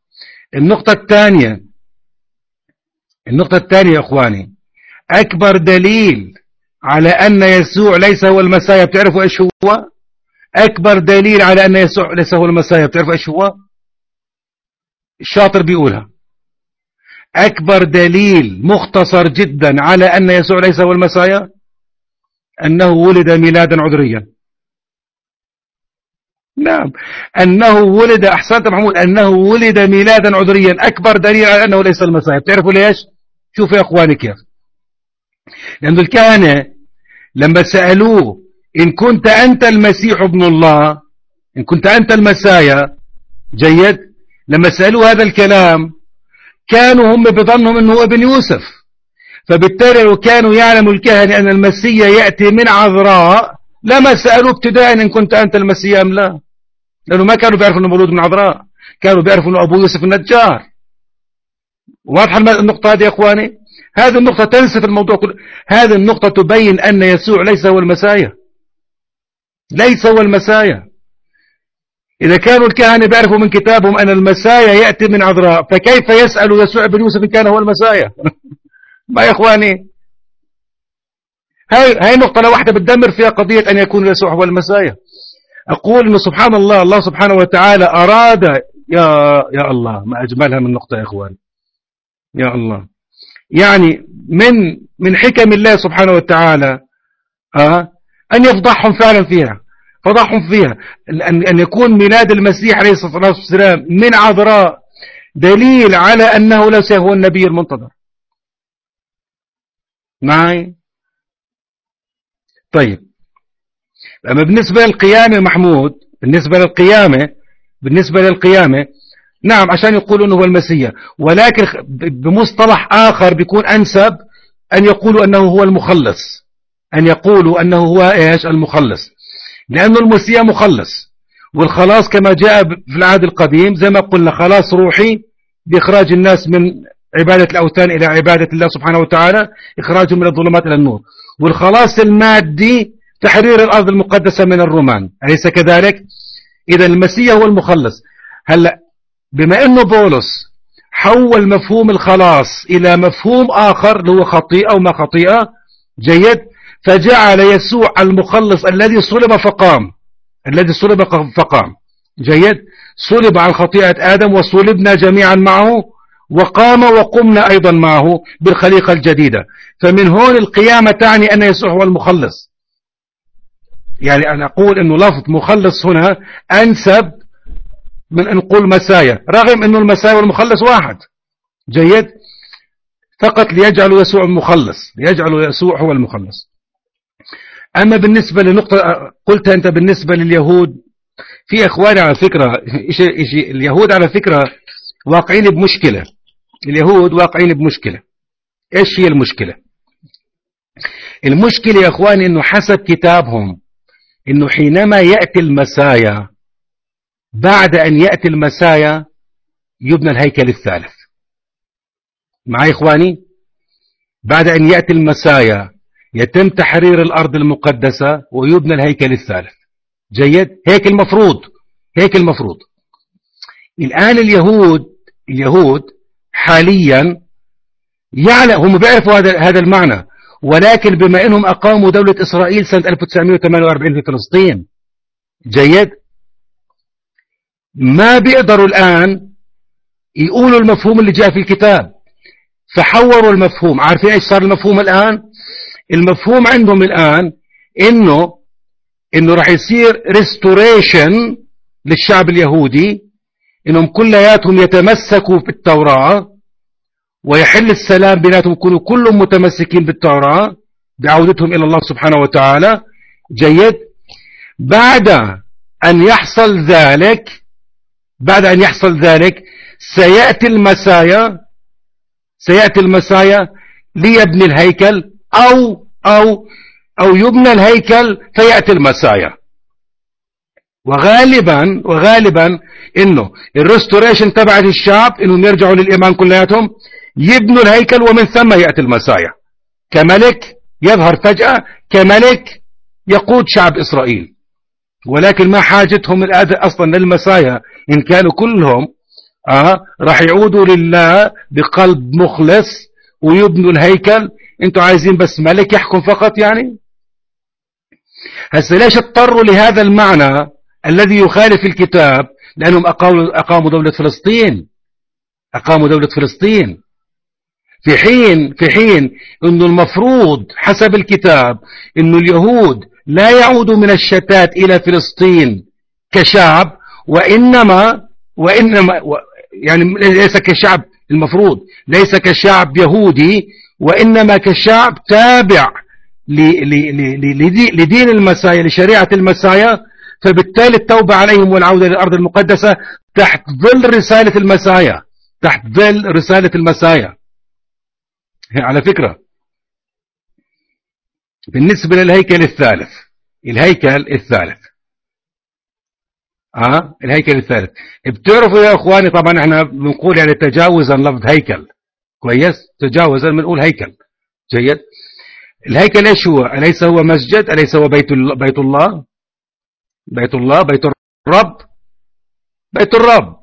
النقطة الثانية النقطة الثانية يا إخواني أكبر دليل على أن يسوع ليس هو المسايا بتعرفوا إيش هو؟ أكبر دليل على أن يسوع ليس هو المسايا بتعرفوا إيش هو؟ الشاطر بيقولها. أكبر دليل مختصر جدا على أن يسوع ليس هو المسايا أنه ولد ميلادا عذريا. نعم. أنه ولد أحسنت محمود أنه ولد ميلادا عذريا. أكبر دليل على أنه ليس المسيح. بتعرفوا ليش؟ شوفوا يا أخواني كيف. لأن الكهنة لما سألوه إن كنت أنت المسيح ابن الله إن كنت أنت المسايا جيد. لما سألوه هذا الكلام كانوا هم بظنهم أنه ابن يوسف. فبالتالي لو كانوا يعلموا الكهنة أن المسيح يأتي من عذراء لما سألوه ابتداء إن كنت أنت المسيح أم لا. لأنه ما كانوا بيعرفوا أنه مولود من عذراء كانوا بيعرفوا أنه أبو يوسف النجار. واضحة النقطة هذه يا أخواني؟ هذه النقطة تنسف الموضوع كله. هذه النقطة تبين أن يسوع ليس هو المسايا ليس هو المسايا. إذا كانوا الكهنة بيعرفوا من كتابهم أن المسايا يأتي من عذراء فكيف يسأل يسوع بن يوسف إن كان هو المسايا؟ ما يا إخواني؟ هاي هاي نقطة لوحدة بتدمر فيها قضية أن يكون يسوع هو المسايا. أقول إنه سبحان الله الله سبحانه وتعالى أراد يا يا الله ما أجملها من نقطة يا إخوان. يا الله. يعني من من حكم الله سبحانه وتعالى آه أن يفضحهم فعلا فيها فضحهم فيها. أن يكون ميلاد المسيح عليه الصلاة والسلام من عذراء دليل على أنه ليس هو النبي المنتظر. معي؟ طيب. أما بالنسبة للقيامة محمود بالنسبة للقيامة بالنسبة للقيامة نعم عشان يقولوا أنه هو المسيح. ولكن بمصطلح آخر بيكون أنسب أن يقولوا أنه هو المخلص. أن يقولوا أنه هو إيش؟ المخلص. لأنه المسيح مخلص. والخلاص كما جاء في العهد القديم زي ما قلنا خلاص روحي بإخراج الناس من عبادة الأوثان إلى عبادة الله سبحانه وتعالى إخراجهم من الظلمات إلى النور. والخلاص المادي تحرير الأرض المقدسة من الرومان. أليس كذلك؟ إذا المسيح هو المخلص. هلأ بما أنه بولس حول مفهوم الخلاص إلى مفهوم آخر اللي هو خطيئة وما خطيئة جيد؟ فجعل يسوع المخلص الذي صلب فقام. الذي صلب فقام. جيد. صلب عن خطيئة آدم وصلبنا جميعا معه وقام وقمنا أيضا معه بالخليقة الجديدة. فمن هون القيامة تعني أن يسوع هو المخلص. يعني أنا أقول أنه لفظ مخلص هنا أنسب من أن نقول مسايا رغم أنه المسايا والمخلص واحد. جيد. فقط ليجعلوا يسوع المخلص ليجعلوا يسوع هو المخلص. أما بالنسبة لنقطة قلتها أنت بالنسبة لليهود في إخواني على فكرة اليهود على فكرة واقعين بمشكلة. اليهود واقعين بمشكلة. إيش هي المشكلة؟ المشكلة يا إخواني أنه حسب كتابهم أنه حينما يأتي المسايا بعد أن يأتي المسايا يبنى الهيكل الثالث. معي إخواني؟ بعد أن يأتي المسايا يتم تحرير الأرض المقدسة ويبنى الهيكل الثالث. جيد؟ هيك المفروض. هيك المفروض. الآن اليهود اليهود حاليا يعلم هم بيعرفوا هذا هذا المعنى ولكن بما إنهم أقاموا دولة إسرائيل سنة 1948 في فلسطين. جيد؟ ما بيقدروا الآن يقولوا المفهوم اللي جاء في الكتاب. فحوروا المفهوم. عارفين إيش صار المفهوم الآن؟ المفهوم عندهم الآن إنه إنه راح يصير ريستوريشن للشعب اليهودي إنهم كلياتهم يتمسكوا بالتوراة ويحل السلام بيناتهم يكونوا كلهم متمسكين بالتوراة بعودتهم إلى الله سبحانه وتعالى. جيد. بعد أن يحصل ذلك بعد أن يحصل ذلك سيأتي المسايا سيأتي المسايا ليبني الهيكل. أو أو أو يبنى الهيكل فيأتي المسايا. وغالبا وغالبا إنه الريستوريشن تبعت الشعب انهم يرجعوا للإيمان كلياتهم يبنوا الهيكل ومن ثم يأتي المسايا. كملك يظهر فجأة كملك يقود شعب إسرائيل. ولكن ما حاجتهم أصلا للمسايا. إن كانوا كلهم آه راح يعودوا لله بقلب مخلص ويبنوا الهيكل أنتوا عايزين بس ملك يحكم فقط يعني؟ هسه ليش اضطروا لهذا المعنى الذي يخالف الكتاب؟ لأنهم أقاموا, دولة فلسطين. أقاموا دولة فلسطين. في حين في حين إنه المفروض حسب الكتاب إنه اليهود لا يعودوا من الشتات إلى فلسطين كشعب وانما وانما و يعني ليس كشعب المفروض ليس كشعب يهودي وإنما كشعب تابع لدين المسايا لشريعة المسايا. فبالتالي التوبة عليهم والعودة للأرض المقدسة تحت ظل رسالة المسايا. تحت ظل رسالة المسايا. على فكرة بالنسبة للهيكل الثالث. الهيكل الثالث. آه؟ الهيكل الثالث. بتعرفوا يا إخواني طبعا إحنا بنقول يعني تجاوزا لفظ هيكل. كويس؟ تجاوزا بنقول هيكل. جيد. الهيكل إيش هو؟ أليس هو مسجد؟ أليس هو بيت بيت الله؟ بيت الله؟ بيت الرب؟ بيت الرب.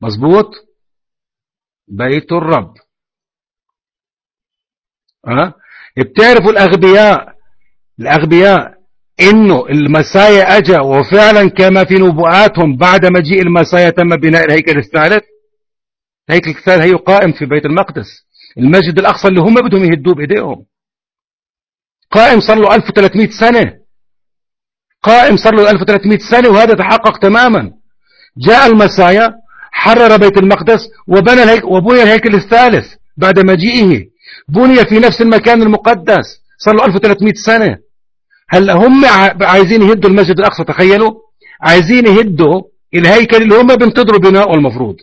مظبوط؟ بيت الرب. ها؟ بتعرفوا الأغبياء؟ الأغبياء إنه المسايا أجا وفعلا كما في نبوءاتهم بعد مجيء المسايا تم بناء الهيكل الثالث؟ الهيكل الثالث هي قائم في بيت المقدس. المسجد الأقصى اللي هم بدهم يهدوه بإيديهم. قائم صار له 1300 سنة. قائم صار له 1300 سنة وهذا تحقق تماما. جاء المسايا حرر بيت المقدس وبنى الهيكل وبني الهيكل الثالث بعد مجيئه. بني في نفس المكان المقدس. صار له 1300 سنة. هلأ هم عايزين يهدوا المسجد الأقصى تخيلوا؟ عايزين يهدوا الهيكل اللي هم بينتظروا بناؤه المفروض.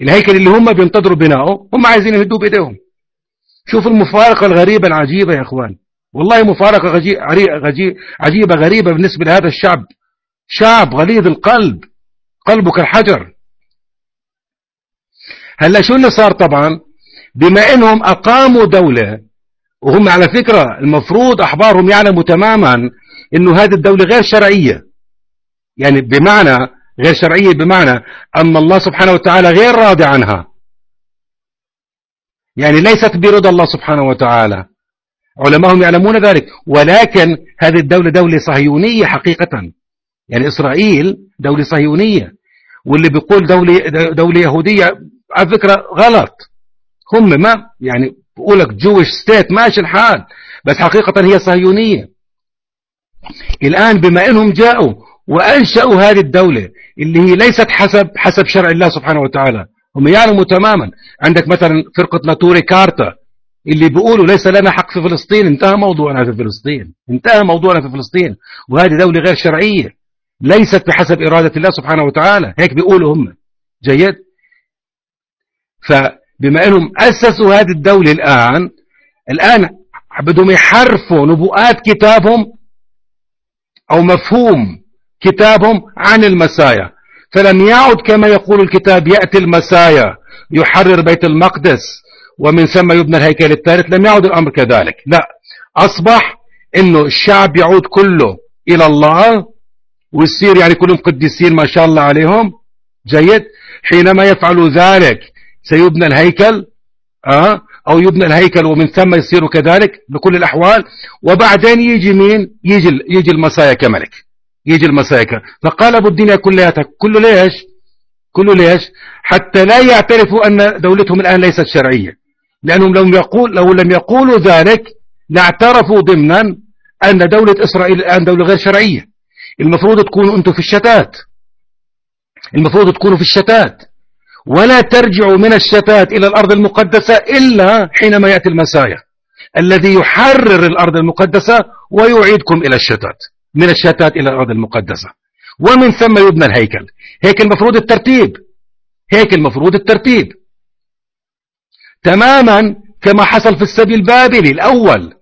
الهيكل اللي هم بينتظروا بناؤه هم عايزين يهدوه بإيديهم. شوف المفارقة الغريبة العجيبة يا إخوان. والله مفارقة عجيبة غريبة بالنسبة لهذا الشعب. شعب غليظ القلب. قلبه كالحجر. هلا شو اللي صار طبعا؟ بما إنهم أقاموا دولة وهم على فكرة المفروض أحبارهم يعلموا تماما إنه هذه الدولة غير شرعية. يعني بمعنى غير شرعية بمعنى أن الله سبحانه وتعالى غير راضي عنها. يعني ليست برضا الله سبحانه وتعالى. علماءهم يعلمون ذلك. ولكن هذه الدولة دولة صهيونية حقيقة. يعني إسرائيل دولة صهيونية. واللي بيقول دولة, دولة يهودية على فكرة غلط. هم ما يعني بقول لك جويش ستيت ماشي الحال بس حقيقة هي صهيونية. الآن بما أنهم جاءوا وأنشأوا هذه الدولة اللي هي ليست حسب حسب شرع الله سبحانه وتعالى. هم يعلموا تماما. عندك مثلا فرقة ناتوري كارتا اللي بيقولوا ليس لنا حق في فلسطين انتهى موضوعنا في فلسطين. انتهى موضوعنا في فلسطين. وهذه دولة غير شرعية. ليست بحسب إرادة الله سبحانه وتعالى. هيك بيقولوا هم. جيد؟ فبما أنهم أسسوا هذه الدولة الآن الآن بدهم يحرفوا نبوءات كتابهم أو مفهوم كتابهم عن المسايا. فلم يعد كما يقول الكتاب يأتي المسايا يحرر بيت المقدس ومن ثم يبنى الهيكل الثالث. لم يعد الأمر كذلك. لا أصبح أنه الشعب يعود كله إلى الله ويصير يعني كلهم قديسين ما شاء الله عليهم. جيد. حينما يفعلوا ذلك سيبنى الهيكل أه؟ أو يبنى الهيكل ومن ثم يصير كذلك بكل الأحوال. وبعدين يجي مين؟ يجي, يجي المسايا كملك. يجي المسايا كملك فقالبوا الدنيا كلها كله ليش؟ كله ليش؟ حتى لا يعترفوا أن دولتهم الآن ليست شرعية. لأنهم لو, يقول لو لم يقولوا ذلك لاعترفوا ضمنا أن دولة إسرائيل الآن دولة غير شرعية. المفروض تكونوا أنتم في الشتات. المفروض تكونوا في الشتات. ولا ترجعوا من الشتات إلى الأرض المقدسة إلا حينما يأتي المسايا. الذي يحرر الأرض المقدسة ويعيدكم إلى الشتات. من الشتات إلى الأرض المقدسة. ومن ثم يبنى الهيكل. هيك المفروض الترتيب. هيك المفروض الترتيب. تماما كما حصل في السبي البابلي الأول.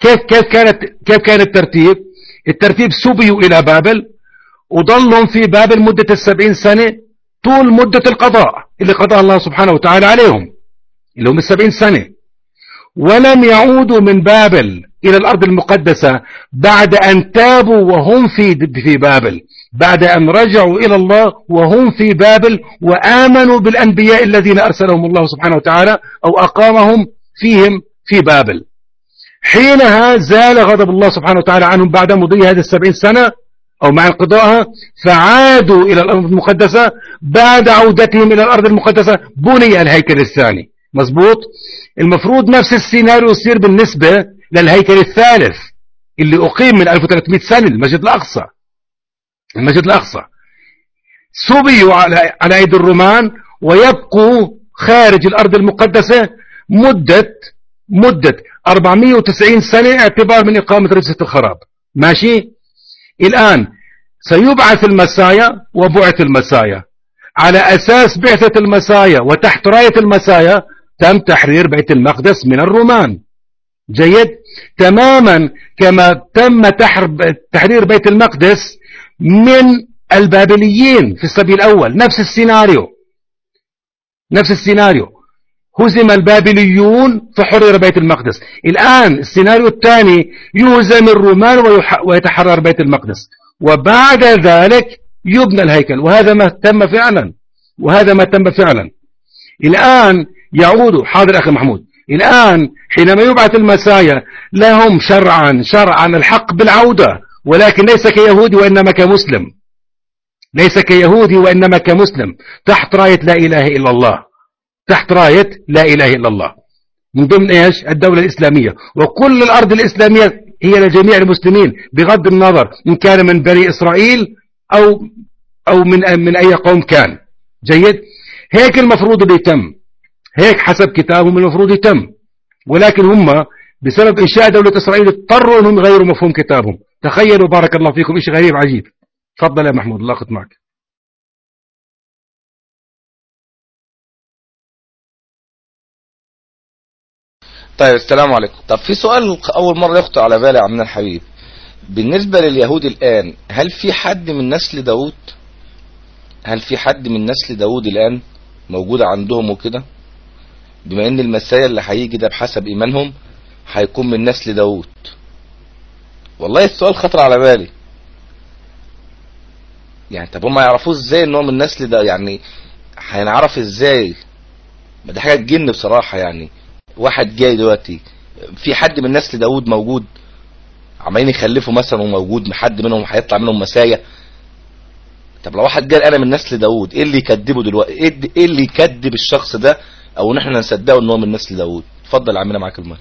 كيف كيف كانت كيف كان الترتيب؟ الترتيب سبيوا إلى بابل وضلهم في بابل مدة السبعين سنة طول مدة القضاء اللي قضاها الله سبحانه وتعالى عليهم اللي هم السبعين سنة. ولم يعودوا من بابل إلى الأرض المقدسة بعد أن تابوا وهم في في بابل. بعد أن رجعوا إلى الله وهم في بابل وآمنوا بالأنبياء الذين أرسلهم الله سبحانه وتعالى أو أقامهم فيهم في بابل. حينها زال غضب الله سبحانه وتعالى عنهم بعد مضي هذه السبعين سنة أو مع انقضائها فعادوا إلى الأرض المقدسة بعد عودتهم إلى الأرض المقدسة بني الهيكل الثاني. مظبوط؟ المفروض نفس السيناريو يصير بالنسبة للهيكل الثالث اللي أقيم من 1300 سنة المسجد الأقصى. المسجد الأقصى. صبيوا على على أيدي الرومان ويبقوا خارج الأرض المقدسة مدة مدة 490 سنة اعتبار من إقامة رجسة الخراب. ماشي؟ الآن سيبعث المسايا وبعث المسايا. على أساس بعثة المسايا وتحت راية المسايا تم تحرير بيت المقدس من الرومان. جيد. تماما كما تم تحرير بيت المقدس من البابليين في السبيل الأول. نفس السيناريو. نفس السيناريو. هزم البابليون فحرر بيت المقدس. الآن السيناريو الثاني يهزم الرومان ويتحرر بيت المقدس. وبعد ذلك يبنى الهيكل. وهذا ما تم فعلا. وهذا ما تم فعلا. الآن يعود. حاضر أخي محمود. الآن حينما يبعث المسايا لهم شرعا شرعا الحق بالعودة ولكن ليس كيهودي وإنما كمسلم. ليس كيهودي وإنما كمسلم. تحت راية لا إله إلا الله. تحت راية لا إله إلا الله. من ضمن إيش؟ الدولة الإسلامية. وكل الأرض الإسلامية هي لجميع المسلمين بغض النظر إن كان من بني إسرائيل أو أو من من أي قوم كان. جيد؟ هيك المفروض بيتم. هيك حسب كتابهم المفروض يتم. ولكن هم بسبب إنشاء دولة إسرائيل اضطروا أنهم يغيروا مفهوم كتابهم. تخيلوا بارك الله فيكم شيء غريب عجيب. تفضل يا محمود الله أخذ معك طيب السلام عليكم. طب في سؤال أول مرة يخطر على بالي عمنا الحبيب. بالنسبة لليهود الآن هل في حد من نسل داود هل في حد من نسل داود الآن موجود عندهم وكده؟ بما إن المسايا اللي هيجي ده بحسب إيمانهم هيكون من نسل داود والله السؤال خطر على بالي. يعني طب هم يعرفوه إزاي إن هو من نسل ده؟ يعني هنعرف إزاي؟ ما دي حاجة تجن بصراحة يعني. واحد جاي دلوقتي في حد من نسل داود موجود؟ عمالين يخلفوا مثلا وموجود حد منهم هيطلع منهم مسايا. طب لو واحد قال أنا من نسل داود إيه اللي يكذبه دلوقتي؟ إيه اللي يكذب الشخص ده أو ان إحنا نصدقه ان هو من نسل داود اتفضل عمنا معاك المايك.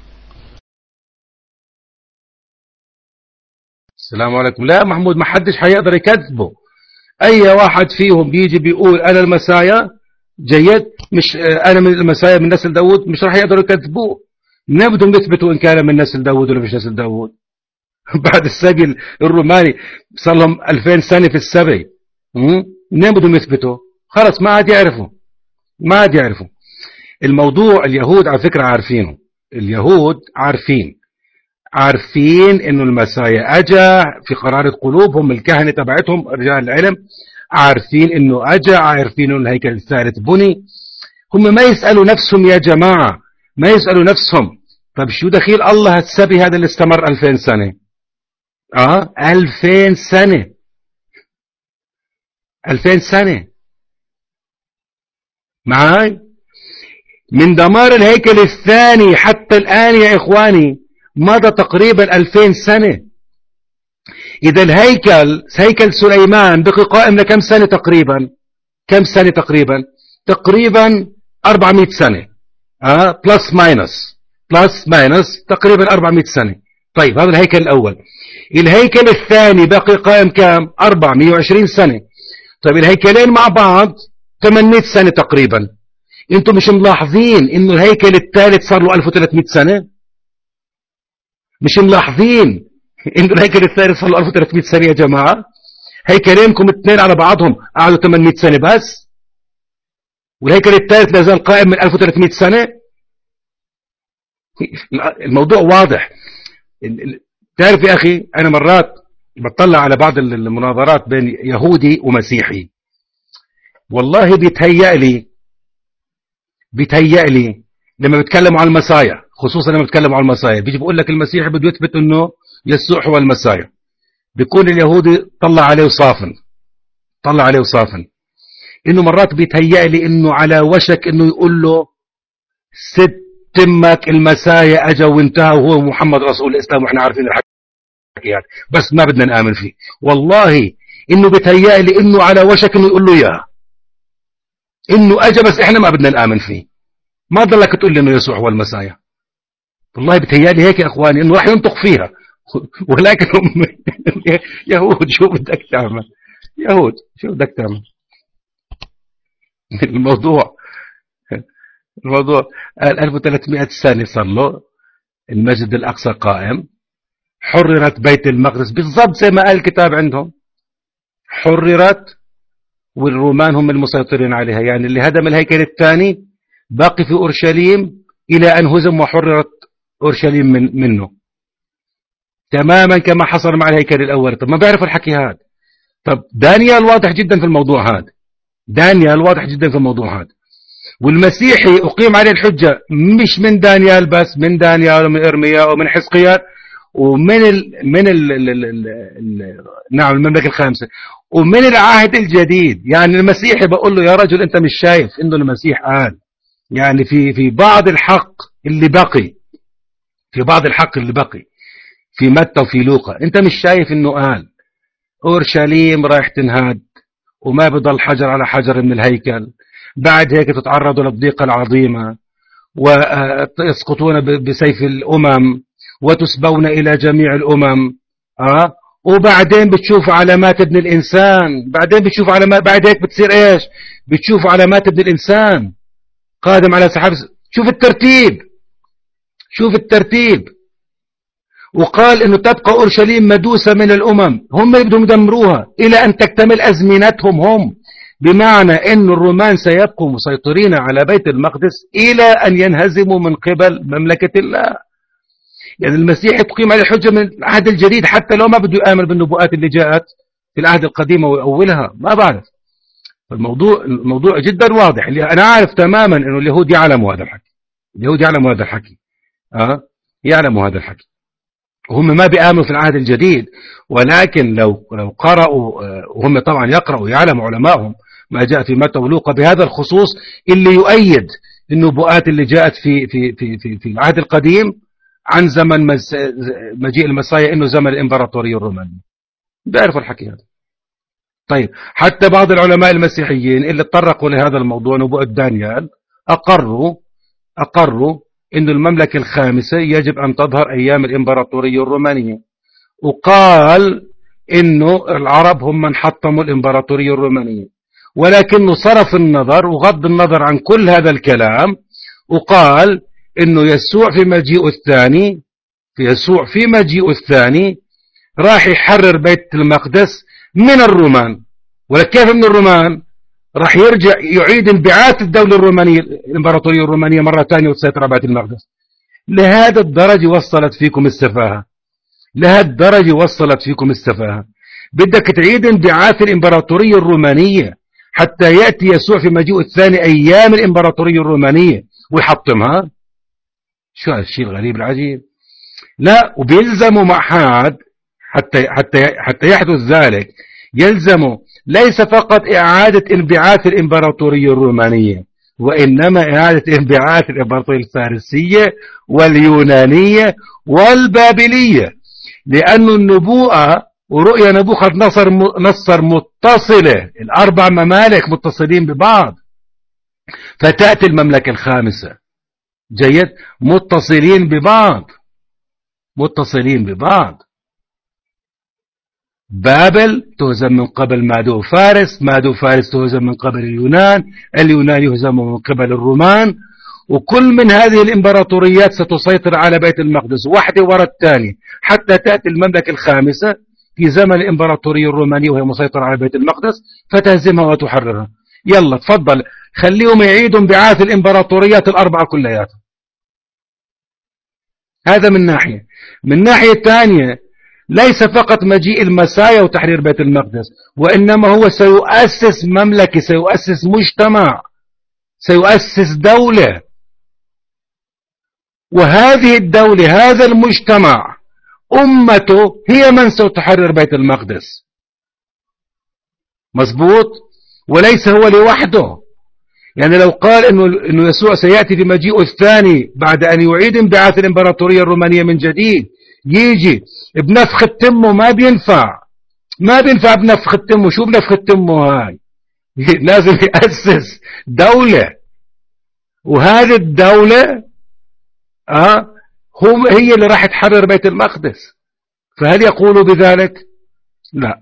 السلام عليكم. لا محمود ما حدش هيقدر يكذبه. أي واحد فيهم بيجي بيقول أنا المسايا جيد مش أنا من المسايا من نسل داود مش راح يقدروا يكذبوه. ما بدهم يثبتوا إن كان من نسل داود ولا مش نسل داود بعد السبي الروماني صار لهم 2000 سنة في السبي منين بدهم يثبتوا خلص ما عاد يعرفوا. ما عاد يعرفوا. الموضوع اليهود على فكرة عارفينه. اليهود عارفين. عارفين إنه المسايا أجا في قرارة قلوبهم الكهنة تبعتهم رجال العلم. عارفين إنه أجا عارفين إنه الهيكل الثالث بني. هم ما يسألوا نفسهم يا جماعة ما يسألوا نفسهم. طب شو دخيل الله السبي هذا اللي استمر 2000 سنة؟ آه 2000 سنة. 2000 سنة. معاي؟ من دمار الهيكل الثاني حتى الآن يا إخواني مضى تقريبا 2000 سنة. إذا الهيكل هيكل سليمان بقي قائم لكم سنة تقريبا؟ كم سنة تقريبا؟ تقريبا 400 سنة. أه؟ plus minus plus minus تقريبا 400 سنة. طيب هذا الهيكل الأول. الهيكل الثاني بقي قائم كم؟ 420 سنة. طيب الهيكلين مع بعض 800 سنة تقريبا. أنتم مش ملاحظين انه الهيكل الثالث صار له 1300 سنة؟ مش ملاحظين انه الهيكل الثالث صار له 1300 سنة يا جماعة؟ هيكلينكم اثنين على بعضهم قعدوا 800 سنة بس. والهيكل الثالث لا زال قائم من 1300 سنة؟ الموضوع واضح. تعرف يا أخي أنا مرات بطلع على بعض المناظرات بين يهودي ومسيحي. والله بيتهيأ لي بيتهيأ لي لما بيتكلموا عن المسايا خصوصا لما بيتكلموا عن المسايا بيجي بيقول لك المسيحي بده يثبت إنه يسوع هو المسايا بيكون اليهودي طلع عليه وصافن طلع عليه وصافن. إنه مرات بيتهيأ لي إنه على وشك إنه يقول له ست تمك المسايا أجا وانتهى وهو محمد رسول الإسلام وإحنا عارفين الحق يعني بس ما بدنا نآمن فيه. والله إنه بتهيألي إنه على وشك إنه يقول له إياه إنه أجا بس إحنا ما بدنا نآمن فيه. ما ضلك تقول لي إنه يسوع هو المسايا والله بتهيألي هيك يا إخواني إنه راح ينطق فيها. ولكن هم يهود شو بدك تعمل؟ يهود شو بدك تعمل؟ الموضوع الموضوع 1300 سنة صار له المسجد الأقصى قائم حررت بيت المقدس بالضبط زي ما قال الكتاب عندهم. حررت والرومان هم المسيطرين عليها. يعني اللي هدم الهيكل الثاني باقي في أورشليم إلى أن هزم وحررت أورشليم من منه. تماما كما حصل مع الهيكل الأول. طب ما بيعرف الحكي هذا؟ طب دانيال واضح جدا في الموضوع هذا. دانيال واضح جدا في الموضوع هذا. والمسيحي أقيم عليه الحجة مش من دانيال بس من دانيال ومن إرميا ومن حزقيال ومن ال من ال ال ال ال ال نعم المملكة الخامسة. ومن العهد الجديد يعني المسيحي بقول له يا رجل أنت مش شايف إنه المسيح قال. يعني في في بعض الحق اللي بقي في بعض الحق اللي بقي في متى وفي لوقا. أنت مش شايف إنه قال أورشليم رايح تنهاد وما بضل حجر على حجر من الهيكل بعد هيك تتعرضوا للضيقة العظيمة ويسقطون بسيف الأمم وتسبون إلى جميع الأمم. أه؟ وبعدين بتشوف علامات ابن الإنسان. بعدين بتشوف علامات بعد هيك بتصير إيش؟ بتشوف علامات ابن الإنسان. قادم على سحاب شوف الترتيب. شوف الترتيب. وقال إنه تبقى أورشليم مدوسة من الأمم. هم اللي بدهم يدمروها. إلى أن تكتمل أزمنتهم هم. بمعنى ان الرومان سيبقوا مسيطرين على بيت المقدس إلى أن ينهزموا من قبل مملكة الله. يعني المسيح تقيم عليه الحجة من العهد الجديد حتى لو ما بده يامن بالنبوءات اللي جاءت في العهد القديم ويؤولها. ما بعرف. الموضوع الموضوع جدا واضح. اللي أنا عارف تماما إنه اليهود يعلموا هذا الحكي. اليهود يعلموا هذا الحكي. آه؟ يعلموا هذا الحكي. هم ما بيآمنوا في العهد الجديد. ولكن لو لو قرأوا وهم طبعا يقرأوا يعلموا علمائهم ما جاء في متى ولوقا بهذا الخصوص اللي يؤيد النبوءات اللي جاءت في في في في, في العهد القديم. عن زمن مجيء المسايا إنه زمن الإمبراطورية الرومانية. بيعرفوا الحكي هذا. طيب حتى بعض العلماء المسيحيين اللي تطرقوا لهذا الموضوع نبوءة دانيال أقروا أقروا أن المملكة الخامسة يجب أن تظهر أيام الإمبراطورية الرومانية. وقال أنه العرب هم من حطموا الإمبراطورية الرومانية. ولكنه صرف النظر وغض النظر عن كل هذا الكلام وقال أنه يسوع في مجيئه الثاني يسوع في مجيئه الثاني راح يحرر بيت المقدس من الرومان. ولكيف من الرومان؟ راح يرجع يعيد انبعاث الدولة الرومانية الإمبراطورية الرومانية مرة ثانية وتسيطر على بيت المقدس. لهذا الدرجة وصلت فيكم السفاهة. لهذا الدرجة وصلت فيكم السفاهة. بدك تعيد انبعاث الإمبراطورية الرومانية حتى يأتي يسوع في مجيء الثاني أيام الإمبراطورية الرومانية ويحطمها؟ شو هذا الشيء الغريب العجيب؟ لا وبيلزموا مع حد حتى حتى حتى يحدث ذلك. يلزم ليس فقط إعادة انبعاث الإمبراطورية الرومانية وإنما إعادة انبعاث الإمبراطورية الفارسية واليونانية والبابلية. لأن النبوءة ورؤيا نبوخذ نصر نصر متصلة. الأربع ممالك متصلين ببعض. فتأتي المملكة الخامسة. جيد متصلين ببعض. متصلين ببعض. بابل تهزم من قبل مادو فارس مادو فارس تهزم من قبل اليونان اليونان يهزم من قبل الرومان. وكل من هذه الإمبراطوريات ستسيطر على بيت المقدس واحدة وراء الثانية. حتى تأتي المملكة الخامسة في زمن الإمبراطورية الرومانية وهي مسيطرة على بيت المقدس فتهزمها وتحررها. يلا تفضل. خليهم يعيدوا انبعاث الإمبراطوريات الأربعة كلياتها هذا من ناحية. من ناحية ثانية ليس فقط مجيء المسايا وتحرير بيت المقدس وإنما هو سيؤسس مملكة سيؤسس مجتمع سيؤسس دولة. وهذه الدولة هذا المجتمع أمته هي من ستحرر بيت المقدس. مظبوط؟ وليس هو لوحده. يعني لو قال إنه, إنه يسوع سيأتي في مجيئه الثاني بعد أن يعيد انبعاث الإمبراطورية الرومانية من جديد يجي بنفخة تمه ما بينفع. ما بينفع بنفخة تمه شو بنفخة تمه هاي؟ لازم يأسس دولة. وهذه الدولة آه هم هي اللي راح تحرر بيت المقدس. فهل يقولوا بذلك؟ لا.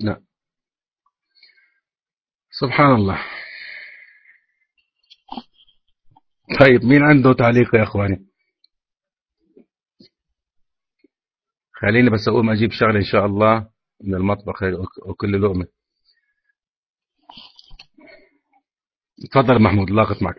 لا. سبحان الله. طيب مين عنده تعليق يا إخواني؟ خليني بس أقوم أجيب شغلة إن شاء الله من المطبخ وكل لقمة. تفضل محمود لاقط معك